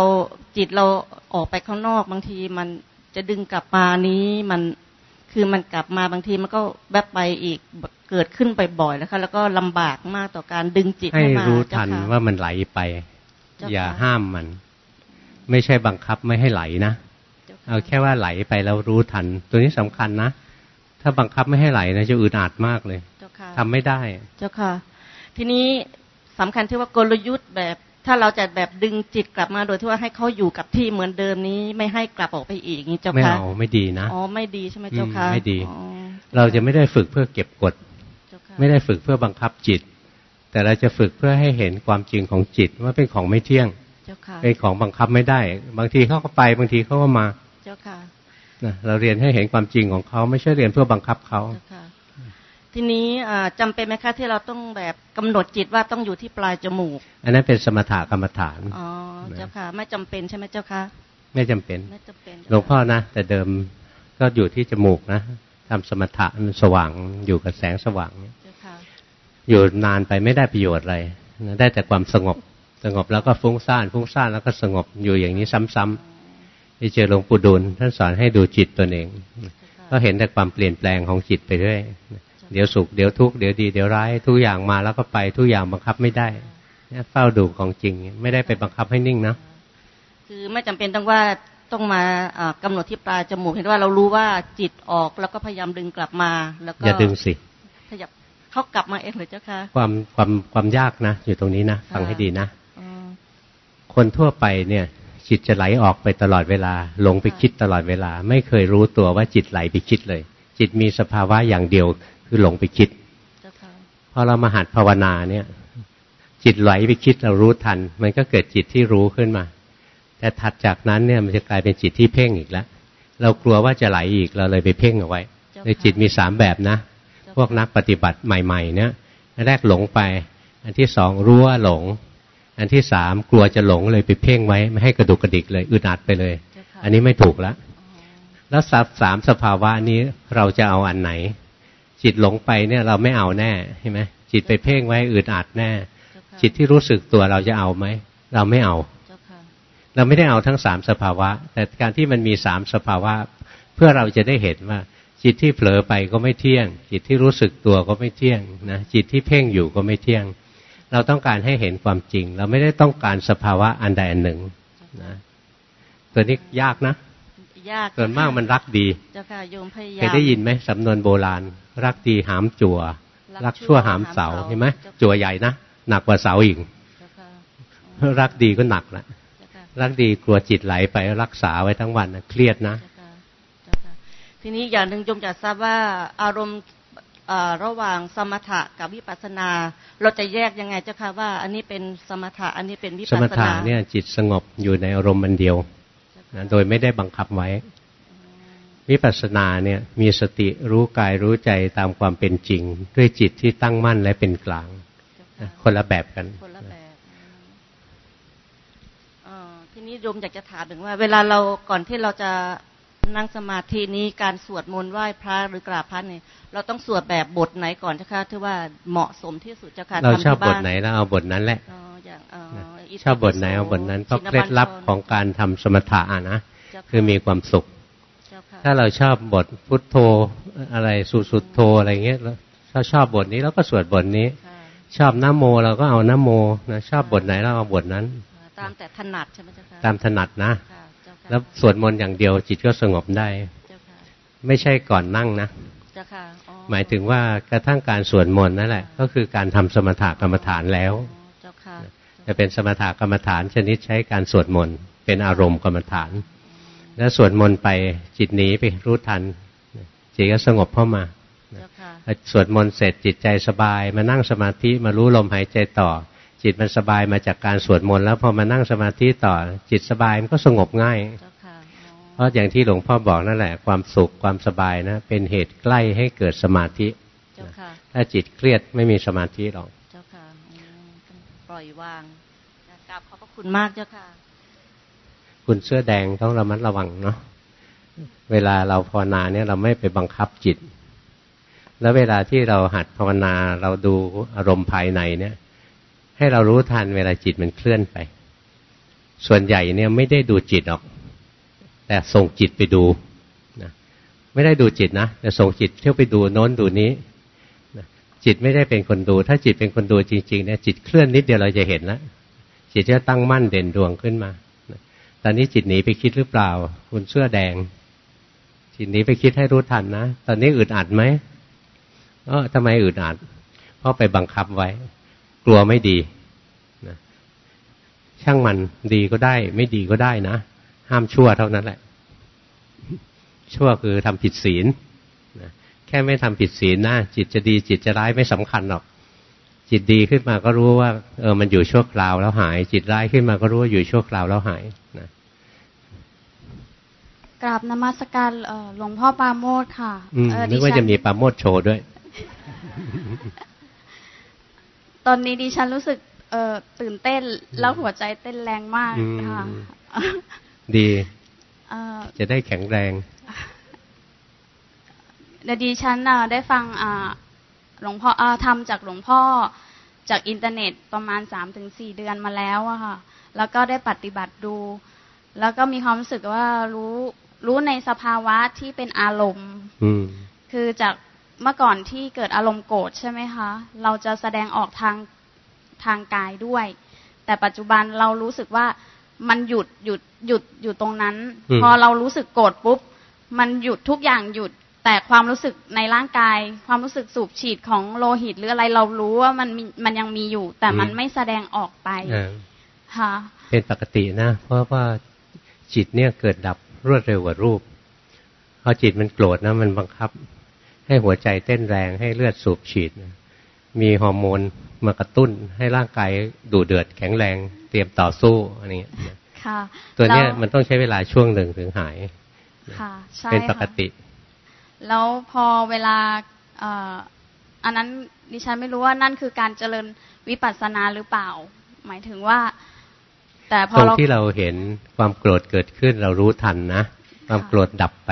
Speaker 5: จิตเราออกไปข้างนอก บางทีมันจะดึงกลับมานี้มันคือมันกลับมาบางทีมันก็แวบไปอีกเกิดขึ้นบ่อยๆแล้วค่ะแล้วก็ลำบากมากต่อการดึงจิต
Speaker 1: ให้
Speaker 5: ให้มา
Speaker 1: รู้
Speaker 5: เจ้า
Speaker 1: ทัน
Speaker 5: ค่ะ
Speaker 1: ว่ามันไหลไป
Speaker 5: เจ้าค่ะ
Speaker 1: อย่าห้ามมัน ไม่ใช่บังคับไม่ให้ไหลนะ
Speaker 5: เจ้าค่ะ
Speaker 1: เอาแค่ว่าไหลไปแล้วรู้ทัน ตัวนี้สำคัญนะถ้าบังคับไม่ให้ไหลนะจะอึดอัดมากเลย
Speaker 5: เจ้าค่ะ
Speaker 1: ทำไม่ได้
Speaker 5: เจ้าค่ะ ทีนี้สำคัญที่ว่ากลยุทธ์แบบ ถ้าเราจะแบบดึงจิตกลับมาโดยที่ว่าให้เขาอยู่กับที่เหมือนเดิมนี้ไม่ให้กลับออกไปอีกอย่างนี้เจ้า
Speaker 1: ไม่
Speaker 5: ค่ะ
Speaker 1: เอาไม่ดีนะ
Speaker 5: อ๋อไม่ดีใช่ไหมเจ้าค่ะ
Speaker 1: อืมไม่ดี
Speaker 5: อ๋อ
Speaker 1: เราจะไม่ได้ฝึกเพื่อเก็บกด
Speaker 5: เจ้าค่ะ
Speaker 1: ไม่ได้ฝึกเพื่อบังคับจิต แต่เราจะฝึกเพื่อให้เห็นความจริงของจิตว่าเป็นของไม่เที่ยง
Speaker 5: เจ้าค่ะ
Speaker 1: เป็นของบังคับไม่ได้ บางทีเขาก็ไปบางทีเขาก็มา
Speaker 5: เจ้าค่ะ
Speaker 1: นะเราเรียนให้เห็นความจริงของเขาไม่ใช่เรียนเพื่อบังคับเขา
Speaker 5: เจ้าค่ะทีนี้อ่าจำเป็นไหมคะที่เราต้องแบบกำหนดจิตว่าต้องอยู่ที่ปลายจมูก
Speaker 1: อันนั้นเป็นสมถะกรรมฐาน
Speaker 5: อ๋อเจ้าค่ะ ไม่จำเป็นใช่ไหมเจ้าค่ะ
Speaker 1: ไม่จำเป็น
Speaker 5: ไม่จำเป็น
Speaker 1: หลวงพ่อนะแต่เดิมก็อยู่ที่จมูกนะทำสมถะมันสว่างอยู่กับแสงสว่าง
Speaker 5: เจ้าค่ะ
Speaker 1: อยู่นานไปไม่ได้ประโยชน์อะไรนะได้แต่ความสงบ สงบแล้วก็ฟุ้งซ่าน ฟุ้งซ่านแล้วก็สงบอยู่อย่างนี้ซ้ำๆที่เจอหลวงปู่ดูลท่านสอนให้ดูจิตตัวเอง ก็เห็นแต่ความเปลี่ยนแปลงของจิตไปเรื่อยเดี๋ยวสุขเดี๋ยวทุกข์เดี๋ยวดีเดี๋ยวร้ายทุกอย่างมาแล้วก็ไปทุกอย่างบังคับไม่ได้เนี่ยเฝ้าดูของจริง ไม่ได้ไปบังคับให้นิ่งนะ
Speaker 5: คือไม่จำเป็นต้องว่าต้องมาอ่ากำหนดที่ปลายจมูกเห็นว่าเรารู้ว่าจิตออกแล้วก็พยายามดึงกลับมา แล้วก็
Speaker 1: อย่าดึงสิ
Speaker 5: ขยับเขากลับมาเองเลยเจ้าค่ะ
Speaker 1: ความความความยากนะ อยู่ตรงนี้นะฟังให้ดีนะ
Speaker 5: อ๋อ
Speaker 1: คนทั่วไปเนี่ย จิตจะไหลออกไปตลอดเวลาหลงไปคิดตลอดเวลา ไม่เคยรู้ตัวว่าจิตไหลไปคิดเลย จิตมีสภาวะอย่างเดียวคือหลงไปคิด
Speaker 5: เจ้าค่ะ
Speaker 1: พอเรามาหัดภาวนาเนี่ย จิตไหลไปคิดเรารู้ทัน มันก็เกิดจิตที่รู้ขึ้นมา แต่ถัดจากนั้นเนี่ยมันจะกลายเป็นจิตที่เพ่งอีกแล้วเรากลัวว่าจะไหลอีกเราเลยไปเพ่งเอาไว้ในจิตมีสามแบบนะ พวกนักปฏิบัติใหม่ ๆ เนี่ยอันแรกหลงไป อันที่สองรู้ว่าหลง อันที่สามกลัวจะหลงเลยไปเพ่งไว้ ไม่ให้กระดุกกระดิกเลยอึดอัดไปเลย
Speaker 5: เจ้าค่ะ
Speaker 1: อันนี้ไม่ถูกแล้วแล้วสับสามสภาวะนี้เราจะเอาอันไหน จิตหลงไปเนี่ยเราไม่เอาแน่ใช่ไหมจิตไปเพ่งไว้อึดอัดแน่
Speaker 5: เจ้าค่ะ
Speaker 1: จิตที่รู้สึกตัวเราจะเอาไหมเราไม่เอา
Speaker 5: เจ้าค่ะ
Speaker 1: เราไม่ได้เอาทั้งสามสภาวะ แต่การที่มันมีสามสภาวะ เพื่อเราจะได้เห็นว่า จิตที่เผลอไปก็ไม่เที่ยง จิตที่รู้สึกตัวก็ไม่เที่ยงนะจิตที่เพ่งอยู่ก็ไม่เที่ยง เราต้องการให้เห็นความจริง เราไม่ได้ต้องการสภาวะอันใดอันหนึ่งนะตัวนี้ยากนะ
Speaker 5: ยาก
Speaker 1: ส่วนมากมันรักดี
Speaker 5: เจ้าค่ะโยมพยายา
Speaker 1: เค
Speaker 5: ม
Speaker 1: ยได้ยินไหมสำนวนโบราณ รักดีหามจั่ว
Speaker 5: รั
Speaker 1: รั
Speaker 5: ก
Speaker 1: ก
Speaker 5: ชั่
Speaker 1: ชั่
Speaker 5: ว
Speaker 1: วหามเสา
Speaker 5: หามเสา
Speaker 1: เห็นไหม
Speaker 5: เจ้าค่ะ
Speaker 1: จั่วใหญ่นะหนักกว่าเสาอีก
Speaker 5: เจ้าค่ะ
Speaker 1: รักดีก็หนักละ
Speaker 5: เจ้าค่ะ
Speaker 1: รักดีกลัวจิตไหลไปรักษาไว้ทั้งวันนะเครียดนะ
Speaker 5: เจ้าค่ะเจ้าค่ะทีนี้อย่างหนึ่งโยมอยากทราบว่าอารมณ์เอ่อ ระหว่างสมถะกับวิปัสสนา เราจะแยกยังไงเจ้าค่ะว่า อันนี้เป็นสมถะอันนี้เป็นวิ
Speaker 1: ส
Speaker 5: ปัส
Speaker 1: ม
Speaker 5: ส
Speaker 1: ถะ
Speaker 5: นา
Speaker 1: เนี่ยจิตสงบอยู่ในอารมณ์มันเดียวนะโดยไม่ได้บังคับไว้ วิปัสสนาเนี่ยมีสติรู้กายรู้ใจตามความเป็นจริง ด้วยจิตที่ตั้งมั่นและเป็นกลาง
Speaker 5: เจ้า
Speaker 1: นะ
Speaker 5: ค่ะ
Speaker 1: คนละแบบกัน
Speaker 5: คนละแบบเอ่อทีนี้โยมอยากจะถามถึงว่า เวลาเราก่อนที่เราจะนั่งสมาธินี้การสวดมนต์ไหว้พระหรือกราบพระเนี่ย เราต้องสวดแบบบทไหนก่อนเจ้าค่ะที่ว่าเหมาะสมที่สุดเจ้าค่ะ
Speaker 1: เรา
Speaker 5: ทำที่
Speaker 1: ชอบบท
Speaker 5: น
Speaker 1: ไหนแล้วเอาบทนั้นแหละ
Speaker 5: อ๋ออย่างเอ่อ
Speaker 1: นะ
Speaker 5: อิติ
Speaker 1: ชอบบทไหนเอาบทนั้นเพราะเคล็ดลับของการทำสมถะอะนะ
Speaker 5: เจ้าะ
Speaker 1: คือมีความสุข
Speaker 5: เจ้าค่ะ
Speaker 1: ถ้าเราชอบบทพุทโธอะไรสุสุดโธอะไรเงี้ยแล้วถ้าชอบบทนี้เราก็สวดบทนี้
Speaker 5: ค่ะ
Speaker 1: ชอบน้ำโมเราก็เอาน้ำโมนะชอบบทไหนเราเอาบทนั้น
Speaker 5: ตามแต่ถนัดใช่ไหมเจ้าค่ะ
Speaker 1: ตามถนัดนะ
Speaker 5: ค่ะเจ้าค่ะ
Speaker 1: แล้วสวดมนต์อย่างเดียวจิตก็สงบได้
Speaker 5: เจ้าค่ะ
Speaker 1: ไม่ใช่ก่อนนั่งนะ
Speaker 5: เจ้าค่ะอ๋อ
Speaker 1: หมายถึงว่ากระทั่งการสวดมนต์นั่นแหละ ก็คือการทำสมถกรรมฐานแล้ว
Speaker 5: อ๋อเจ้าค่ะ
Speaker 1: จะเป็นสมถกรรมฐานชนิดใช้การสวดมนต์เป็นอารมณ์กรรมฐาน แล้วสวดมนต์ไปจิตหนีไปรู้ทันจิตก็สงบเข้ามา
Speaker 5: เจ้าค่ะ
Speaker 1: พอสวดมนต์เสร็จจิตใจสบาย มานั่งสมาธิมารู้ลมหายใจต่อ จิตมันสบายมาจากการสวดมนต์แล้วพอมานั่งสมาธิต่อ จิตสบายมันก็สงบง่าย
Speaker 5: เจ้าค่ะอ๋อ
Speaker 1: เพราะอย่างที่หลวงพ่อบอกนั่นแหละ ความสุขความสบายนะ เป็นเหตุใกล้ให้เกิดสมาธิ
Speaker 5: เจ้าค่ะ
Speaker 1: ถ้าจิตเครียดไม่มีสมาธิหรอก
Speaker 5: เจ้าค่ะอืมต้องปล่อยวางกราบขอบพระคุณมากเจ้าค่ะ
Speaker 1: คุณเสื้อแดงต้องระมัดระวังเนาะเวลาเราภาวนาเนี่ยเราไม่ไปบังคับจิต แล้วเวลาที่เราหัดภาวนาเราดูอารมณ์ภายในเนี่ย ให้เรารู้ทันเวลาจิตมันเคลื่อนไป ส่วนใหญ่เนี่ยไม่ได้ดูจิตหรอก แต่ส่งจิตไปดูนะไม่ได้ดูจิตนะแต่ส่งจิตเที่ยวไปดูโน้นดูนี้นะจิตไม่ได้เป็นคนดู ถ้าจิตเป็นคนดูจริงๆเนี่ยจิตเคลื่อนนิดเดียวเราจะเห็นแล้วจิตจะตั้งมั่นเด่นดวงขึ้นมานะตอนนี้จิตหนีไปคิดหรือเปล่า คุณเสื้อแดง จิตหนีไปคิดให้รู้ทันนะตอนนี้อึดอัดไหมเออทำไมอึดอัดเพราะไปบังคับไว้ กลัวไม่ดีนะช่างมันดีก็ได้ ไม่ดีก็ได้นะ ห้ามชั่วเท่านั้นแหละ ชั่วคือทำผิดศีลนะแค่ไม่ทำผิดศีลนะจิตจะดี จิตจะร้ายไม่สำคัญหรอก จิตดีขึ้นมาก็รู้ว่า เออมันอยู่ชั่วคราวแล้วหาย จิตร้ายขึ้นมาก็รู้ว่าอยู่ชั่วคราวแล้วหายนะ
Speaker 6: กราบนมัสการเอ่อหลวงพ่อปราโมทค่ะ
Speaker 1: อืม
Speaker 6: เอ่อ
Speaker 1: นึกว่า
Speaker 6: ดิฉั
Speaker 1: จะมีปราโมดโชว์ด้วย
Speaker 6: ตอนนี้ดิฉันรู้สึกเอ่อตื่นเต้นแล้วหัวใจเต้นแรงมาก
Speaker 1: อืม
Speaker 6: ค่ะ
Speaker 1: ดี
Speaker 6: เอ่อ
Speaker 1: จะได้แข็งแรง
Speaker 6: เดี๋ยวดิฉันน่ะได้ฟังอ่าหลวงพ่ออาทำจากหลวงพ่อจากอินเทอร์เน็ตประมาณสามถึงสี่เดือนมาแล้วอะค่ะ แล้วก็ได้ปฏิบัติดู แล้วก็มีความรู้สึกว่ารู้รู้ในสภาวะที่เป็นอารมณ์
Speaker 1: อืม
Speaker 6: คือจากเมื่อก่อนที่เกิดอารมณ์โกรธใช่ไหมคะ เราจะแสดงออกทางทางกายด้วย แต่ปัจจุบันเรารู้สึกว่า มันหยุดหยุดหยุดอยู่ตรงนั้น
Speaker 1: อืม
Speaker 6: พอเรารู้สึกโกรธปุ๊บ มันหยุดทุกอย่างหยุด แต่ความรู้สึกในร่างกาย ความรู้สึกสูบฉีดของโลหิตหรืออะไรเรารู้ว่ามันมีมันยังมีอยู่ แต่มันไม่แสดงออกไป
Speaker 1: อ่า
Speaker 6: ค่ะ
Speaker 1: เป็นปกตินะ เพราะว่าจิตเนี่ยเกิดดับรวดเร็วกว่ารูปพอจิตมันโกรธนะมันบังคับ ให้หัวใจเต้นแรงให้เลือดสูบฉีด มีฮอร์โมนมากระตุ้นให้ร่างกายดูเดือดแข็งแรงเตรียมต่อสู้อะไรเงี้ยตัวเนี้ยมันต้องใช้เวลาช่วงหนึ่งถึงหาย
Speaker 6: ค่ะใช่
Speaker 1: เป็นปกติ
Speaker 6: แล้วพอเวลาอันนั้นดิฉันไม่รู้ว่านั่นคือการเจริญวิปัสสนาหรือเปล่า หมายถึงว่า แต่พอ
Speaker 1: เราที่เราเห็นความโกรธเกิดขึ้นเรารู้ทันนะความโกรธดับไป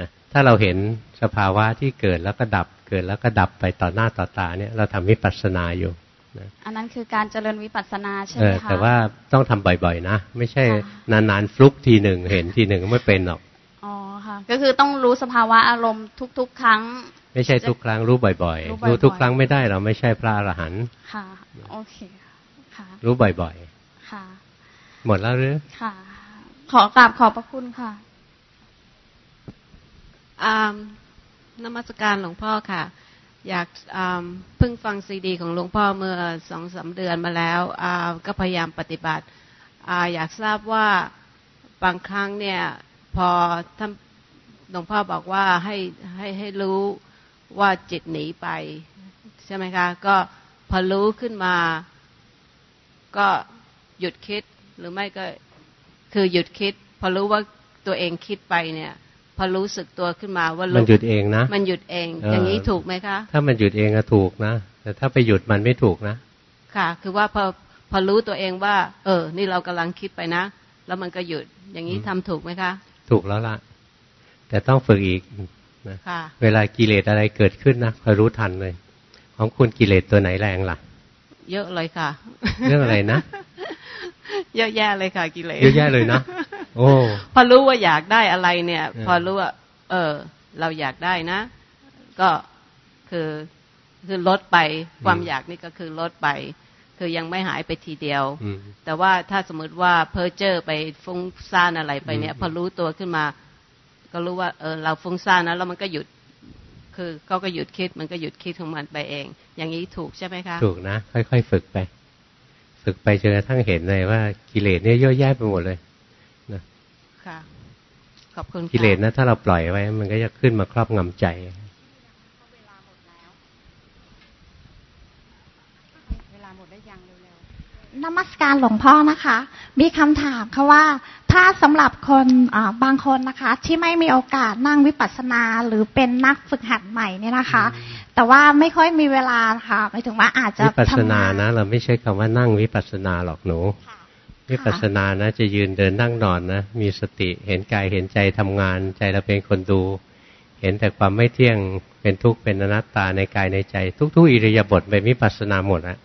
Speaker 1: นะถ้าเราเห็นสภาวะที่เกิดแล้วก็ดับเกิดแล้วก็ดับไปต่อหน้าต่อตาเนี่ยเราทำวิปัสสนาอยู่
Speaker 6: นะอันนั้นคือการเจริญวิปัสสนาใช่ไหมคะ
Speaker 1: แต่ว่าต้องทำบ่อยๆนะ ไม่ใช่นานๆฟลุกทีหนึ่งเห็นทีหนึ่งไม่เป็นหรอก
Speaker 6: อ๋อค่ะก็คือต้องรู้สภาวะอารมณ์ทุก ๆ ครั้ง
Speaker 1: ไม่ใช่ทุกครั้งรู้บ่อยๆ รู้ทุกครั้งไม่ได้เราไม่ใช่พระอรหันต์
Speaker 6: ค่ะโอเคค่ะ
Speaker 1: รู้บ่อยๆค่ะ หมดแล้วหรือ
Speaker 6: ค่ะ ขอกราบขอบพระคุณค่ะ
Speaker 7: นมัสการหลวงพ่อค่ะ อยากเพิ่งฟังซีดี ของหลวงพ่อเมื่อสองสาเดือนมาแล้วก็พยายามปฏิบัติออยากทราบว่าบางครั้งเนี่ยพอท่านหลวงพ่อบอกว่าให้ให้ให้รู้ว่าจิตหนีไป ใช่ไหมคะ ก็พอรู้ขึ้นมา ก็หยุดคิดหรือไม่ก็คือหยุดคิด พอรู้ว่าตัวเองคิดไปเนี่ย พอรู้สึกตัวขึ้นมาว่า
Speaker 1: มันหยุดเองนะ
Speaker 7: มันหยุดเอง อย่างนี้ถูกไหมคะ
Speaker 1: ถ้ามันหยุดเองก็ถูกนะ แต่ถ้าไปหยุดมันไม่ถูกนะ
Speaker 7: ค่ะ คือว่าพอพอรู้ตัวเองว่า เออ นี่เรากำลังคิดไปนะ แล้วมันก็หยุด อย่างนี้ทำถูกไหมคะ
Speaker 1: ถูกแล้วล่ะ แต่ต้องฝึกอีกนะเวลากิเลสอะไรเกิดขึ้นนะคอยรู้ทันเลย ของคุณกิเลสตัวไหนแรงล่ะ
Speaker 7: เยอะเลยค่ะ
Speaker 1: เรื่องอะไรนะ
Speaker 7: เยอะแยะเลยค่ะกิเลส
Speaker 1: เยอะแยะเลยนะโอ้
Speaker 7: พอรู้ว่าอยากได้อะไรเนี่ย พอรู้ว่า เออ เราอยากได้นะ ก็คือคือลดไปความอยากนี่ก็คือลดไป คือยังไม่หายไปทีเดียว แต่ว่าถ้าสมมติว่าเพอเจอร์ไปฟุ้งซ่านอะไรไปเนี่ย พอรู้ตัวขึ้นมา ก็รู้ว่าเออเราฟุ้งซ่านนะแล้วมันก็หยุด คือเขาก็หยุดคิดมันก็หยุดคิดของมันไปเอง อย่างนี้ถูกใช่ไหมคะ
Speaker 1: ถูกนะค่อยๆฝึกไป ฝึกไปจนกระทั่งเห็นเลยว่ากิเลสเนี่ยเยอะแยะไปหมดเลยนะ
Speaker 7: ค่ะ ขอบคุณ
Speaker 1: กิเลสนะถ้าเราปล่อยไว้ มันก็จะขึ้นมาครอบงำใจ
Speaker 8: นมัสการหลวงพ่อนะคะ มีคำถามค่ะว่า ถ้าสำหรับคนบางคนนะคะ ที่ไม่มีโอกาสนั่งวิปัสสนาหรือเป็นนักฝึกหัดใหม่เนี่ยนะคะ แต่ว่าไม่ค่อยมีเวลาค่ะหมายถึงว่าอาจจะ
Speaker 1: วิปัสสนานะ เราไม่ใช่คำว่านั่งวิปัสสนาหรอกหนู วิปัสสนานะจะยืนเดินนั่งนอนนะมีสติเห็นกายเห็นใจทำงาน ใจเราเป็นคนดู เห็นแต่ความไม่เที่ยงเป็นทุกข์เป็นอนัตตาในกายในใจ ทุก ๆ อิริยาบถเป็นวิปัสสนาหมดอะ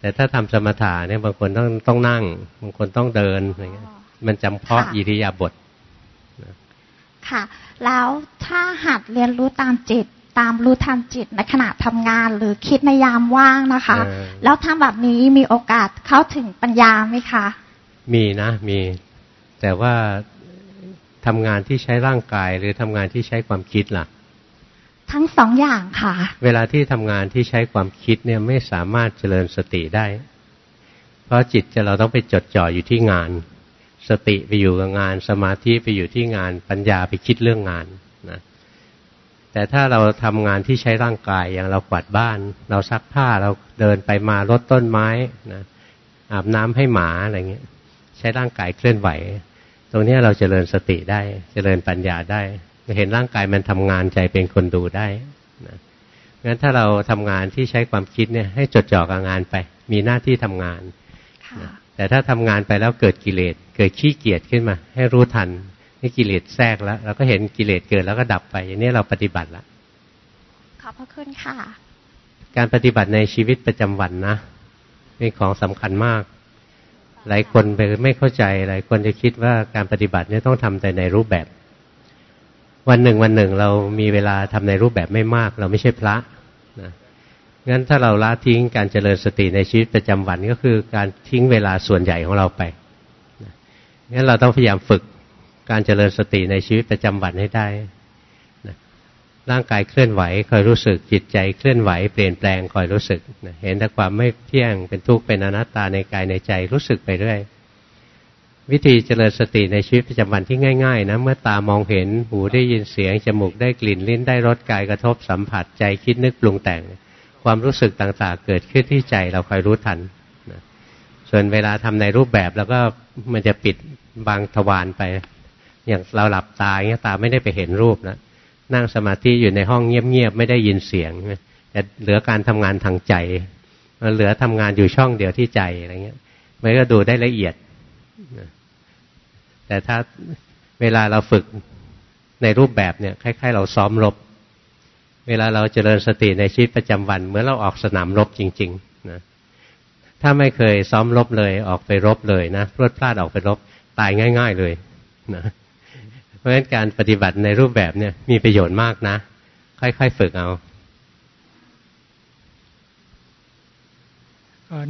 Speaker 1: แต่ถ้าทำสมถะเนี่ยบางคนต้องต้องนั่ง บางคนต้องเดินอะไรเงี้ยมันจำเพาะอิริยาบถ
Speaker 8: ค่ะ แล้วถ้าหัดเรียนรู้ตามจิต ตามรู้ทันจิตในขณะทำงาน หรือคิดในยามว่างนะคะ แล้วทำแบบนี้มีโอกาสเข้าถึงปัญญาไหมคะ
Speaker 1: มีนะมี แต่ว่าทำงานที่ใช้ร่างกายหรือทำงานที่ใช้ความคิดล่ะ
Speaker 8: ทั้งสองอย่างค่ะ
Speaker 1: เวลาที่ทำงานที่ใช้ความคิดเนี่ยไม่สามารถเจริญสติได้ เพราะจิตจะเราต้องไปจดจ่ออยู่ที่งาน สติไปอยู่กับงาน สมาธิไปอยู่ที่งาน ปัญญาไปคิดเรื่องงานนะ แต่ถ้าเราทำงานที่ใช้ร่างกายอย่างเรากวาดบ้าน เราซักผ้าเราเดินไปมารดต้นไม้นะอาบน้ำให้หมาอะไรเงี้ย ใช้ร่างกายเคลื่อนไหว ตรงนี้เราจเจริญสติได้จเจริญปัญญาได้ เห็นร่างกายมันทำงานใจเป็นคนดูได้นะงั้นถ้าเราทำงานที่ใช้ความคิดเนี่ยให้จดจ่อกับงานไป มีหน้าที่ทำงานนะแต่ถ้าทำงานไปแล้วเกิดกิเลส เกิดขี้เกียจขึ้นมา ให้รู้ทัน นี่กิเลสแทรกแล้วเราก็เห็นกิเลสเกิดแล้วก็ดับไป อย่างนี้เราปฏิบัติละ
Speaker 8: ขอบพระคุณค่ะ
Speaker 1: การปฏิบัติในชีวิตประจำวันนะเป็นของสำคัญมาก หลายคนไปไม่เข้าใจ หลายคนจะคิดว่าการปฏิบัติเนี่ยต้องทำแต่ในรูปแบบ วันหนึ่งวันหนึ่งเรามีเวลาทำในรูปแบบไม่มาก เราไม่ใช่พระนะงั้นถ้าเราละทิ้งการเจริญสติในชีวิตประจำวันก็คือการทิ้งเวลาส่วนใหญ่ของเราไปงั้นเราต้องพยายามฝึก การเจริญสติในชีวิตประจำวันให้ได้นะร่างกายเคลื่อนไหวคอยรู้สึกจิตใจเคลื่อนไหวเปลี่ยนแปลงคอยรู้สึกนะเห็นแต่ความไม่เที่ยงเป็นทุกข์เป็นอนัตตาในกายในใจรู้สึกไปเรื่อยวิธีเจริญสติในชีวิตประจำวันที่ง่ายๆนะเมื่อตามองเห็นหูได้ยินเสียงจมูกได้กลิ่นลิ้นได้รสกายกระทบสัมผัสใจคิดนึกปรุงแต่ง ความรู้สึกต่างๆ เกิดขึ้นที่ใจเราคอยรู้ทันนะส่วนเวลาทำในรูปแบบแล้วก็มันจะปิดบางทวารไป อย่างเราหลับตาเงี้ยตาไม่ได้ไปเห็นรูปนะนั่งสมาธิอยู่ในห้องเงียบๆไม่ได้ยินเสียงแต่เหลือการทำงานทางใจมันเหลือทำงานอยู่ช่องเดียวที่ใจอะไรเงี้ยมันก็ดูได้ละเอียดแต่ถ้าเวลาเราฝึกในรูปแบบเนี่ยคล้ายๆ เราซ้อมรบ เวลาเราเจริญสติในชีวิตประจำวัน เหมือนเราออกสนามรบจริง ๆ นะถ้าไม่เคยซ้อมรบเลย ออกไปรบเลยนะพลดพลาดออกไปรบตายง่าย ๆ เลยนะ ราะฉะนั้นการปฏิบัติในรูปแบบเนี่ยมีประโยชน์มากนะ ค่อยๆฝึกเอา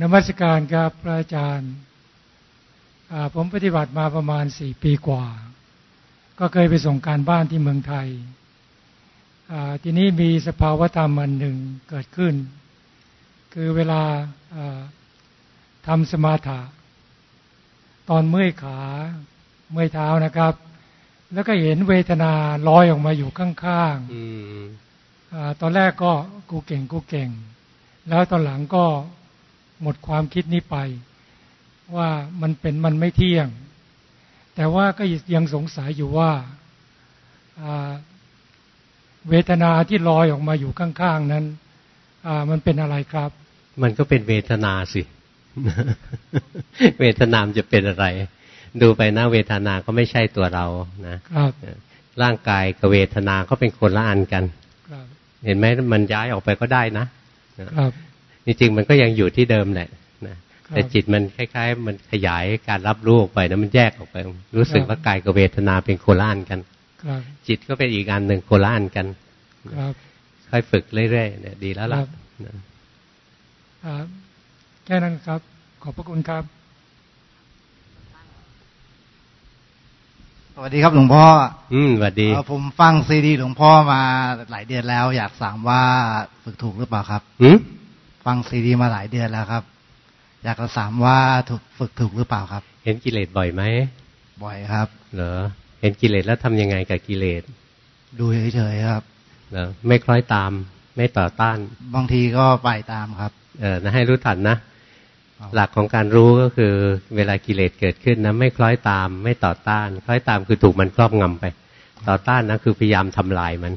Speaker 9: นมัสการครับพระอาจารย์ ผมปฏิบัติมาประมาณสี่ปีกว่า ก็เคยไปส่งการบ้านที่เมืองไทย ทีนี้มีสภาวธรรมอันหนึ่งเกิดขึ้น คือเวลาทำสมาธิตอนเมื่อยขาเมื่อยเท้านะครับ แล้วก็เห็นเวทนาลอยออกมาอยู่ข้างๆตอนแรกก็กูเก่งกูเก่ง แล้วตอนหลังก็หมดความคิดนี้ไป ว่ามันเป็นมันไม่เที่ยง แต่ว่าก็ยังสงสัยอยู่ว่าเวทนาที่ลอยออกมาอยู่ข้างๆนั้นมันเป็นอะไรครับ
Speaker 1: มันก็เป็นเวทนาสิ เวทนามจะเป็นอะไร ดูไปนะเวทนาก็ไม่ใช่ตัวเรานะครับร่างกายกับเวทนาก็เป็นคนละอันกันเห็นไหมมันย้ายออกไปก็ได้นะครับจริงๆมันก็ยังอยู่ที่เดิมแหละแต่จิตมันคล้าย ๆ มันขยายการรับรู้ออกไปนะมันแยกออกไป รู้สึกว่ากายกับเวทนาเป็นโคล่านกันจิตก็เป็นอีกอันหนึ่งโคล่านกันค่อยฝึกเรื่อยๆเนี่ยดีแล้วล่ะ
Speaker 9: แค่นั้นครับ ขอบพระคุณครับ
Speaker 10: สวัสดีครับหลวงพ่อ
Speaker 1: อืมสวัสดี
Speaker 10: ผมฟังซีดีหลวงพ่อมาหลายเดือนแล้ว อยากถามว่าฝึกถูกหรือเปล่าครับ
Speaker 1: อื
Speaker 10: ฟังซีดีมาหลายเดือนแล้วครับ อยากจะถามว่าถูกฝึกถูกหรือเปล่าครับ
Speaker 1: เห็นกิเลสบ่อยไหม
Speaker 10: บ่อยครับ
Speaker 1: เหรอ เห็นกิเลสแล้วทำยังไงกับกิเลส
Speaker 10: ดูเฉยๆครับ
Speaker 1: เหรอ ไม่คล้อยตาม ไม่ต่อต้าน
Speaker 10: บางทีก็ไปตามครับ
Speaker 1: เออนะให้รู้ทันนะ หลักของการรู้ก็คือเวลากิเลสเกิดขึ้นนะไม่คล้อยตามไม่ต่อต้าน คล้อยตามคือถูกมันครอบงำไป ต่อต้านนะคือพยายามทำลายมัน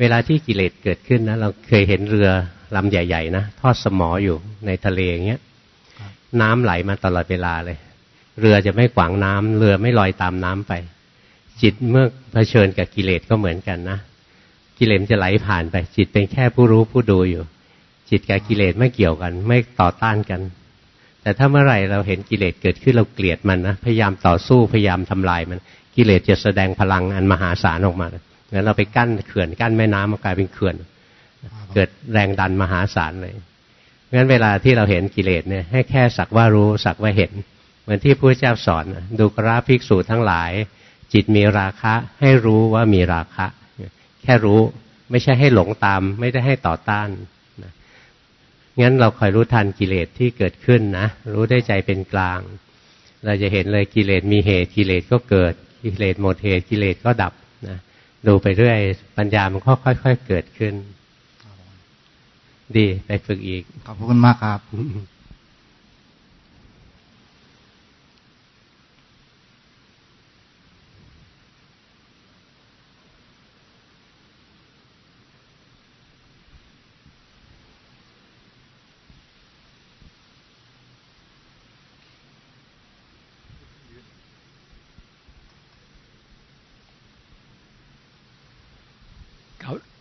Speaker 1: เวลาที่กิเลสเกิดขึ้นนะเราเคยเห็นเรือลำใหญ่ ๆ นะทอดสมออยู่ในทะเลอย่างเงี้ยน้ำไหลมาตลอดเวลาเลย เรือจะไม่ขวางน้ำเรือไม่ลอยตามน้ำไป จิตเมื่อเผชิญกับกิเลสก็เหมือนกันนะกิเลสจะไหลผ่านไป จิตเป็นแค่ผู้รู้ผู้ดูอยู่ จิตกับกิเลสไม่เกี่ยวกัน ไม่ต่อต้านกัน แต่ถ้าเมื่อไหร่เราเห็นกิเลสเกิดขึ้นเราเกลียดมันนะพยายามต่อสู้พยายามทำลายมันกิเลสจะแสดงพลังอันมหาศาลออกมางั้นเราไปกั้นเขื่อนกั้นแม่น้ำมันกลายเป็นเขื่อน เกิดแรงดันมหาศาลเลยงั้นเวลาที่เราเห็นกิเลสเนี่ยให้แค่สักว่ารู้สักว่าเห็น เหมือนที่พระเจ้าสอนดูกราภิกษุทั้งหลาย จิตมีราคะให้รู้ว่ามีราคะ แค่รู้ไม่ใช่ให้หลงตาม ไม่ได้ให้ต่อต้าน งั้นเราคอยรู้ทันกิเลสที่เกิดขึ้นนะรู้ได้ใจเป็นกลาง เราจะเห็นเลยกิเลสมีเหตุกิเลสก็เกิด กิเลสหมดเหตุกิเลสก็ดับนะดูไปเรื่อยปัญญามันก็ค่อย ๆ เกิดขึ้น ดีไปฝึกอีก
Speaker 10: ขอบคุณมากครับ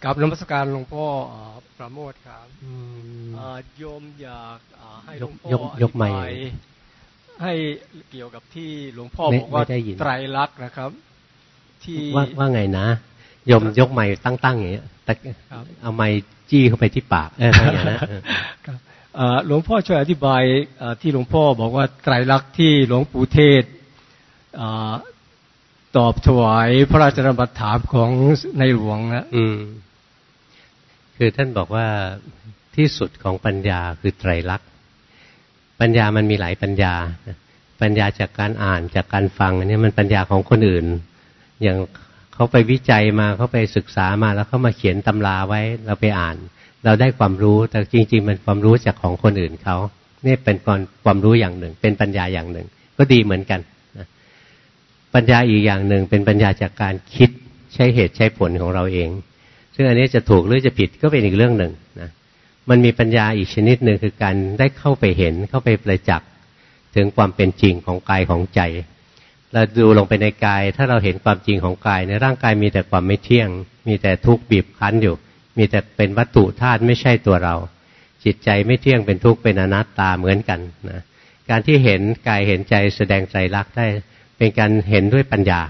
Speaker 11: กับนมัสการหลวงพ่อประโมทครับโยมอยากให้หลวงพ่อยกไม่ให้เกี่ยวกับที่หลวงพ่อบอกว่าไตรลักษณ์นะครับ
Speaker 1: ที่ว่าว่าไงนะโยมยกไม้ตั้งๆอย่างเงี้ยแต่เอาไม้จี้เข้าไปที่ปากเอออย่างนั้น
Speaker 11: หลวงพ่อช่วยอธิบายที่หลวงพ่อบอกว่าไตรลักษณ์ที่หลวงปู่เทศตอบถวายพระราชบัตรถามของในหลวงนะ
Speaker 1: อืม คือท่านบอกว่าที่สุดของปัญญาคือไตรลักษณ์ปัญญามันมีหลายปัญญา ปัญญาจากการอ่านจากการฟังอันนี้มันปัญญาของคนอื่น อย่างเขาไปวิจัยมาเขาไปศึกษามาแล้วเขามาเขียนตำราไว้เราไปอ่าน เราได้ความรู้แต่จริง ๆ มันความรู้จากของคนอื่นเขานี่เป็นความรู้อย่างหนึ่ง เป็นปัญญาอย่างหนึ่ง ก็ดีเหมือนกันปัญญาอีกอย่างหนึ่งเป็นปัญญาจากการคิดใช้เหตุใช้ผลของเราเอง ซึ่งอันนี้จะถูกหรือจะผิดก็เป็นอีกเรื่องหนึ่งนะมันมีปัญญาอีกชนิดหนึ่งคือการได้เข้าไปเห็นเข้าไปประจักษ์ถึงความเป็นจริงของกายของใจ เราดูลงไปในกาย ถ้าเราเห็นความจริงของกายในร่างกายมีแต่ความไม่เที่ยง มีแต่ทุกข์บีบคั้นอยู่ มีแต่เป็นวัตถุธาตุไม่ใช่ตัวเรา จิตใจไม่เที่ยงเป็นทุกข์เป็นอนัตตาเหมือนกันนะการที่เห็นกายเห็นใจแสดงใจรักได้ เป็นการเห็นด้วยปัญญา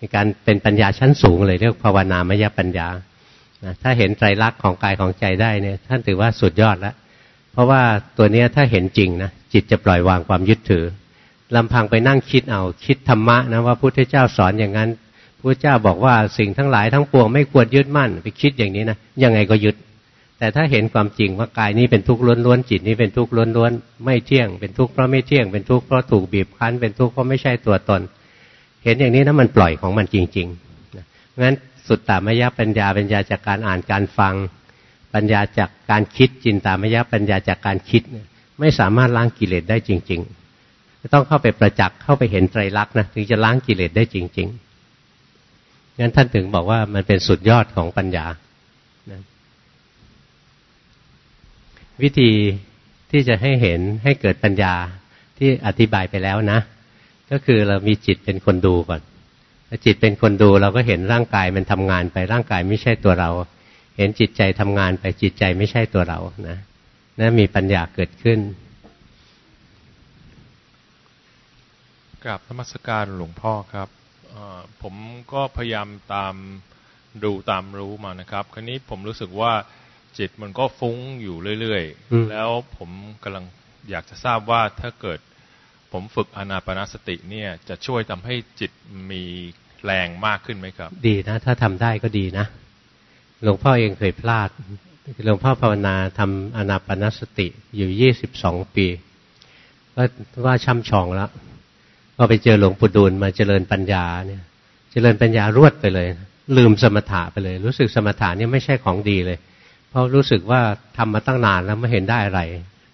Speaker 1: นะเป็นการเป็นปัญญาชั้นสูงเลยเรียกภาวนามยปัญญาถ้าเห็นใจรักของกายของใจได้เนี่ยท่านถือว่าสุดยอดแล้ว เพราะว่าตัวนี้ถ้าเห็นจริงนะจิตจะปล่อยวางความยึดถือลำพังไปนั่งคิดเอาคิดธรรมะนะว่าพุทธเจ้าสอนอย่างนั้นพระเจ้าบอกว่าสิ่งทั้งหลายทั้งปวงไม่ควรยึดมั่น ไปคิดอย่างนี้นะยังไงก็ยึด แต่ถ้าเห็นความจริงว่ากายนี้เป็นทุกข์ล้วนๆจิตนี้เป็นทุกข์ล้วนๆไม่เที่ยง เป็นทุกข์เพราะไม่เที่ยงเป็นทุกข์เพราะถูกบีบคั้นเป็นทุกข์เพราะไม่ใช่ตัวตน เห็นอย่างนี้นะมันปล่อยของมันจริงๆงั้นสุดตามยปัญญาปัญญาจากการอ่านการฟัง ปัญญาจากการคิดจินตามยปัญญาจากการคิดไม่สามารถล้างกิเลสได้จริง ๆ ต้องเข้าไปประจักษ์เข้าไปเห็นไตรลักษณ์นะถึงจะล้างกิเลสได้จริง ๆ งั้นท่านถึงบอกว่ามันเป็นสุดยอดของปัญญานะวิธีที่จะให้เห็นให้เกิดปัญญาที่อธิบายไปแล้วนะ ก็คือเรามีจิตเป็นคนดูก่อนถ้าจิตเป็นคนดูเราก็เห็นร่างกายมันทำงานไปร่างกายไม่ใช่ตัวเรา เห็นจิตใจทำงานไปจิตใจไม่ใช่ตัวเรานะนะมีปัญญาเกิดขึ้น
Speaker 12: กราบธรรมสการหลวงพ่อครับผมก็พยายามตามดูตามรู้มานะครับ คราวนี้ผมรู้สึกว่าจิตมันก็ฟุ้งอยู่เรื่อยๆ แล้วผมกำลังอยากจะทราบว่าถ้าเกิด ผมฝึกอนาปนาสติเนี่ยจะช่วยทำให้จิตมีแรงมากขึ้นไหมครับ
Speaker 1: ดีนะ ถ้าทำได้ก็ดีนะ หลวงพ่อเองเคยพลาดหลวงพ่อภาวนาทำอนาปนาสติอยู่ยี่สิบสองปี ก็ว่าช่ำชองแล้วพอไปเจอหลวงปู่ดูลมาเจริญปัญญาเนี่ย เจริญปัญญารวดไปเลย ลืมสมถะไปเลย รู้สึกสมถะนี่ไม่ใช่ของดีเลย เพราะรู้สึกว่าทำมาตั้งนานแล้วไม่เห็นได้อะไร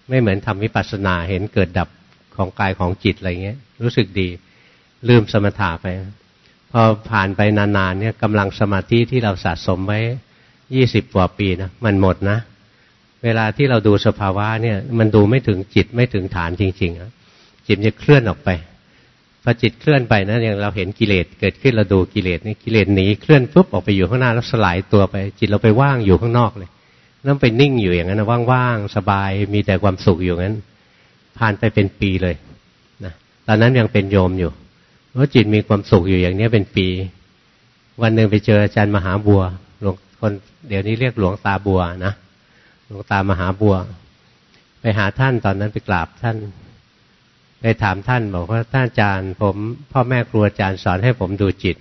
Speaker 1: ไม่เหมือนทำวิปัสสนาเห็นเกิดดับ ของกายของจิตอะไรเงี้ย รู้สึกดี ลืมสมถะไป พอผ่านไปนานๆเนี่ยกำลังสมาธิที่เราสะสมไว้ยี่สิบกว่าปีนะมันหมดนะ เวลาที่เราดูสภาวะเนี่ย มันดูไม่ถึงจิตไม่ถึงฐานจริงๆจิตจะเคลื่อนออกไปพอจิตเคลื่อนไปนะอย่างเราเห็นกิเลสเกิดขึ้นเราดูกิเลสนี่กิเลสหนีเคลื่อนปุ๊บออกไปอยู่ข้างหน้าแล้วสลายตัวไป จิตเราไปว่างอยู่ข้างนอกเลยนั่งไปนิ่งอยู่อย่างนั้นนะว่างๆสบายมีแต่ความสุขอยู่งั้น ผ่านไปเป็นปีเลยนะตอนนั้นยังเป็นโยมอยู่เพราะจิตมีความสุขอยู่อย่างนี้เป็นปี วันหนึ่งไปเจออาจารย์มหาบัวหลวงคนเดี๋ยวนี้เรียกหลวงตาบัวนะหลวงตามหาบัว ไปหาท่านตอนนั้นไปกราบท่านไปถามท่านบอกว่าท่านอาจารย์ ผมพ่อแม่ครูอาจารย์สอนให้ผมดูจิต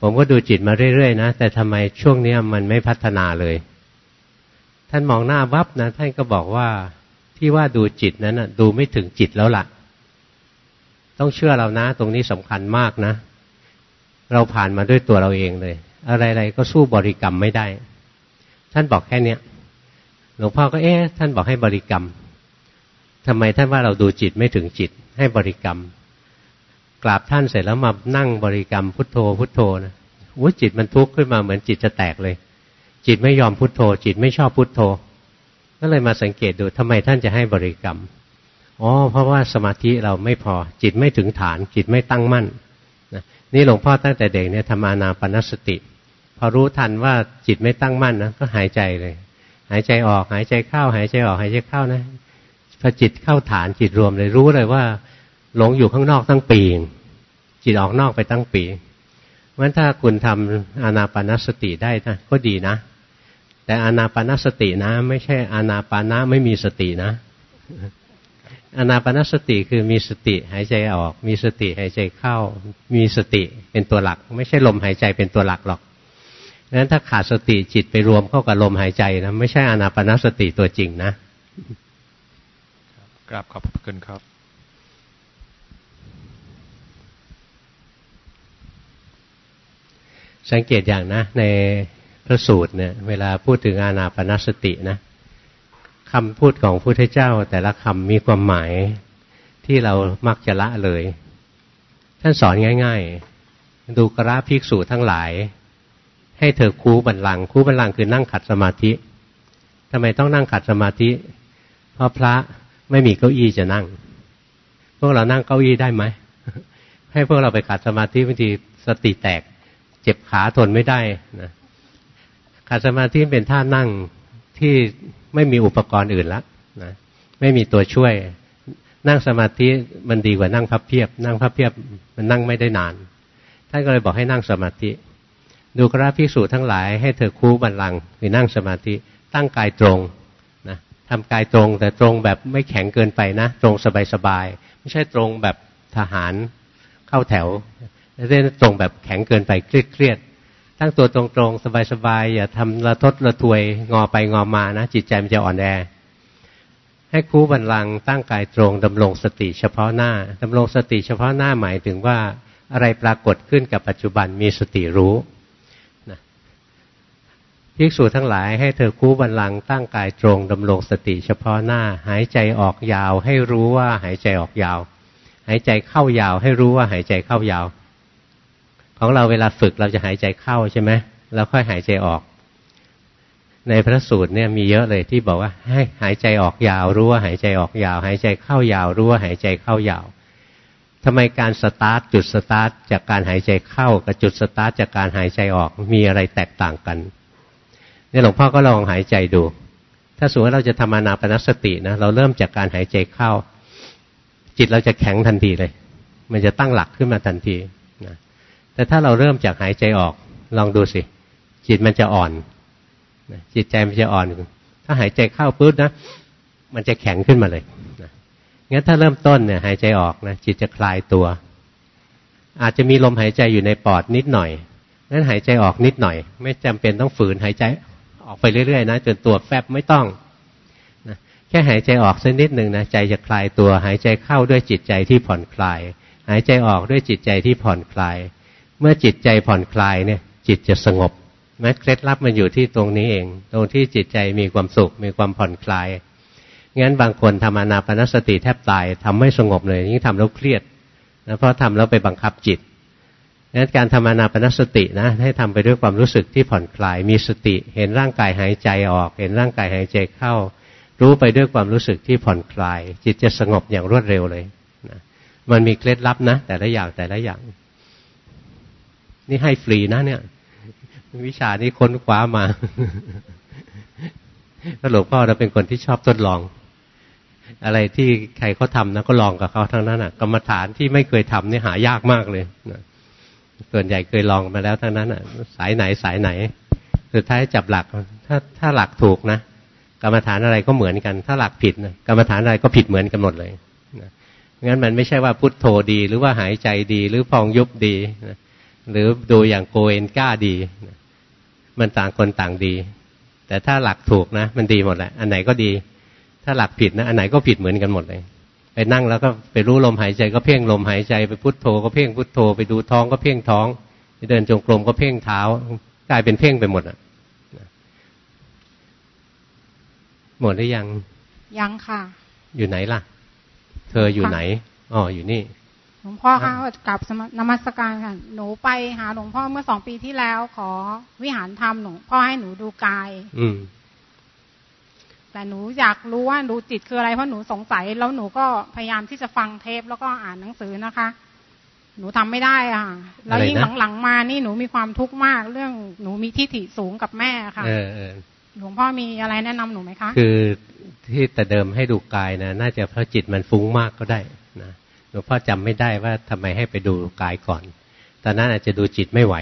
Speaker 1: ผมก็ดูจิตมาเรื่อยๆนะแต่ทำไมช่วงนี้มันไม่พัฒนาเลย ท่านมองหน้าวับนะท่านก็บอกว่า ที่ว่าดูจิตนั้นนะดูไม่ถึงจิตแล้วละ่ะ ต้องเชื่อเรานะ ตรงนี้สำคัญมากนะ เราผ่านมาด้วยตัวเราเองเลย อะไรๆก็สู้บริกรรมไม่ได้ ท่านบอกแค่เนี้ยหลวงพ่อก็เอ๊ะท่านบอกให้บริกรรมทำไมท่านว่าเราดูจิตไม่ถึงจิต ให้บริกรรม กราบท่านเสร็จแล้วมานั่งบริกรรมพุทโธ พุทโธนะวุ้จิตมันทุกข์ขึ้นมาเหมือนจิตจะแตกเลย จิตไม่ยอมพุทโธ จิตไม่ชอบพุทโธ ก็เลยมาสังเกตดูทำไมท่านจะให้บริกรรมอ๋อเพราะว่าสมาธิเราไม่พอจิตไม่ถึงฐานจิตไม่ตั้งมั่นนะนี่หลวงพ่อตั้งแต่เด็กเนี่ยทำอานาปนสติ พอรู้ทันว่าจิตไม่ตั้งมั่นนะก็หายใจเลย หายใจออกหายใจเข้า หายใจออกหายใจเข้านะพอจิตเข้าฐานจิตรวมเลยรู้เลยว่า หลงอยู่ข้างนอกตั้งปีจิตออกนอกไปตั้งปีเพราะฉะนั้นถ้าคุณทำอานาปนสติได้นะก็ดีนะ แต่อานาปานสตินะ ไม่ใช่อานาปานะไม่มีสตินะอานาปานสติคือมีสติหายใจออก มีสติหายใจเข้า มีสติเป็นตัวหลัก ไม่ใช่ลมหายใจเป็นตัวหลักหรอกนั้นถ้าขาดสติจิตไปรวมเข้ากับลมหายใจนะไม่ใช่อานาปานสติตัวจริงนะ
Speaker 12: กราบขอบพระคุณครับ
Speaker 1: สังเกตอย่างนะ ใน พระสูตรเนี่ย เวลาพูดถึงอานาปนสตินะคำพูดของพระพุทธเจ้า แต่ละคำมีความหมายที่เรามักจะละเลย ท่านสอนง่าย ๆ ดูกราภิกษุทั้งหลาย ให้เธอคูบันลังคูบันลังคือนั่งขัดสมาธิทำไมต้องนั่งขัดสมาธิ เพราะพระไม่มีเก้าอี้จะนั่ง พวกเรานั่งเก้าอี้ได้ไหม ให้พวกเราไปขัดสมาธิบางทีสติแตก เจ็บขาทนไม่ได้นะ ขัดสมาธิเป็นท่านั่งที่ไม่มีอุปกรณ์อื่นละนะไม่มีตัวช่วย นั่งสมาธิมันดีกว่านั่งพับเพียบ นั่งพับเพียบมันนั่งไม่ได้นาน ท่านก็เลยบอกให้นั่งสมาธิ ดูกราภิกษุทั้งหลายให้เธอคูบันลังคือนั่งสมาธิ ตั้งกายตรงนะทำกายตรงแต่ตรงแบบไม่แข็งเกินไปนะ ตรงสบายๆไม่ใช่ตรงแบบทหารเข้าแถวไม่ใช่ตรงแบบแข็งเกินไปเครียดๆ ตั้งตัวตรงๆ สบายๆ อย่าทำระทดระทวยงอไปงอมานะ จิตใจมันจะอ่อนแอ ให้คู่บันลังตั้งกายตรงดำรงสติเฉพาะหน้าดำรงสติเฉพาะหน้าหมายถึงว่าอะไรปรากฏขึ้นกับปัจจุบันมีสติรู้ภิกษุทั้งหลายให้เธอคู่บันลังตั้งกายตรงดำรงสติเฉพาะหน้า หายใจออกยาว ให้รู้ว่าหายใจออกยาว หายใจเข้ายาว ให้รู้ว่าหายใจเข้ายาว ของเราเวลาฝึกเราจะหายใจเข้าใช่ไหมแล้วค่อยหายใจออก ในพระสูตรเนี่ยมีเยอะเลยที่บอกว่า ให้หายใจออกยาวรู้ว่าหายใจออกยาว หายใจเข้ายาวรู้ว่าหายใจเข้ายาวทำไมการสตาร์ทจุดสตาร์ทจากการหายใจเข้ากับจุดสตาร์ทจากการหายใจออกมีอะไรแตกต่างกันนี่หลวงพ่อก็ลองหายใจดู ถ้าสมมติเราจะทำอานาปานสตินะเราเริ่มจากการหายใจเข้า จิตเราจะแข็งทันทีเลย มันจะตั้งหลักขึ้นมาทันที แต่ถ้าเราเริ่มจากหายใจออก ลองดูสิ จิตมันจะอ่อน จิตใจมันจะอ่อน ถ้าหายใจเข้าปุ๊บนะ มันจะแข็งขึ้นมาเลยงั้นถ้าเริ่มต้นเนี่ยหายใจออกนะจิตจะคลายตัว อาจจะมีลมหายใจอยู่ในปอดนิดหน่อยงั้นหายใจออกนิดหน่อย ไม่จำเป็นต้องฝืนหายใจออกไปเรื่อยๆนะจนตัวแฟบไม่ต้องนะแค่หายใจออกสักนิดหนึ่งนะใจจะคลายตัว หายใจเข้าด้วยจิตใจที่ผ่อนคลาย หายใจออกด้วยจิตใจที่ผ่อนคลาย มื่อจิตใจผ่อนคลายเนี่ย จิตจะสงบแม้เคล็ดลับมันอยู่ที่ตรงนี้เอง ตรงที่จิตใจมีความสุข มีความผ่อนคลาย งั้นบางคนทำอนาปนสติแทบตายทำไม่สงบเลยยิ่งทำแล้วเครียดนะเพราะทำแล้วไปบังคับจิตงั้นการทำอนาปนสตินะ ให้ทำไปด้วยความรู้สึกที่ผ่อนคลาย มีสติ เห็นร่างกายหายใจออก เห็นร่างกายหายใจเข้า รู้ไปด้วยความรู้สึกที่ผ่อนคลาย จิตจะสงบอย่างรวดเร็วเลยนะมันมีเคล็ดลับนะ แต่ละอย่างแต่ละอย่าง นี่ให้ฟรีนะเนี่ย วิชานี้ค้นคว้ามาก็หลวงพ่อเราเป็นคนที่ชอบทดลอง อะไรที่ใครเขาทานะก็ลองกับเขาทั้งนั้นอะ กรรมฐานที่ไม่เคยทำนี่หายากมากเลยนะส่วนใหญ่เคยลองมาแล้วทั้งนั้นอะ สายไหนสายไหน สุดท้ายจับหลัก ถ้าถ้าหลักถูกนะกรรมฐานอะไรก็เหมือนกัน ถ้าหลักผิดนะกรรมฐานอะไรก็ผิดเหมือนกันหมดเลยนะงั้นมันไม่ใช่ว่าพุทโธดี หรือว่าหายใจดี หรือพองยุบดีนะ หรือดูอย่างโกเอนก้าดีนะมันต่างคนต่างดี แต่ถ้าหลักถูกนะ มันดีหมดแหละ อันไหนก็ดี ถ้าหลักผิดนะ อันไหนก็ผิดเหมือนกันหมดเลย ไปนั่งแล้วก็ไปรู้ลมหายใจก็เพ่งลมหายใจ ไปพุทโธก็เพ่งพุทโธ ไปดูท้องก็เพ่งท้อง ไปเดินจงกรมก็เพ่งเท้า กลายเป็นเพ่งไปหมดอะ หมดหรือยัง
Speaker 8: ยังค่ะ
Speaker 1: อยู่ไหนล่ะ เธออยู่ไหน อ๋อ อยู่นี่
Speaker 8: หลวงพ่อคะกลับนมัสการค่ะ หนูไปหาหลวงพ่อเมื่อสองปีที่แล้ว ขอวิหารธรรมหลวงพ่อให้หนูดูกาย
Speaker 1: อืม
Speaker 8: แต่หนูอยากรู้ว่าดูจิตคืออะไรเพราะหนูสงสัย แล้วหนูก็พยายามที่จะฟังเทปแล้วก็อ่านหนังสือนะคะ หนูทำไม่ได้อะแล้วยิ่งหลังๆมานี่หนูมีความทุกข์มาก เรื่องหนูมีทิฏฐิสูงกับแม่ค่ะหลวงพ่อมีอะไรแนะนำหนูไหมคะ
Speaker 1: คือที่แต่เดิมให้ดูกายนะน่าจะเพราะจิตมันฟุ้งมากก็ได้นะห ลวงพ่อจำไม่ได้ว่าทำไมให้ไปดูกายก่อน ตอนนั้นอาจจะดูจิตไม่ไหว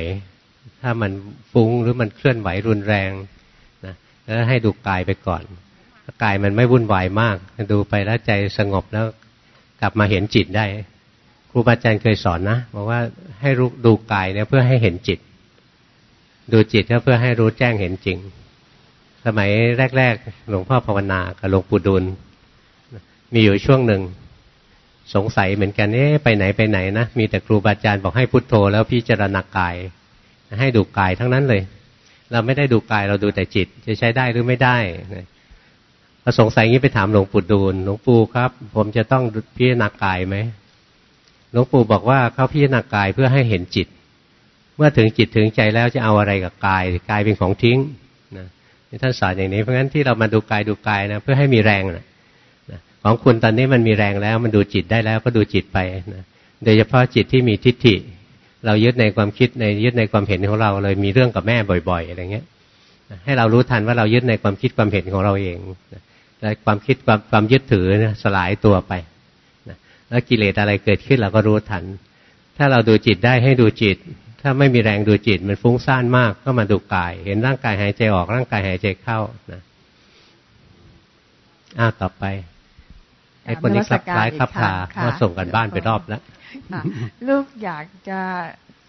Speaker 1: ถ้ามันฟุ้งหรือมันเคลื่อนไหวรุนแรงนะแล้วให้ดูกายไปก่อนกายมันไม่วุ่นวายมาก ดูไปแล้วใจสงบแล้วกลับมาเห็นจิตได้ ครูบาอาจารย์เคยสอนนะบอกว่าให้รู้ดูกายเนี่ยเพื่อให้เห็นจิต ดูจิตก็เพื่อให้รู้แจ้งเห็นจริง สมัยแรก ๆ หลวงพ่อภาวนากับหลวงปู่ดุล มีอยู่ช่วงหนึ่ง สงสัยเหมือนกันเอ๊ะไปไหนไปไหนนะมีแต่ครูบาอาจารย์บอกให้พุโทโธแล้วพิจารณากาย ให้ดูกายทั้งนั้นเลย เราไม่ได้ดูกายเราดูแต่จิต จะใช้ได้หรือไม่ได้พอสงสัยงี้ไปถามหลวงปู่ดูลหลวงปู่ครับ ผมจะต้องพิจารณากายไหมหลวงปู่บอกว่าเขาพิจารณากายเพื่อให้เห็นจิต เมื่อถึงจิตถึงใจแล้วจะเอาอะไรกับกายกายเป็นของทิ้งนะท่านสอนอย่างนี้เพราะงั้นที่เรามาดูกายดูกายนะเพื่อให้มีแรงนะ ของคุณตอนนี้มันมีแรงแล้ว มันดูจิตได้แล้วก็ดูจิตไปนะโดยเฉพาะจิตที่มีทิฏฐิ เรายึดในความคิดในยึดในความเห็นของเราเลยมีเรื่องกับแม่บ่อยๆอะไรเงี้ยให้เรารู้ทันว่าเรายึดในความคิดความเห็นของเราเองและความคิดความความยึดถือสลายตัวไปแล้วกิเลสอะไรเกิดขึ้นเราก็รู้ทัน ถ้าเราดูจิตได้ให้ดูจิต ถ้าไม่มีแรงดูจิตมันฟุ้งซ่านมากก็มาดูกาย เห็นร่างกายหายใจออกร่างกายหายใจเข้านะอ้าต่อไป ไอ้คนนี้คลับคล้ายคลับคาว่าส่งกันบ้านไปรอบแล้ว
Speaker 4: ลูกอยากจะ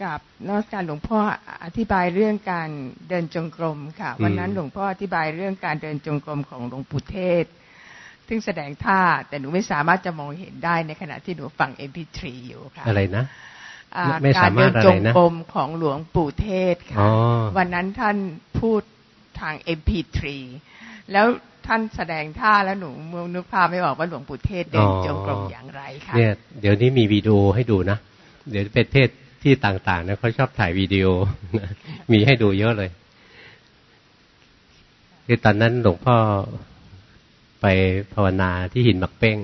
Speaker 4: กับนอสการหลวงพ่ออธิบายเรื่องการเดินจงกรมค่ะ วันนั้นหลวงพ่ออธิบายเรื่องการเดินจงกรมของหลวงปู่เทศซึ่งแสดงท่าแต่หนูไม่สามารถจะมองเห็นได้ในขณะที่หนูฟัง MP3 อยู่ค่ะ
Speaker 1: อะไรนะ
Speaker 4: ไม่สามารถอะไรนะการเดินจงกรมของหลวงปู่เทศค่ะ วันนั้นท่านพูดทาง MP3 แล้ว ท่านแสดงท่าแล้วหนูมือนึกภาพไม่ออกว่าหลวงปู่เทศเดินจงกรมอย่างไรคะ
Speaker 1: เนี่ยเดี๋ยวนี้มีวิดีโอให้ดูนะ เดี๋ยวเป็นเทศที่ต่างๆนะเขาชอบถ่ายวิดีโอ มีให้ดูเยอะเลยคือตอนนั้นหลวงพ่อไปภาวนาที่หินมักเป้ง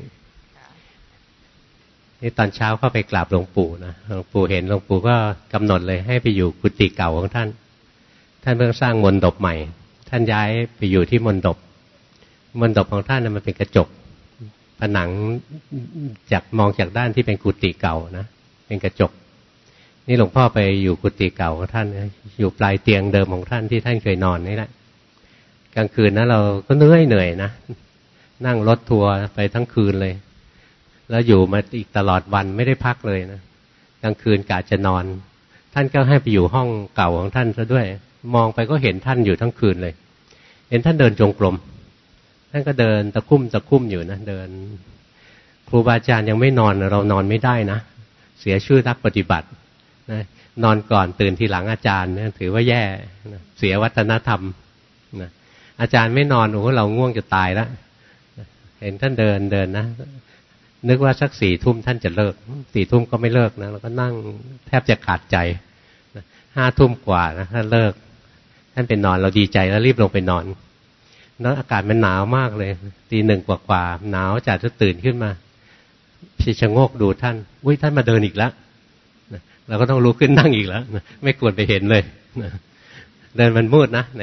Speaker 1: นี่ตอนเช้าเข้าไปกราบหลวงปู่นะหลวงปู่เห็นหลวงปู่ก็กำหนดเลยให้ไปอยู่กุฏิเก่าของท่าน ท่านเพิ่งสร้างมนดบใหม่ ท่านย้ายไปอยู่ที่มนดบ มนดบของท่านมันเป็นกระจก ผนังจากมองจากด้านที่เป็นกุฏิเก่านะ เป็นกระจก นี่หลวงพ่อไปอยู่กุฏิเก่าของท่าน อยู่ปลายเตียงเดิมของท่านที่ท่านเคยนอนนี่แหละ กลางคืนนะเราก็เหนื่อยเหนื่อยนะ นั่งรถทัวร์ไปทั้งคืนเลย แล้วอยู่มาอีกตลอดวันไม่ได้พักเลยนะ กลางคืนกะจะนอน ท่านก็ให้ไปอยู่ห้องเก่าของท่านซะด้วย มองไปก็เห็นท่านอยู่ทั้งคืนเลย เห็นท่านเดินจงกรม ท่านก็เดินตะคุ่มตะคุ่มอยู่นะเดิน ครูบาอาจารย์ยังไม่นอนเรานอนไม่ได้นะ เสียชื่อนักปฏิบัตินะนอนก่อนตื่นทีหลังอาจารย์นะถือว่าแย่นะเสียวัฒนธรรมนะอาจารย์ไม่นอนโอ้เราง่วงจะตายแล้วเห็นท่านเดินเดินนะนึกว่าสักสี่ทุ่มท่านจะเลิกสี่ทุ่มก็ไม่เลิกนะเราก็นั่งแทบจะขาดใจห้าทุ่มกว่านะท่านเลิก ท่านเป็นนอนเราดีใจแล้วรีบลงไปนอน แล้วอากาศมันหนาวมากเลยตีหนึ่งกว่าๆหนาวจัดจะตื่นขึ้นมาพี่ชะโงกดูท่านอุ้ยท่านมาเดินอีกแล้วเราก็ต้องลุกขึ้นนั่งอีกแล้วไม่ควรไปเห็นเลยเดินมันมืดนะใน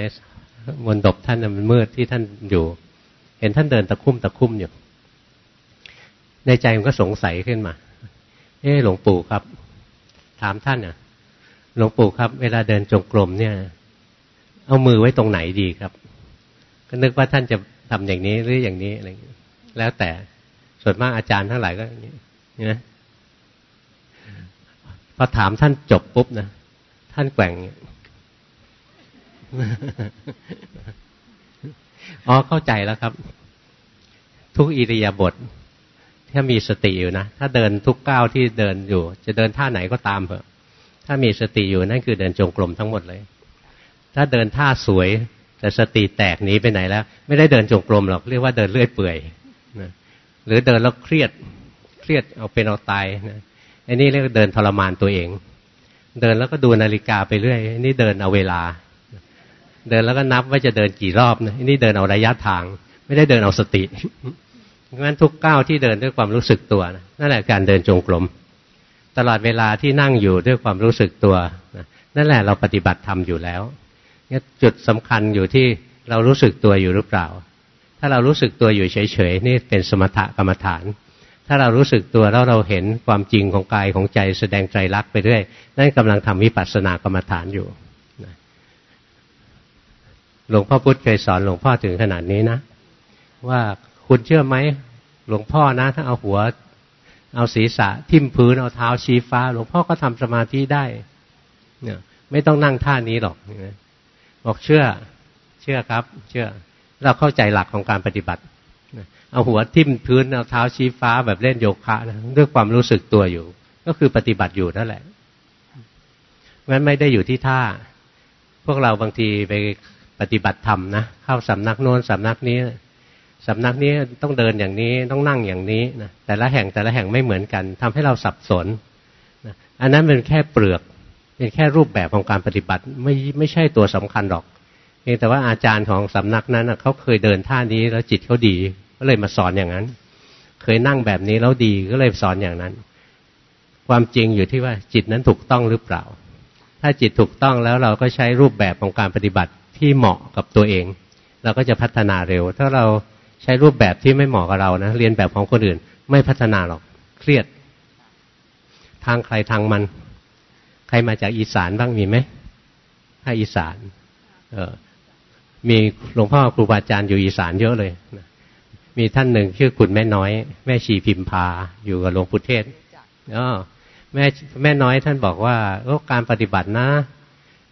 Speaker 1: บนดบท่านมันมืดที่ท่านอยู่ เห็นท่านเดินตะคุ่มตะคุ่มอยู่ ในใจมันก็สงสัยขึ้นมา เออหลวงปู่ครับ ถามท่านอะหลวงปู่ครับ เวลาเดินจงกรมเนี่ย เอามือไว้ตรงไหนดีครับ ก็นึกว่าท่านจะทำอย่างนี้หรืออย่างนี้อะไรแล้วแต่ส่วนมากอาจารย์ทั้งหลายก็อย่างนี้นะพอถามท่านจบปุ๊บนะท่านแกว่งอ๋อเข้าใจแล้วครับ ทุกอิริยาบถถ้ามีสติอยู่นะถ้าเดินทุกก้าวที่เดินอยู่ จะเดินท่าไหนก็ตามเถอะ ถ้ามีสติอยู่นั่นคือเดินจงกรมทั้งหมดเลย ถ้าเดินท่าสวย แต่สติแตกหนีไปไหนแล้ว ไม่ได้เดินจงกรมหรอกเรียกว่าเดินเลื่อยเปื่อยนะหรือเดินแล้วเครียดเครียดเอาเป็นเอาตายนะอันนี้เรียกเดินทรมานตัวเอง เดินแล้วก็ดูนาฬิกาไปเรื่อยอันนี้เดินเอาเวลา เดินแล้วก็นับว่าจะเดินกี่รอบนะอันนี้เดินเอาระยะทาง ไม่ได้เดินเอาสติงั้นทุกก้าวที่เดินด้วยความรู้สึกตัวนะนั่นแหละการเดินจงกรมตลอดเวลาที่นั่งอยู่ด้วยความรู้สึกตัวนั่นแหละเราปฏิบัติทำอยู่แล้ว นี่จุดสำคัญอยู่ที่เรารู้สึกตัวอยู่หรือเปล่า ถ้าเรารู้สึกตัวอยู่เฉยๆนี่เป็นสมถกรรมฐาน ถ้าเรารู้สึกตัวแล้วเราเห็นความจริงของกายของใจแสดงใจรักไปเรื่อยนั่นกำลังทำวิปัสสนากรรมฐานอยู่หลวงพ่อพุธเคยสอนหลวงพ่อถึงขนาดนี้นะ ว่าคุณเชื่อไหมหลวงพ่อนะ ถ้าเอาหัว เอาศีรษะ ทิ่มพื้นเอาเท้าชี้ฟ้า หลวงพ่อก็ทำสมาธิได้เนี่ยไม่ต้องนั่งท่านี้หรอก บอกเชื่อ เชื่อครับ เชื่อ เราเข้าใจหลักของการปฏิบัติเอาหัวทิ่มพื้นเอาเท้าชี้ฟ้าแบบเล่นโยคะนะด้วยความรู้สึกตัวอยู่ ก็คือปฏิบัติอยู่นั่นแหละงั้นไม่ได้อยู่ที่ท่า พวกเราบางทีไปปฏิบัติธรรมนะเข้าสำนักโน้นสำนักนี้สำนักนี้ต้องเดินอย่างนี้ต้องนั่งอย่างนี้นะแต่ละแห่งแต่ละแห่งไม่เหมือนกันทำให้เราสับสนนะอันนั้นเป็นแค่เปลือก เป็นแค่รูปแบบของการปฏิบัติไม่ไม่ใช่ตัวสำคัญหรอกเพียงแต่ว่าอาจารย์ของสำนักนั้นเขาเคยเดินท่านี้แล้วจิตเขาดีก็เลยมาสอนอย่างนั้น เคยนั่งแบบนี้แล้วดีก็เลยสอนอย่างนั้น ความจริงอยู่ที่ว่าจิตนั้นถูกต้องหรือเปล่า ถ้าจิตถูกต้องแล้วเราก็ใช้รูปแบบของการปฏิบัติที่เหมาะกับตัวเอง เราก็จะพัฒนาเร็ว ถ้าเราใช้รูปแบบที่ไม่เหมาะกับเรานะเรียนแบบของคนอื่น ไม่พัฒนาหรอกเครียด ทางใครทางมัน ใครมาจากอีสานบ้างมีไหมถ้าอีสาน เออมีหลวงพ่อครูบาอาจารย์อยู่อีสานเยอะเลยมีท่านหนึ่งชื่อคุณแม่น้อย แม่ชีพิมพาอยู่กับหลวงปู่เทศอ๋อแม่แม่น้อยท่านบอกว่าโอ้การปฏิบัตินะ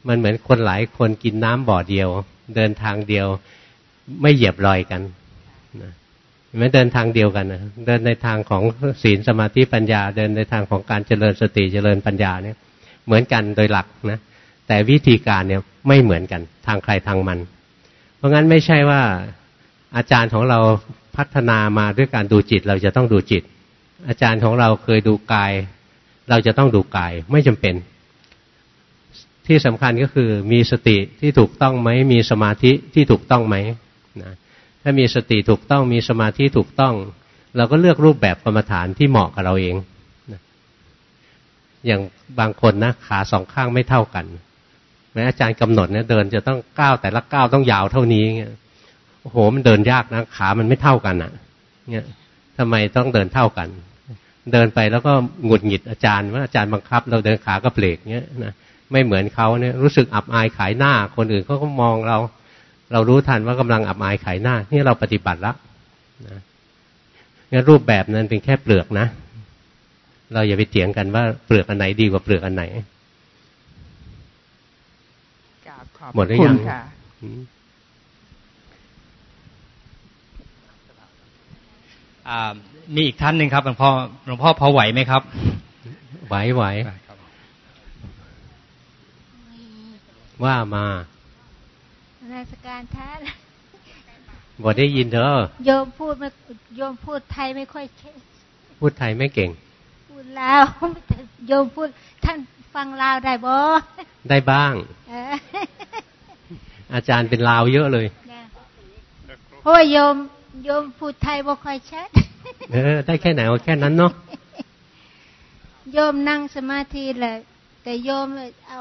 Speaker 1: มันเหมือนคนหลายคนกินน้ำบ่อเดียว เดินทางเดียว ไม่เหยียบรอยกันนะไม่เดินทางเดียวกันนะเดินในทางของศีลสมาธิปัญญา เดินในทางของการเจริญสติเจริญปัญญาเนี่ย เหมือนกันโดยหลักนะแต่วิธีการเนี่ยไม่เหมือนกันทางใครทางมัน เพราะงั้นไม่ใช่ว่าอาจารย์ของเราพัฒนามาด้วยการดูจิตเราจะต้องดูจิต อาจารย์ของเราเคยดูกาย เราจะต้องดูกายไม่จำเป็น ที่สำคัญก็คือมีสติที่ถูกต้องไหมมีสมาธิที่ถูกต้องไหมนะถ้ามีสติถูกต้องมีสมาธิถูกต้อง เราก็เลือกรูปแบบกรรมฐานที่เหมาะกับเราเอง อย่างบางคนนะขาสองข้างไม่เท่ากันแม้อาจารย์กำหนดเนี่ยเดินจะต้องก้าวแต่ละก้าวต้องยาวเท่านี้เงี้ยโอ้โหมันเดินยากนะขามันไม่เท่ากันอะ่ะเนี่ยทำไมต้องเดินเท่ากัน เดินไปแล้วก็หงุดหงิดอาจารย์ว่าอาจารย์บังคับ เราเดินขาก็เปลกเงี้ยนะไม่เหมือนเขาเนี่ยรู้สึกอับอายขายหน้า คนอื่นเขาก็มองเรา เรารู้ทันว่ากำลังอับอายขายหน้า นี่เราปฏิบัติแล้วนะงั้นรูปแบบนั้นเป็นแค่เปลือกนะ เราอย่าไปเถียงกันว่าเปลือกอันไหนดีกว่าเปลือกอันไหนหมดหรือยัง
Speaker 13: มีอีกท่านหนึ่งครับหลวงพ่อหลวงพ่อพอไหวไหมครับ
Speaker 1: ไหวไหวว่ามา
Speaker 14: ราชการท่าน
Speaker 1: บอได้ยินเด้อ
Speaker 14: โยมพูดไม่โยมพูดไทยไม่ค่อยเก่ง
Speaker 1: พูดไทยไม่เก่ง
Speaker 14: พูดลาวโยมพูดท่านฟังลาวได้บ่
Speaker 1: ได้บ้างอาจารย์เป็นลาวเยอะเลย
Speaker 14: เพราะว่าโยมโยมพูดไทยบ่ค่อยชัด
Speaker 1: เออได้แค่ไหนก็แค่นั้นเนาะ
Speaker 14: โยมนั่งสมาธิแหละแต่โยมเอา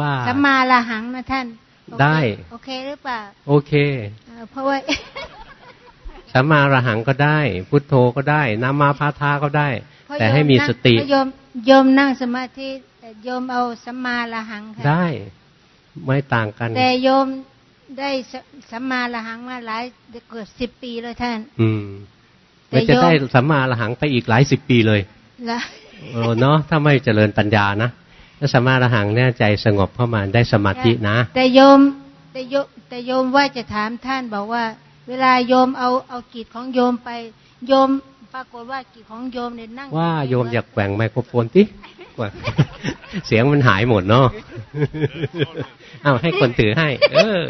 Speaker 14: ว่าสมาละหังนะท่าน
Speaker 1: ได้
Speaker 14: โอเคหรือเปล่า
Speaker 1: โอเค
Speaker 14: เพราะว่า
Speaker 1: สัมมาระหังก็ได้ พุทโธก็ได้นามาพาทาก็ได้ แต่ให้มีสติ
Speaker 14: โยมโยมนั่งสมาธิโยมเอาสัมมาระหัง
Speaker 1: ค่ะได้ไม่ต่างกัน
Speaker 14: แต่โยมได้สัมมาละหังมาหลายเกือบสิบปีเลยท่าน
Speaker 1: อืมไม่จะได้สัมมาละหังไปอีกหลายสิบปีเลยละโอ้เนาะถ้าไม่เจริญปัญญานะถ้าสัมมาละหังเนี่ยใจสงบเข้ามาได้สมาธินะ
Speaker 14: แต่โยมแต่โยแต่โยมว่าจะถามท่านบอกว่า เวลาโยมเอาเอากิจของโยมไป โยม ปรากฏว่ากิจของโยมเนี่ยนั่ง
Speaker 1: ว่าโยมอยากแกว่งไมโครโฟนที่เสียงมันหายหมดเนาะเอาให้คนถือให้ เออ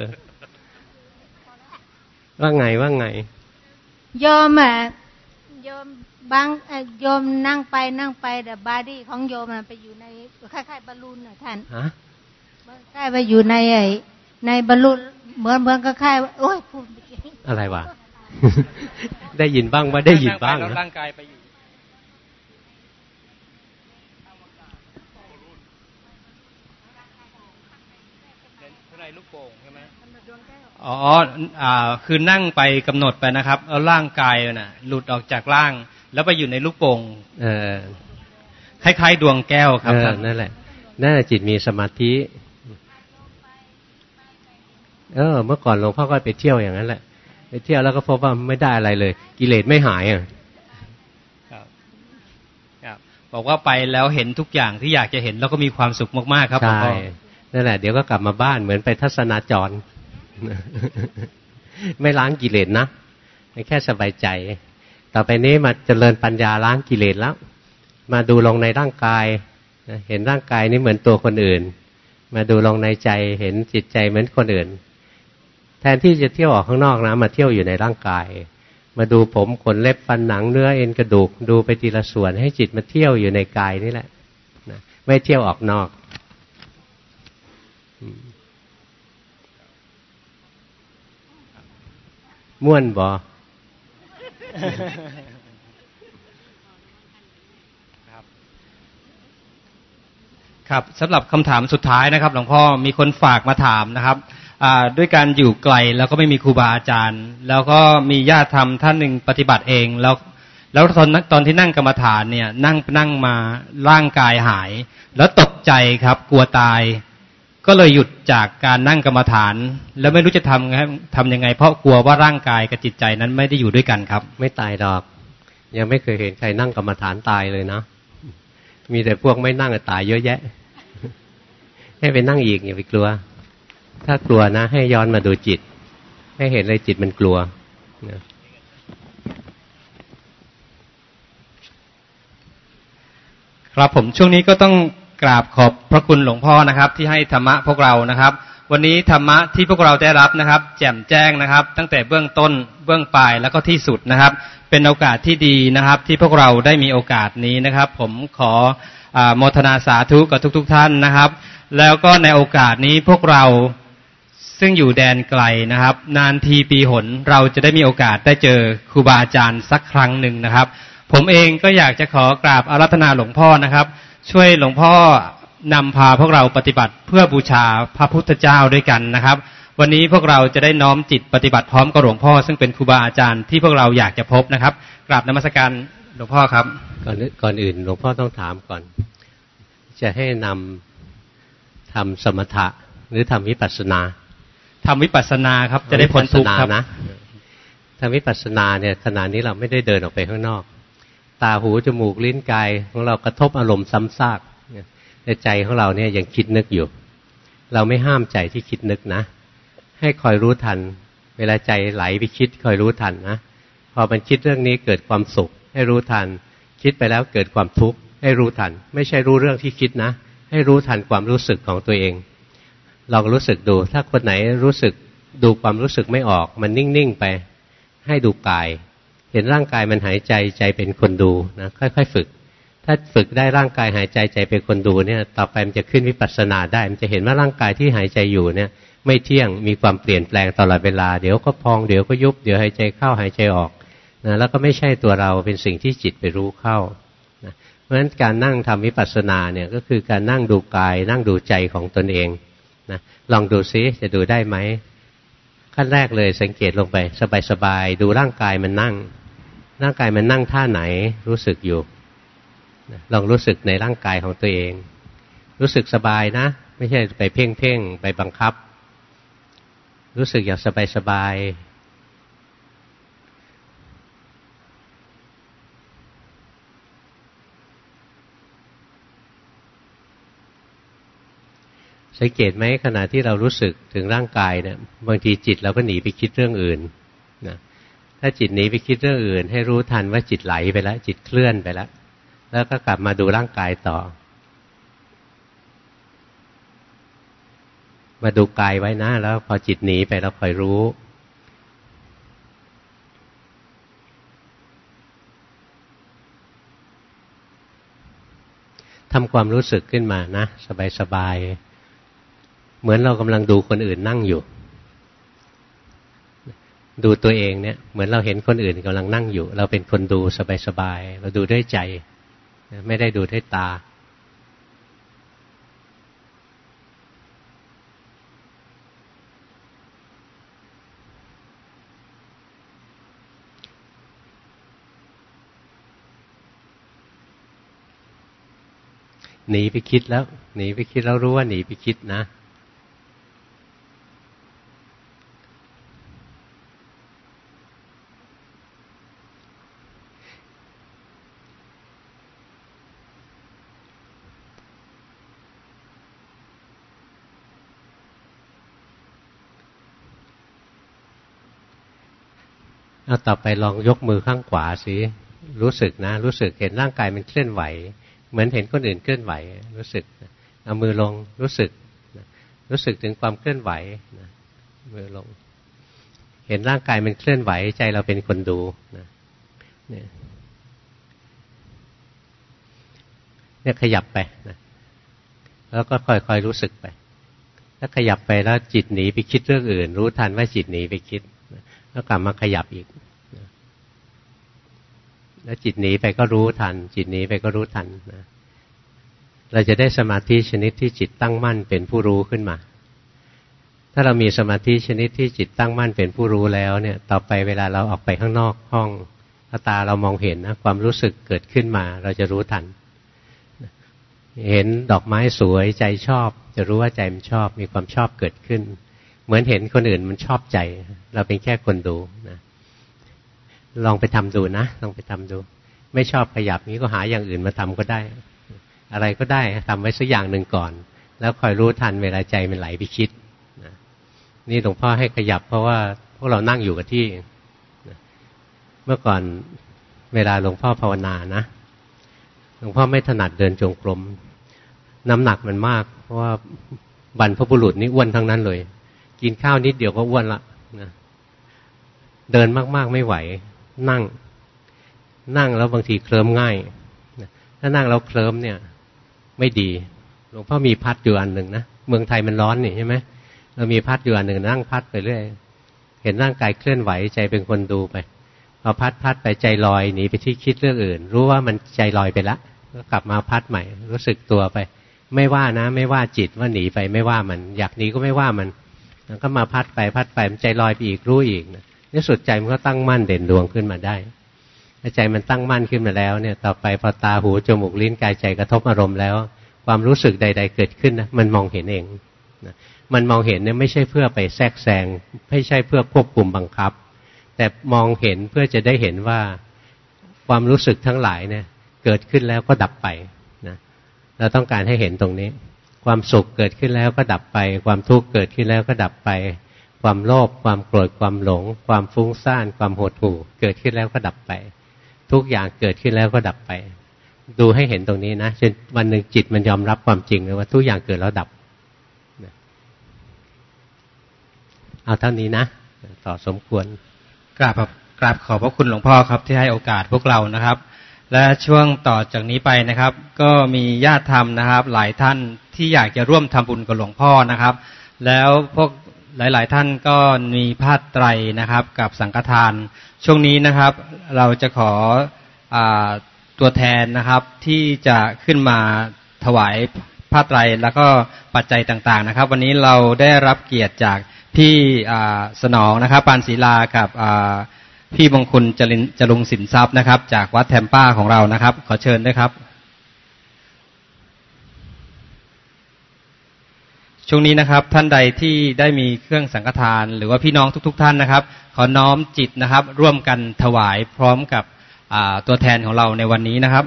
Speaker 1: ว่าไงว่าไง
Speaker 14: โยมอะโยมบางโยมนั่งไปนั่งไปแต่ body ของโยมมันไปอยู่ในคล้ายๆบอลลูนน่ะท่านฮะคล้ายไปอยู่ในไอ้ในบอลลูนเหมือนเหมือนก็คล้ายโอ้ยพูด
Speaker 1: อะไรวะ ได้ยินบ้างว่าได้ยินบ้างร่างกายไปอยู่
Speaker 13: อ๋ออ่าคือนั่งไปกำหนดไปนะครับเอาร่างกายน่ะ หลุดออกจากร่าง แล้วไปอยู่ในลูกโป่งเออคล้ายๆดวงแก้วครับ
Speaker 1: นั่นแหละนั่นจิตมีสมาธิ เออ เมื่อก่อนหลวงพ่อก็ไปเที่ยวอย่างนั้นแหละ ไปเที่ยวแล้วก็พบว่าไม่ได้อะไรเลย กิเลสไม่หายอะ
Speaker 13: ครับครับ บอกว่าไปแล้วเห็นทุกอย่างที่อยากจะเห็นแล้วก็มีความสุขมากๆครับใช่
Speaker 1: นั่นแหละเดี๋ยวก็กลับมาบ้านเหมือนไปทัศนาจร ไม่ล้างกิเลสนะแค่สบายใจ ต่อไปนี้มาเจริญปัญญาล้างกิเลสแล้ว มาดูลงในร่างกายเห็นร่างกายนี้เหมือนตัวคนอื่น มาดูลองในใจเห็นจิตใจเหมือนคนอื่น แทนที่จะเที่ยวออกข้างนอกนะมาเที่ยวอยู่ในร่างกาย มาดูผมขนเล็บฟันหนังเนื้อเอ็นกระดูกดูไปทีละส่วน ให้จิตมาเที่ยวอยู่ในกายนี่แหละไม่เที่ยวออกนอกม่วนบอ
Speaker 13: ครับสำหรับคำถามสุดท้ายนะครับ หลวงพ่อมีคนฝากมาถามนะครับ ด้วยการอยู่ไกลแล้วก็ไม่มีครูบาอาจารย์ แล้วก็มีญาติธรรมท่านหนึ่งปฏิบัติเองแล้วแล้วตอนตอนที่นั่งกรรมฐานเนี่ยนั่งนั่งมาร่างกายหาย แล้วตกใจครับกลัวตาย ก็เลยหยุดจากการนั่งกรรมฐาน แล้วไม่รู้จะทำไงทำยังไง เพราะกลัวว่าร่างกายกับจิตใจนั้นไม่ได้อยู่ด้วยกันครับ
Speaker 1: ไม่ตายดอก ยังไม่เคยเห็นใครนั่งกรรมฐานตายเลยนะมีแต่พวกไม่นั่งตายเยอะแยะ ให้ไปนั่งอีกอย่าไปกลัว ถ้ากลัวนะ ให้ย้อนมาดูจิต ให้เห็นเลยจิตมันกลัว
Speaker 13: ครับผมช่วงนี้ก็ต้องกราบขอบพระคุณหลวงพ่อนะครับ ที่ให้ธรรมะพวกเรานะครับ วันนี้ธรรมะที่พวกเราได้รับนะครับ แจ่มแจ้งนะครับ ตั้งแต่เบื้องต้นเบื้องปลายแล้วก็ที่สุดนะครับ เป็นโอกาสที่ดีนะครับ ที่พวกเราได้มีโอกาสนี้นะครับ ผมขออโมทนาสาธุกับทุก ๆทท่านนะครับ แล้วก็ในโอกาสนี้พวกเรา ซึ่งอยู่แดนไกลนะครับ นานทีปีหนเราจะได้มีโอกาสได้เจอครูบาอาจารย์สักครั้งหนึ่งนะครับ ผมเองก็อยากจะขอกราบอารัธนาหลวงพ่อนะครับ ช่วยหลวงพ่อนำพาพวกเราปฏิบัติเพื่อบูชาพระพุทธเจ้าด้วยกันนะครับ วันนี้พวกเราจะได้น้อมจิตปฏิบัติพร้อมกับหลวงพ่อ ซึ่งเป็นครูบาอาจารย์ที่พวกเราอยากจะพบนะครับกราบนมัสการหลวงพ่อครับ
Speaker 1: ก่อนก่อนอื่นหลวงพ่อต้องถามก่อน จะให้นำทำสมถะหรือทำวิปัสสนา
Speaker 13: ทำวิปัสสนาครับ จะได้พ้นทุกข์ครับนะ
Speaker 1: ทำวิปัสสนาเนี่ยขณะนี้เราไม่ได้เดินออกไปข้างนอก ตาหูจมูกลิ้นกายของเรากระทบอารมณ์ซ้ำซากในใจของเราเนี่ยยังคิดนึกอยู่ เราไม่ห้ามใจที่คิดนึกนะ ให้คอยรู้ทัน เวลาใจไหลไปคิดคอยรู้ทันนะพอมันคิดเรื่องนี้เกิดความสุข ให้รู้ทัน คิดไปแล้วเกิดความทุกข์ให้รู้ทัน ไม่ใช่รู้เรื่องที่คิดนะ ให้รู้ทันความรู้สึกของตัวเอง ลองรู้สึกดู ถ้าคนไหนรู้สึกดูความรู้สึกไม่ออก มันนิ่งๆไป ให้ดูกาย เห็นร่างกายมันหายใจใจเป็นคนดูนะค่อย ๆ ฝึก ถ้าฝึกได้ร่างกายหายใจใจเป็นคนดูเนี่ย ต่อไปมันจะขึ้นวิปัสสนาได้ มันจะเห็นว่าร่างกายที่หายใจอยู่เนี่ย ไม่เที่ยงมีความเปลี่ยนแปลงตลอดเวลาเดี๋ยวก็พองเดี๋ยวก็ยุบเดี๋ยวหายใจเข้าหายใจออกนะแล้วก็ไม่ใช่ตัวเราเป็นสิ่งที่จิตไปรู้เข้านะเพราะฉะนั้นการนั่งทำวิปัสสนาเนี่ยก็คือการนั่งดูกาย นั่งดูใจของตนเอง นะลองดูซิจะดูได้ไหมขั้นแรกเลยสังเกตลงไป สบายๆดูร่างกายมันนั่ง ร่างกายมันนั่งท่าไหนรู้สึกอยู่ลองรู้สึกในร่างกายของตัวเอง รู้สึกสบายนะ ไม่ใช่ไปเพ่งเพ่งไปบังคับ รู้สึกอย่างสบายสบาย สังเกตไหมขณะที่เรารู้สึกถึงร่างกายเนี่ยบางทีจิตเราก็หนีไปคิดเรื่องอื่นนะถ้าจิตหนีไปคิดเรื่องอื่น ให้รู้ทันว่าจิตไหลไปแล้ว จิตเคลื่อนไปแล้ว แล้วก็กลับมาดูร่างกายต่อ มาดูกายไว้นะแล้วพอจิตหนีไปเราคอยรู้ทำความรู้สึกขึ้นมานะ สบายๆ เหมือนเรากำลังดูคนอื่นนั่งอยู่ ดูตัวเองเนี่ย เหมือนเราเห็นคนอื่นกำลังนั่งอยู่ เราเป็นคนดูสบายๆเราดูด้วยใจ ไม่ได้ดูด้วยตา หนีไปคิดแล้ว หนีไปคิดแล้วรู้ว่าหนีไปคิดนะ เอาต่อไปลองยกมือข้างขวาสิรู้สึกนะ รู้สึกเห็นร่างกายมันเคลื่อนไหว เหมือนเห็นคนอื่นเคลื่อนไหว รู้สึกเอามือลงรู้สึก รู้สึกถึงความเคลื่อนไหวมือลง เห็นร่างกายมันเคลื่อนไหว ใจเราเป็นคนดูนะเนี่ยขยับไปนะแล้วก็ค่อยๆรู้สึกไป ถ้าขยับไปแล้วจิตหนีไปคิดเรื่องอื่น รู้ทันว่าจิตหนีไปคิด แล้วกลับมาขยับอีก แล้วจิตหนีไปก็รู้ทัน จิตหนีไปก็รู้ทันนะเราจะได้สมาธิชนิดที่จิตตั้งมั่นเป็นผู้รู้ขึ้นมา ถ้าเรามีสมาธิชนิดที่จิตตั้งมั่นเป็นผู้รู้แล้วเนี่ย ต่อไปเวลาเราออกไปข้างนอกห้องตาเรามองเห็นนะความรู้สึกเกิดขึ้นมา เราจะรู้ทัน เห็นดอกไม้สวยใจชอบ จะรู้ว่าใจมันชอบ มีความชอบเกิดขึ้น เหมือนเห็นคนอื่นมันชอบใจ เราเป็นแค่คนดูนะลองไปทำดูนะลองไปทำดู ไม่ชอบขยับนี้ก็หาอย่างอื่นมาทำก็ได้ อะไรก็ได้ทำไว้สักอย่างหนึ่งก่อน แล้วคอยรู้ทันเวลาใจมันไหลไปคิดนี่หลวงพ่อให้ขยับเพราะว่าพวกเรานั่งอยู่กับที่เมื่อก่อนเวลาหลวงพ่อภาวนานะหลวงพ่อไม่ถนัดเดินจงกรมน้ำหนักมันมาก เพราะว่าบรรพบุรุษนี่อ้วนทั้งนั้นเลย กินข้าวนิดเดียวก็อ้วนละนะเดินมาก ๆ ไม่ไหว นั่ง นั่งแล้วบางทีเคลิ้มง่ายถ้านั่งแล้วเคลิ้มเนี่ย ไม่ดีหลวงพ่อมีพัดอยู่อันหนึ่งนะเมืองไทยมันร้อนนี่ใช่ไหมเรามีพัดอยู่อันหนึ่งนั่งพัดไปเรื่อยเห็นร่างกายเคลื่อนไหวใจเป็นคนดูไปพอพัดพัดไปใจลอยหนีไปที่คิดเรื่องอื่น รู้ว่ามันใจลอยไปละก็กลับมาพัดใหม่ รู้สึกตัวไป ไม่ว่านะ ไม่ว่าจิตว่าหนีไปไม่ว่ามัน อยากหนีก็ไม่ว่ามัน แล้วก็มาพัดไปพัดไปมันใจลอยไปอีกรู้อีกนะนี่สุดใจมันก็ตั้งมั่นเด่นดวงขึ้นมาได้ใจมันตั้งมั่นขึ้นมาแล้วเนี่ย ต่อไปพอตาหูจมูกลิ้นกายใจกระทบอารมณ์แล้ว ความรู้สึกใด ๆ เกิดขึ้นนะมันมองเห็นเองนะมันมองเห็นเนี่ยไม่ใช่เพื่อไปแทรกแซงไม่ใช่เพื่อควบคุมบังคับ แต่มองเห็นเพื่อจะได้เห็นว่าความรู้สึกทั้งหลายเนี่ย เกิดขึ้นแล้วก็ดับไปนะเราต้องการให้เห็นตรงนี้ ความสุขเกิดขึ้นแล้วก็ดับไป ความทุกข์เกิดขึ้นแล้วก็ดับไป ความโลภความโกรธความหลง ความฟุ้งซ่าน ความหดหู่ เกิดขึ้นแล้วก็ดับไป ทุกอย่างเกิดขึ้นแล้วก็ดับไป ดูให้เห็นตรงนี้นะจนวันหนึ่งจิตมันยอมรับความจริงเลยว่าทุกอย่างเกิดแล้วดับเอาเท่านี้นะต่อสมควร
Speaker 13: กราบกราบขอบพระคุณหลวงพ่อครับที่ให้โอกาสพวกเรานะครับ และช่วงต่อจากนี้ไปนะครับ ก็มีญาติธรรมนะครับ หลายท่านที่อยากจะร่วมทำบุญกับหลวงพ่อนะครับ แล้วพวกหลาย ๆ ท่านก็มีผ้าไตรนะครับ กับสังฆทาน ช่วงนี้นะครับ เราจะขออตัวแทนนะครับที่จะขึ้นมาถวายผ้าไตรแล้วก็ปัจจัยต่าง ๆ นะครับ วันนี้เราได้รับเกียรติจากพี่สนองนะครับ ปานศิลากับ พี่มงคลจรินจรุงสินทรัพย์นะครับ จากวัดแทมป้าของเรานะครับ ขอเชิญด้วยครับ ช่วงนี้นะครับท่านใดที่ได้มีเครื่องสังฆทาน หรือว่าพี่น้องทุก ๆ ท่านนะครับ ขอน้อมจิตนะครับ ร่วมกันถวายพร้อมกับตัวแทนของเราในวันนี้นะครับ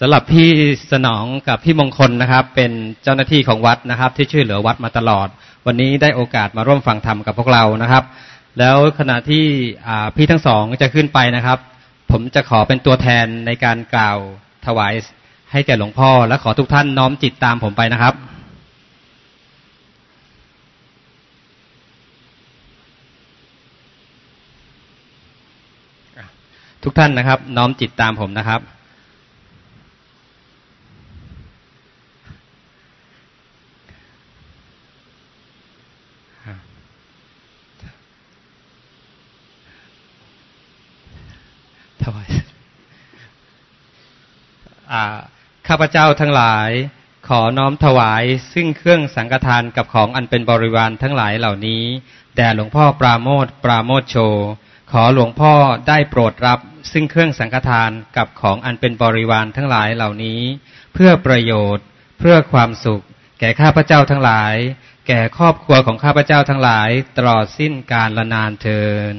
Speaker 13: สำหรับพี่สนองกับพี่มงคลนะครับ เป็นเจ้าหน้าที่ของวัดนะครับ ที่ช่วยเหลือวัดมาตลอด วันนี้ได้โอกาสมาร่วมฟังธรรมกับพวกเรานะครับ แล้วขณะที่พี่ทั้งสองจะขึ้นไปนะครับ ผมจะขอเป็นตัวแทนในการกล่าวถวายให้แก่หลวงพ่อ และขอทุกท่านน้อมจิตตามผมไปนะครับทุกท่านนะครับ น้อมจิตตามผมนะครับ ข้าพเจ้าทั้งหลาย ขอน้อมถวาย ซึ่งเครื่องสังฆทานกับของอันเป็นบริวารทั้งหลายเหล่านี้แด่หลวงพ่อปราโมทปราโมทโช ขอหลวงพ่อได้โปรดรับ ซึ่งเครื่องสังฆทานกับของอันเป็นบริวารทั้งหลายเหล่านี้ เพื่อประโยชน์ เพื่อความสุข แก่ข้าพเจ้าทั้งหลาย แก่ครอบครัวของข้าพเจ้าทั้งหลายตลอดสิ้นกาลนานเทิน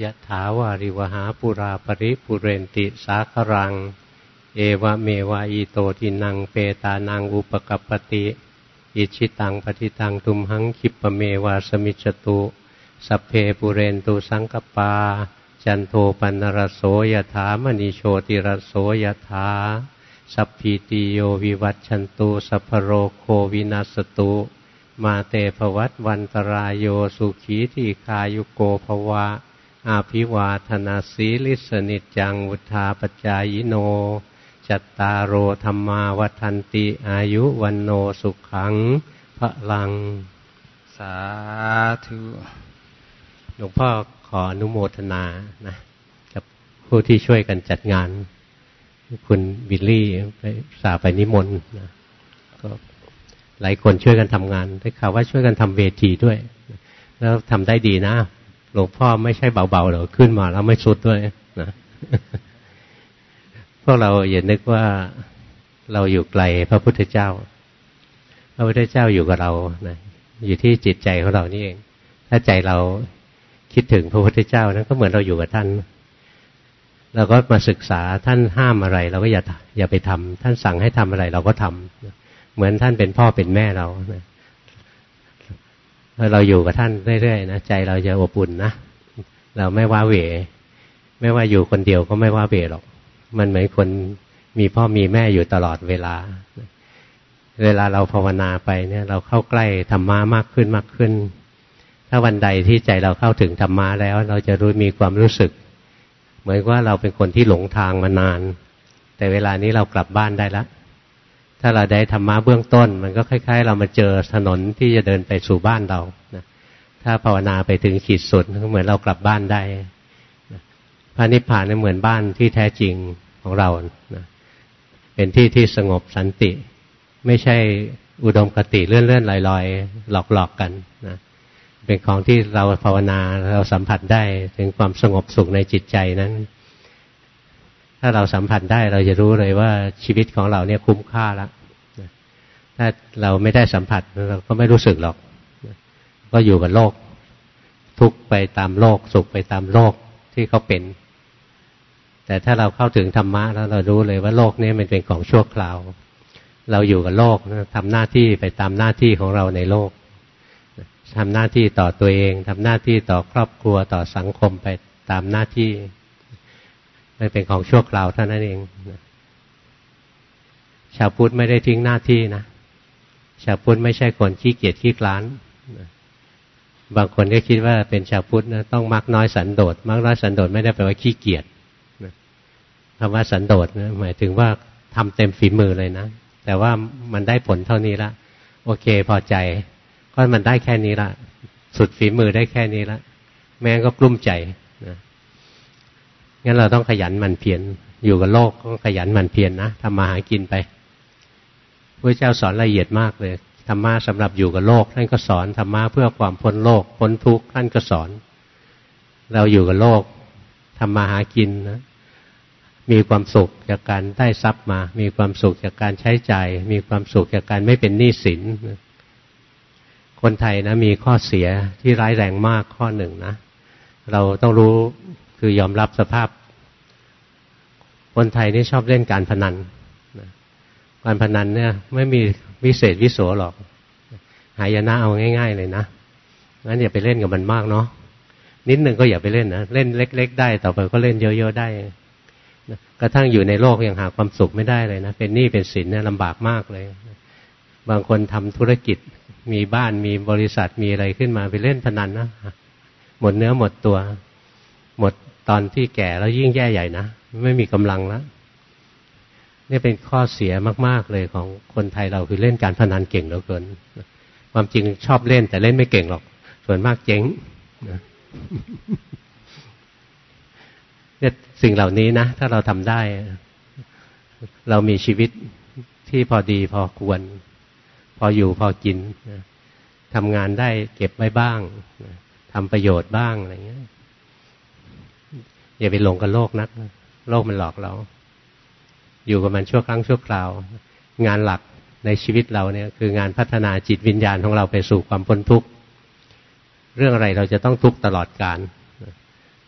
Speaker 1: ยะถาวาริวหาปุราปริปุเรนติสาครัง เอวเมวะอิโตทินังเปเปตานังอุปกัปปติ อิจฉิตังปัตถิตังตุมหังขิปปเมวสมิชฌตุ สัพเพปุเรนตุสังกปา จันโทปัณณรโสยถามณิโชติรโสยถาสัพพีติโยวิวัชชันตุสัพพโรโควินัสสตุมาเตภวัตวันตราโยสุขีทีฆายุโกภวะ อภิวาทนสีลิสสนิจจังวุฑฒาปจายิโน จัตตารโอธรรมาวัันติอายุวันโนสุขังพระลัง
Speaker 13: สาธุ
Speaker 1: หลวงพ่อขออนุโมทนานะกับผู้ที่ช่วยกันจัดงาน คุณวิลลี่ไปสาไปนิมนต์นะก็หลายคนช่วยกันทำงานได้ข่าวว่าช่วยกันทำเวทีด้วย แล้วทำได้ดีนะ หลวงพ่อไม่ใช่เบาๆหรอกขึ้นมาแล้วไม่สุดด้วยนะพวกเราอย่านึกว่าเราอยู่ไกลพระพุทธเจ้า พระพุทธเจ้าอยู่กับเรานะอยู่ที่จิตใจของเรานี่เอง ถ้าใจเราคิดถึงพระพุทธเจ้านั้นก็เหมือนเราอยู่กับท่าน เราก็มาศึกษาท่านห้ามอะไร เราก็อย่าอย่าไปทำท่านสั่งให้ทำอะไรเราก็ทำเหมือนท่านเป็นพ่อเป็นแม่เรา เราอยู่กับท่านเรื่อยๆนะใจเราจะอบอุ่นนะเราไม่ว่าเหวไม่ว่าอยู่คนเดียวก็ไม่ว่าเหวหรอก มันเหมือนคนมีพ่อมีแม่อยู่ตลอดเวลา เวลาเราภาวนาไปเนี่ย เราเข้าใกล้ธรรมะมากขึ้นมากขึ้น ถ้าวันใดที่ใจเราเข้าถึงธรรมะแล้ว เราจะรู้มีความรู้สึก เหมือนว่าเราเป็นคนที่หลงทางมานาน แต่เวลานี้เรากลับบ้านได้แล้ว ถ้าเราได้ธรรมะเบื้องต้น มันก็คล้าย ๆ เรามาเจอถนนที่จะเดินไปสู่บ้านเรานะถ้าภาวนาไปถึงขีดสุดก็เหมือนเรากลับบ้านได้พระนิพพานเหมือนบ้านที่แท้จริงของเรานะเป็นที่ที่สงบสันติ ไม่ใช่อุดมกติเลื่อนๆลอยๆ หลอกๆกันนะเป็นของที่เราภาวนาเราสัมผัสได้ถึงความสงบสุขในจิตใจนั้น ถ้าเราสัมผัสได้เราจะรู้เลยว่าชีวิตของเราเนี่ยคุ้มค่าแล้วถ้าเราไม่ได้สัมผัสเราก็ไม่รู้สึกหรอก ก็อยู่กับโลก ทุกไปตามโลก สุขไปตามโลกที่เขาเป็น แต่ถ้าเราเข้าถึงธรรมะแล้วเรารู้เลยว่าโลกนี้มันเป็นของชั่วคราว เราอยู่กับโลกทำหน้าที่ไปตามหน้าที่ของเราในโลกทำหน้าที่ต่อตัวเองทำหน้าที่ต่อครอบครัวต่อสังคมไปตามหน้าที่ ไม่เป็นของชั่วคราวเท่านั้นเองชาวพุทธไม่ได้ทิ้งหน้าที่นะชาวพุทธไม่ใช่คนขี้เกียจขี้คลานบางคนก็คิดว่าเป็นชาวพุทธนะต้องมักน้อยสันโดษมักน้อยสันโดษไม่ได้แปลว่าขี้เกียจคำว่าสันโดษนะหมายถึงว่าทำเต็มฝีมือเลยนะแต่ว่ามันได้ผลเท่านี้ละ โอเคพอใจ ก็มันได้แค่นี้ละ สุดฝีมือได้แค่นี้ละ แม่ก็กลุ้มใจนะ งั้นเราต้องขยันหมั่นเพียรอยู่กับโลกก็ขยันหมั่นเพียรนนะทำมาหากินไปพระเจ้าสอนละเอียดมากเลยธรรมะสำหรับอยู่กับโลกท่านก็สอนธรรมะเพื่อความพ้นโลกพ้นทุกข์ท่านก็สอน เราอยู่กับโลกทำมาหากินนะมีความสุขจากการได้ทรัพย์มา มีความสุขจากการใช้จ่าย มีความสุขจากการไม่เป็นหนี้สิน คนไทยนะมีข้อเสียที่ร้ายแรงมากข้อหนึ่งนะ เราต้องรู้ คือยอมรับสภาพ คนไทยนี่ชอบเล่นการพนันการพนันเนี่ย ไม่มีวิเศษวิโสหรอกหายนะเอาง่าย ๆ เลยนะงั้นอย่าไปเล่นกับมันมากเนาะนิดหนึ่งก็อย่าไปเล่นนะเล่นเล็ก ๆ ได้ต่อไปก็เล่นเยอะๆได้กระทั่งอยู่ในโลกยังหาความสุขไม่ได้เลยนะเป็นหนี้เป็นสินเนี่ยลำบากมากเลย บางคนทำธุรกิจมีบ้านมีบริษัทมีอะไรขึ้นมาไปเล่นพนันนะหมดเนื้อหมดตัว หมด ตอนที่แก่แล้วยิ่งแย่ใหญ่นะ ไม่มีกำลังแล้วนี่เป็นข้อเสียมาก ๆ เลยของคนไทยเราคือเล่นการพนันเก่งเหลือเกิน ความจริงชอบเล่นแต่เล่นไม่เก่งหรอก ส่วนมากเจ๊งเนี่ยสิ่งเหล่านี้นะ ถ้าเราทำได้ เรามีชีวิตที่พอดีพอควร พออยู่พอกินทำงานได้เก็บไว้บ้างทำประโยชน์บ้างอะไรเงี้ย อย่าไปหลงกับโลกนัก โลกมันหลอกเรา อยู่กับมันชั่วครั้งชั่วคราว งานหลักในชีวิตเราเนี่ย คืองานพัฒนาจิตวิญญาณของเราไปสู่ความพ้นทุกข์เรื่องอะไรเราจะต้องทุกข์ตลอดการ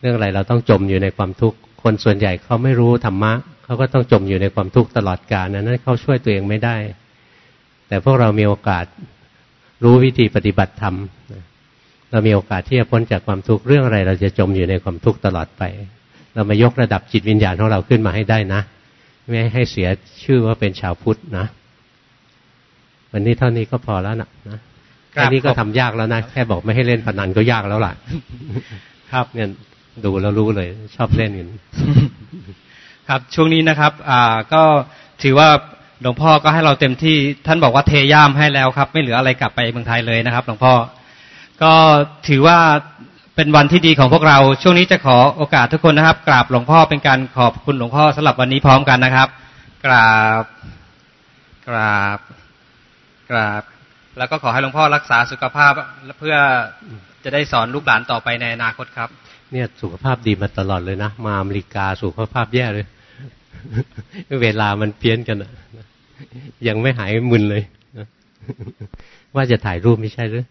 Speaker 1: เรื่องอะไรเราต้องจมอยู่ในความทุกข์คนส่วนใหญ่เขาไม่รู้ธรรมะเขาก็ต้องจมอยู่ในความทุกข์ตลอดกาลนั้นเขาช่วยตัวเองไม่ได้ แต่พวกเรามีโอกาสรู้วิธีปฏิบัติธรรมเรามีโอกาสที่จะพ้นจากความทุกข์เรื่องอะไร เราจะจมอยู่ในความทุกข์ตลอดไป เรามายกระดับจิตวิญญาณของเราขึ้นมาให้ได้นะ ไม่ให้เสียชื่อว่าเป็นชาวพุทธนะ วันนี้เท่านี้ก็พอแล้วนะนะแค่นี้ก็ทำยากแล้วนะ แค่บอกไม่ให้เล่นพนันก็ยากแล้วล่ะ ครับเนี่ยดูแล้วรู้เลย ชอบเล่นกัน
Speaker 13: ครับช่วงนี้นะครับ อ่าก็ถือว่าหลวงพ่อก็ให้เราเต็มที่ท่านบอกว่าเทย่ามให้แล้วครับ ไม่เหลืออะไรกลับไปเมืองไทยเลยนะครับ หลวงพ่อก็ถือว่า เป็นวันที่ดีของพวกเรา ช่วงนี้จะขอโอกาสทุกคนนะครับ กราบหลวงพ่อเป็นการขอบคุณหลวงพ่อสำหรับวันนี้พร้อมกันนะครับ กราบ กราบ กราบ แล้วก็ขอให้หลวงพ่อรักษาสุขภาพเพื่อจะได้สอนลูกหลานต่อไปในอนาคตครับ
Speaker 1: เนี่ยสุขภาพดีมาตลอดเลยนะ มาอเมริกาสุขภาพแย่เลย เวลามันเพี้ยนกันยังไม่หายมึนเลย ว่าจะถ่ายรูปไม่ใช่หรือ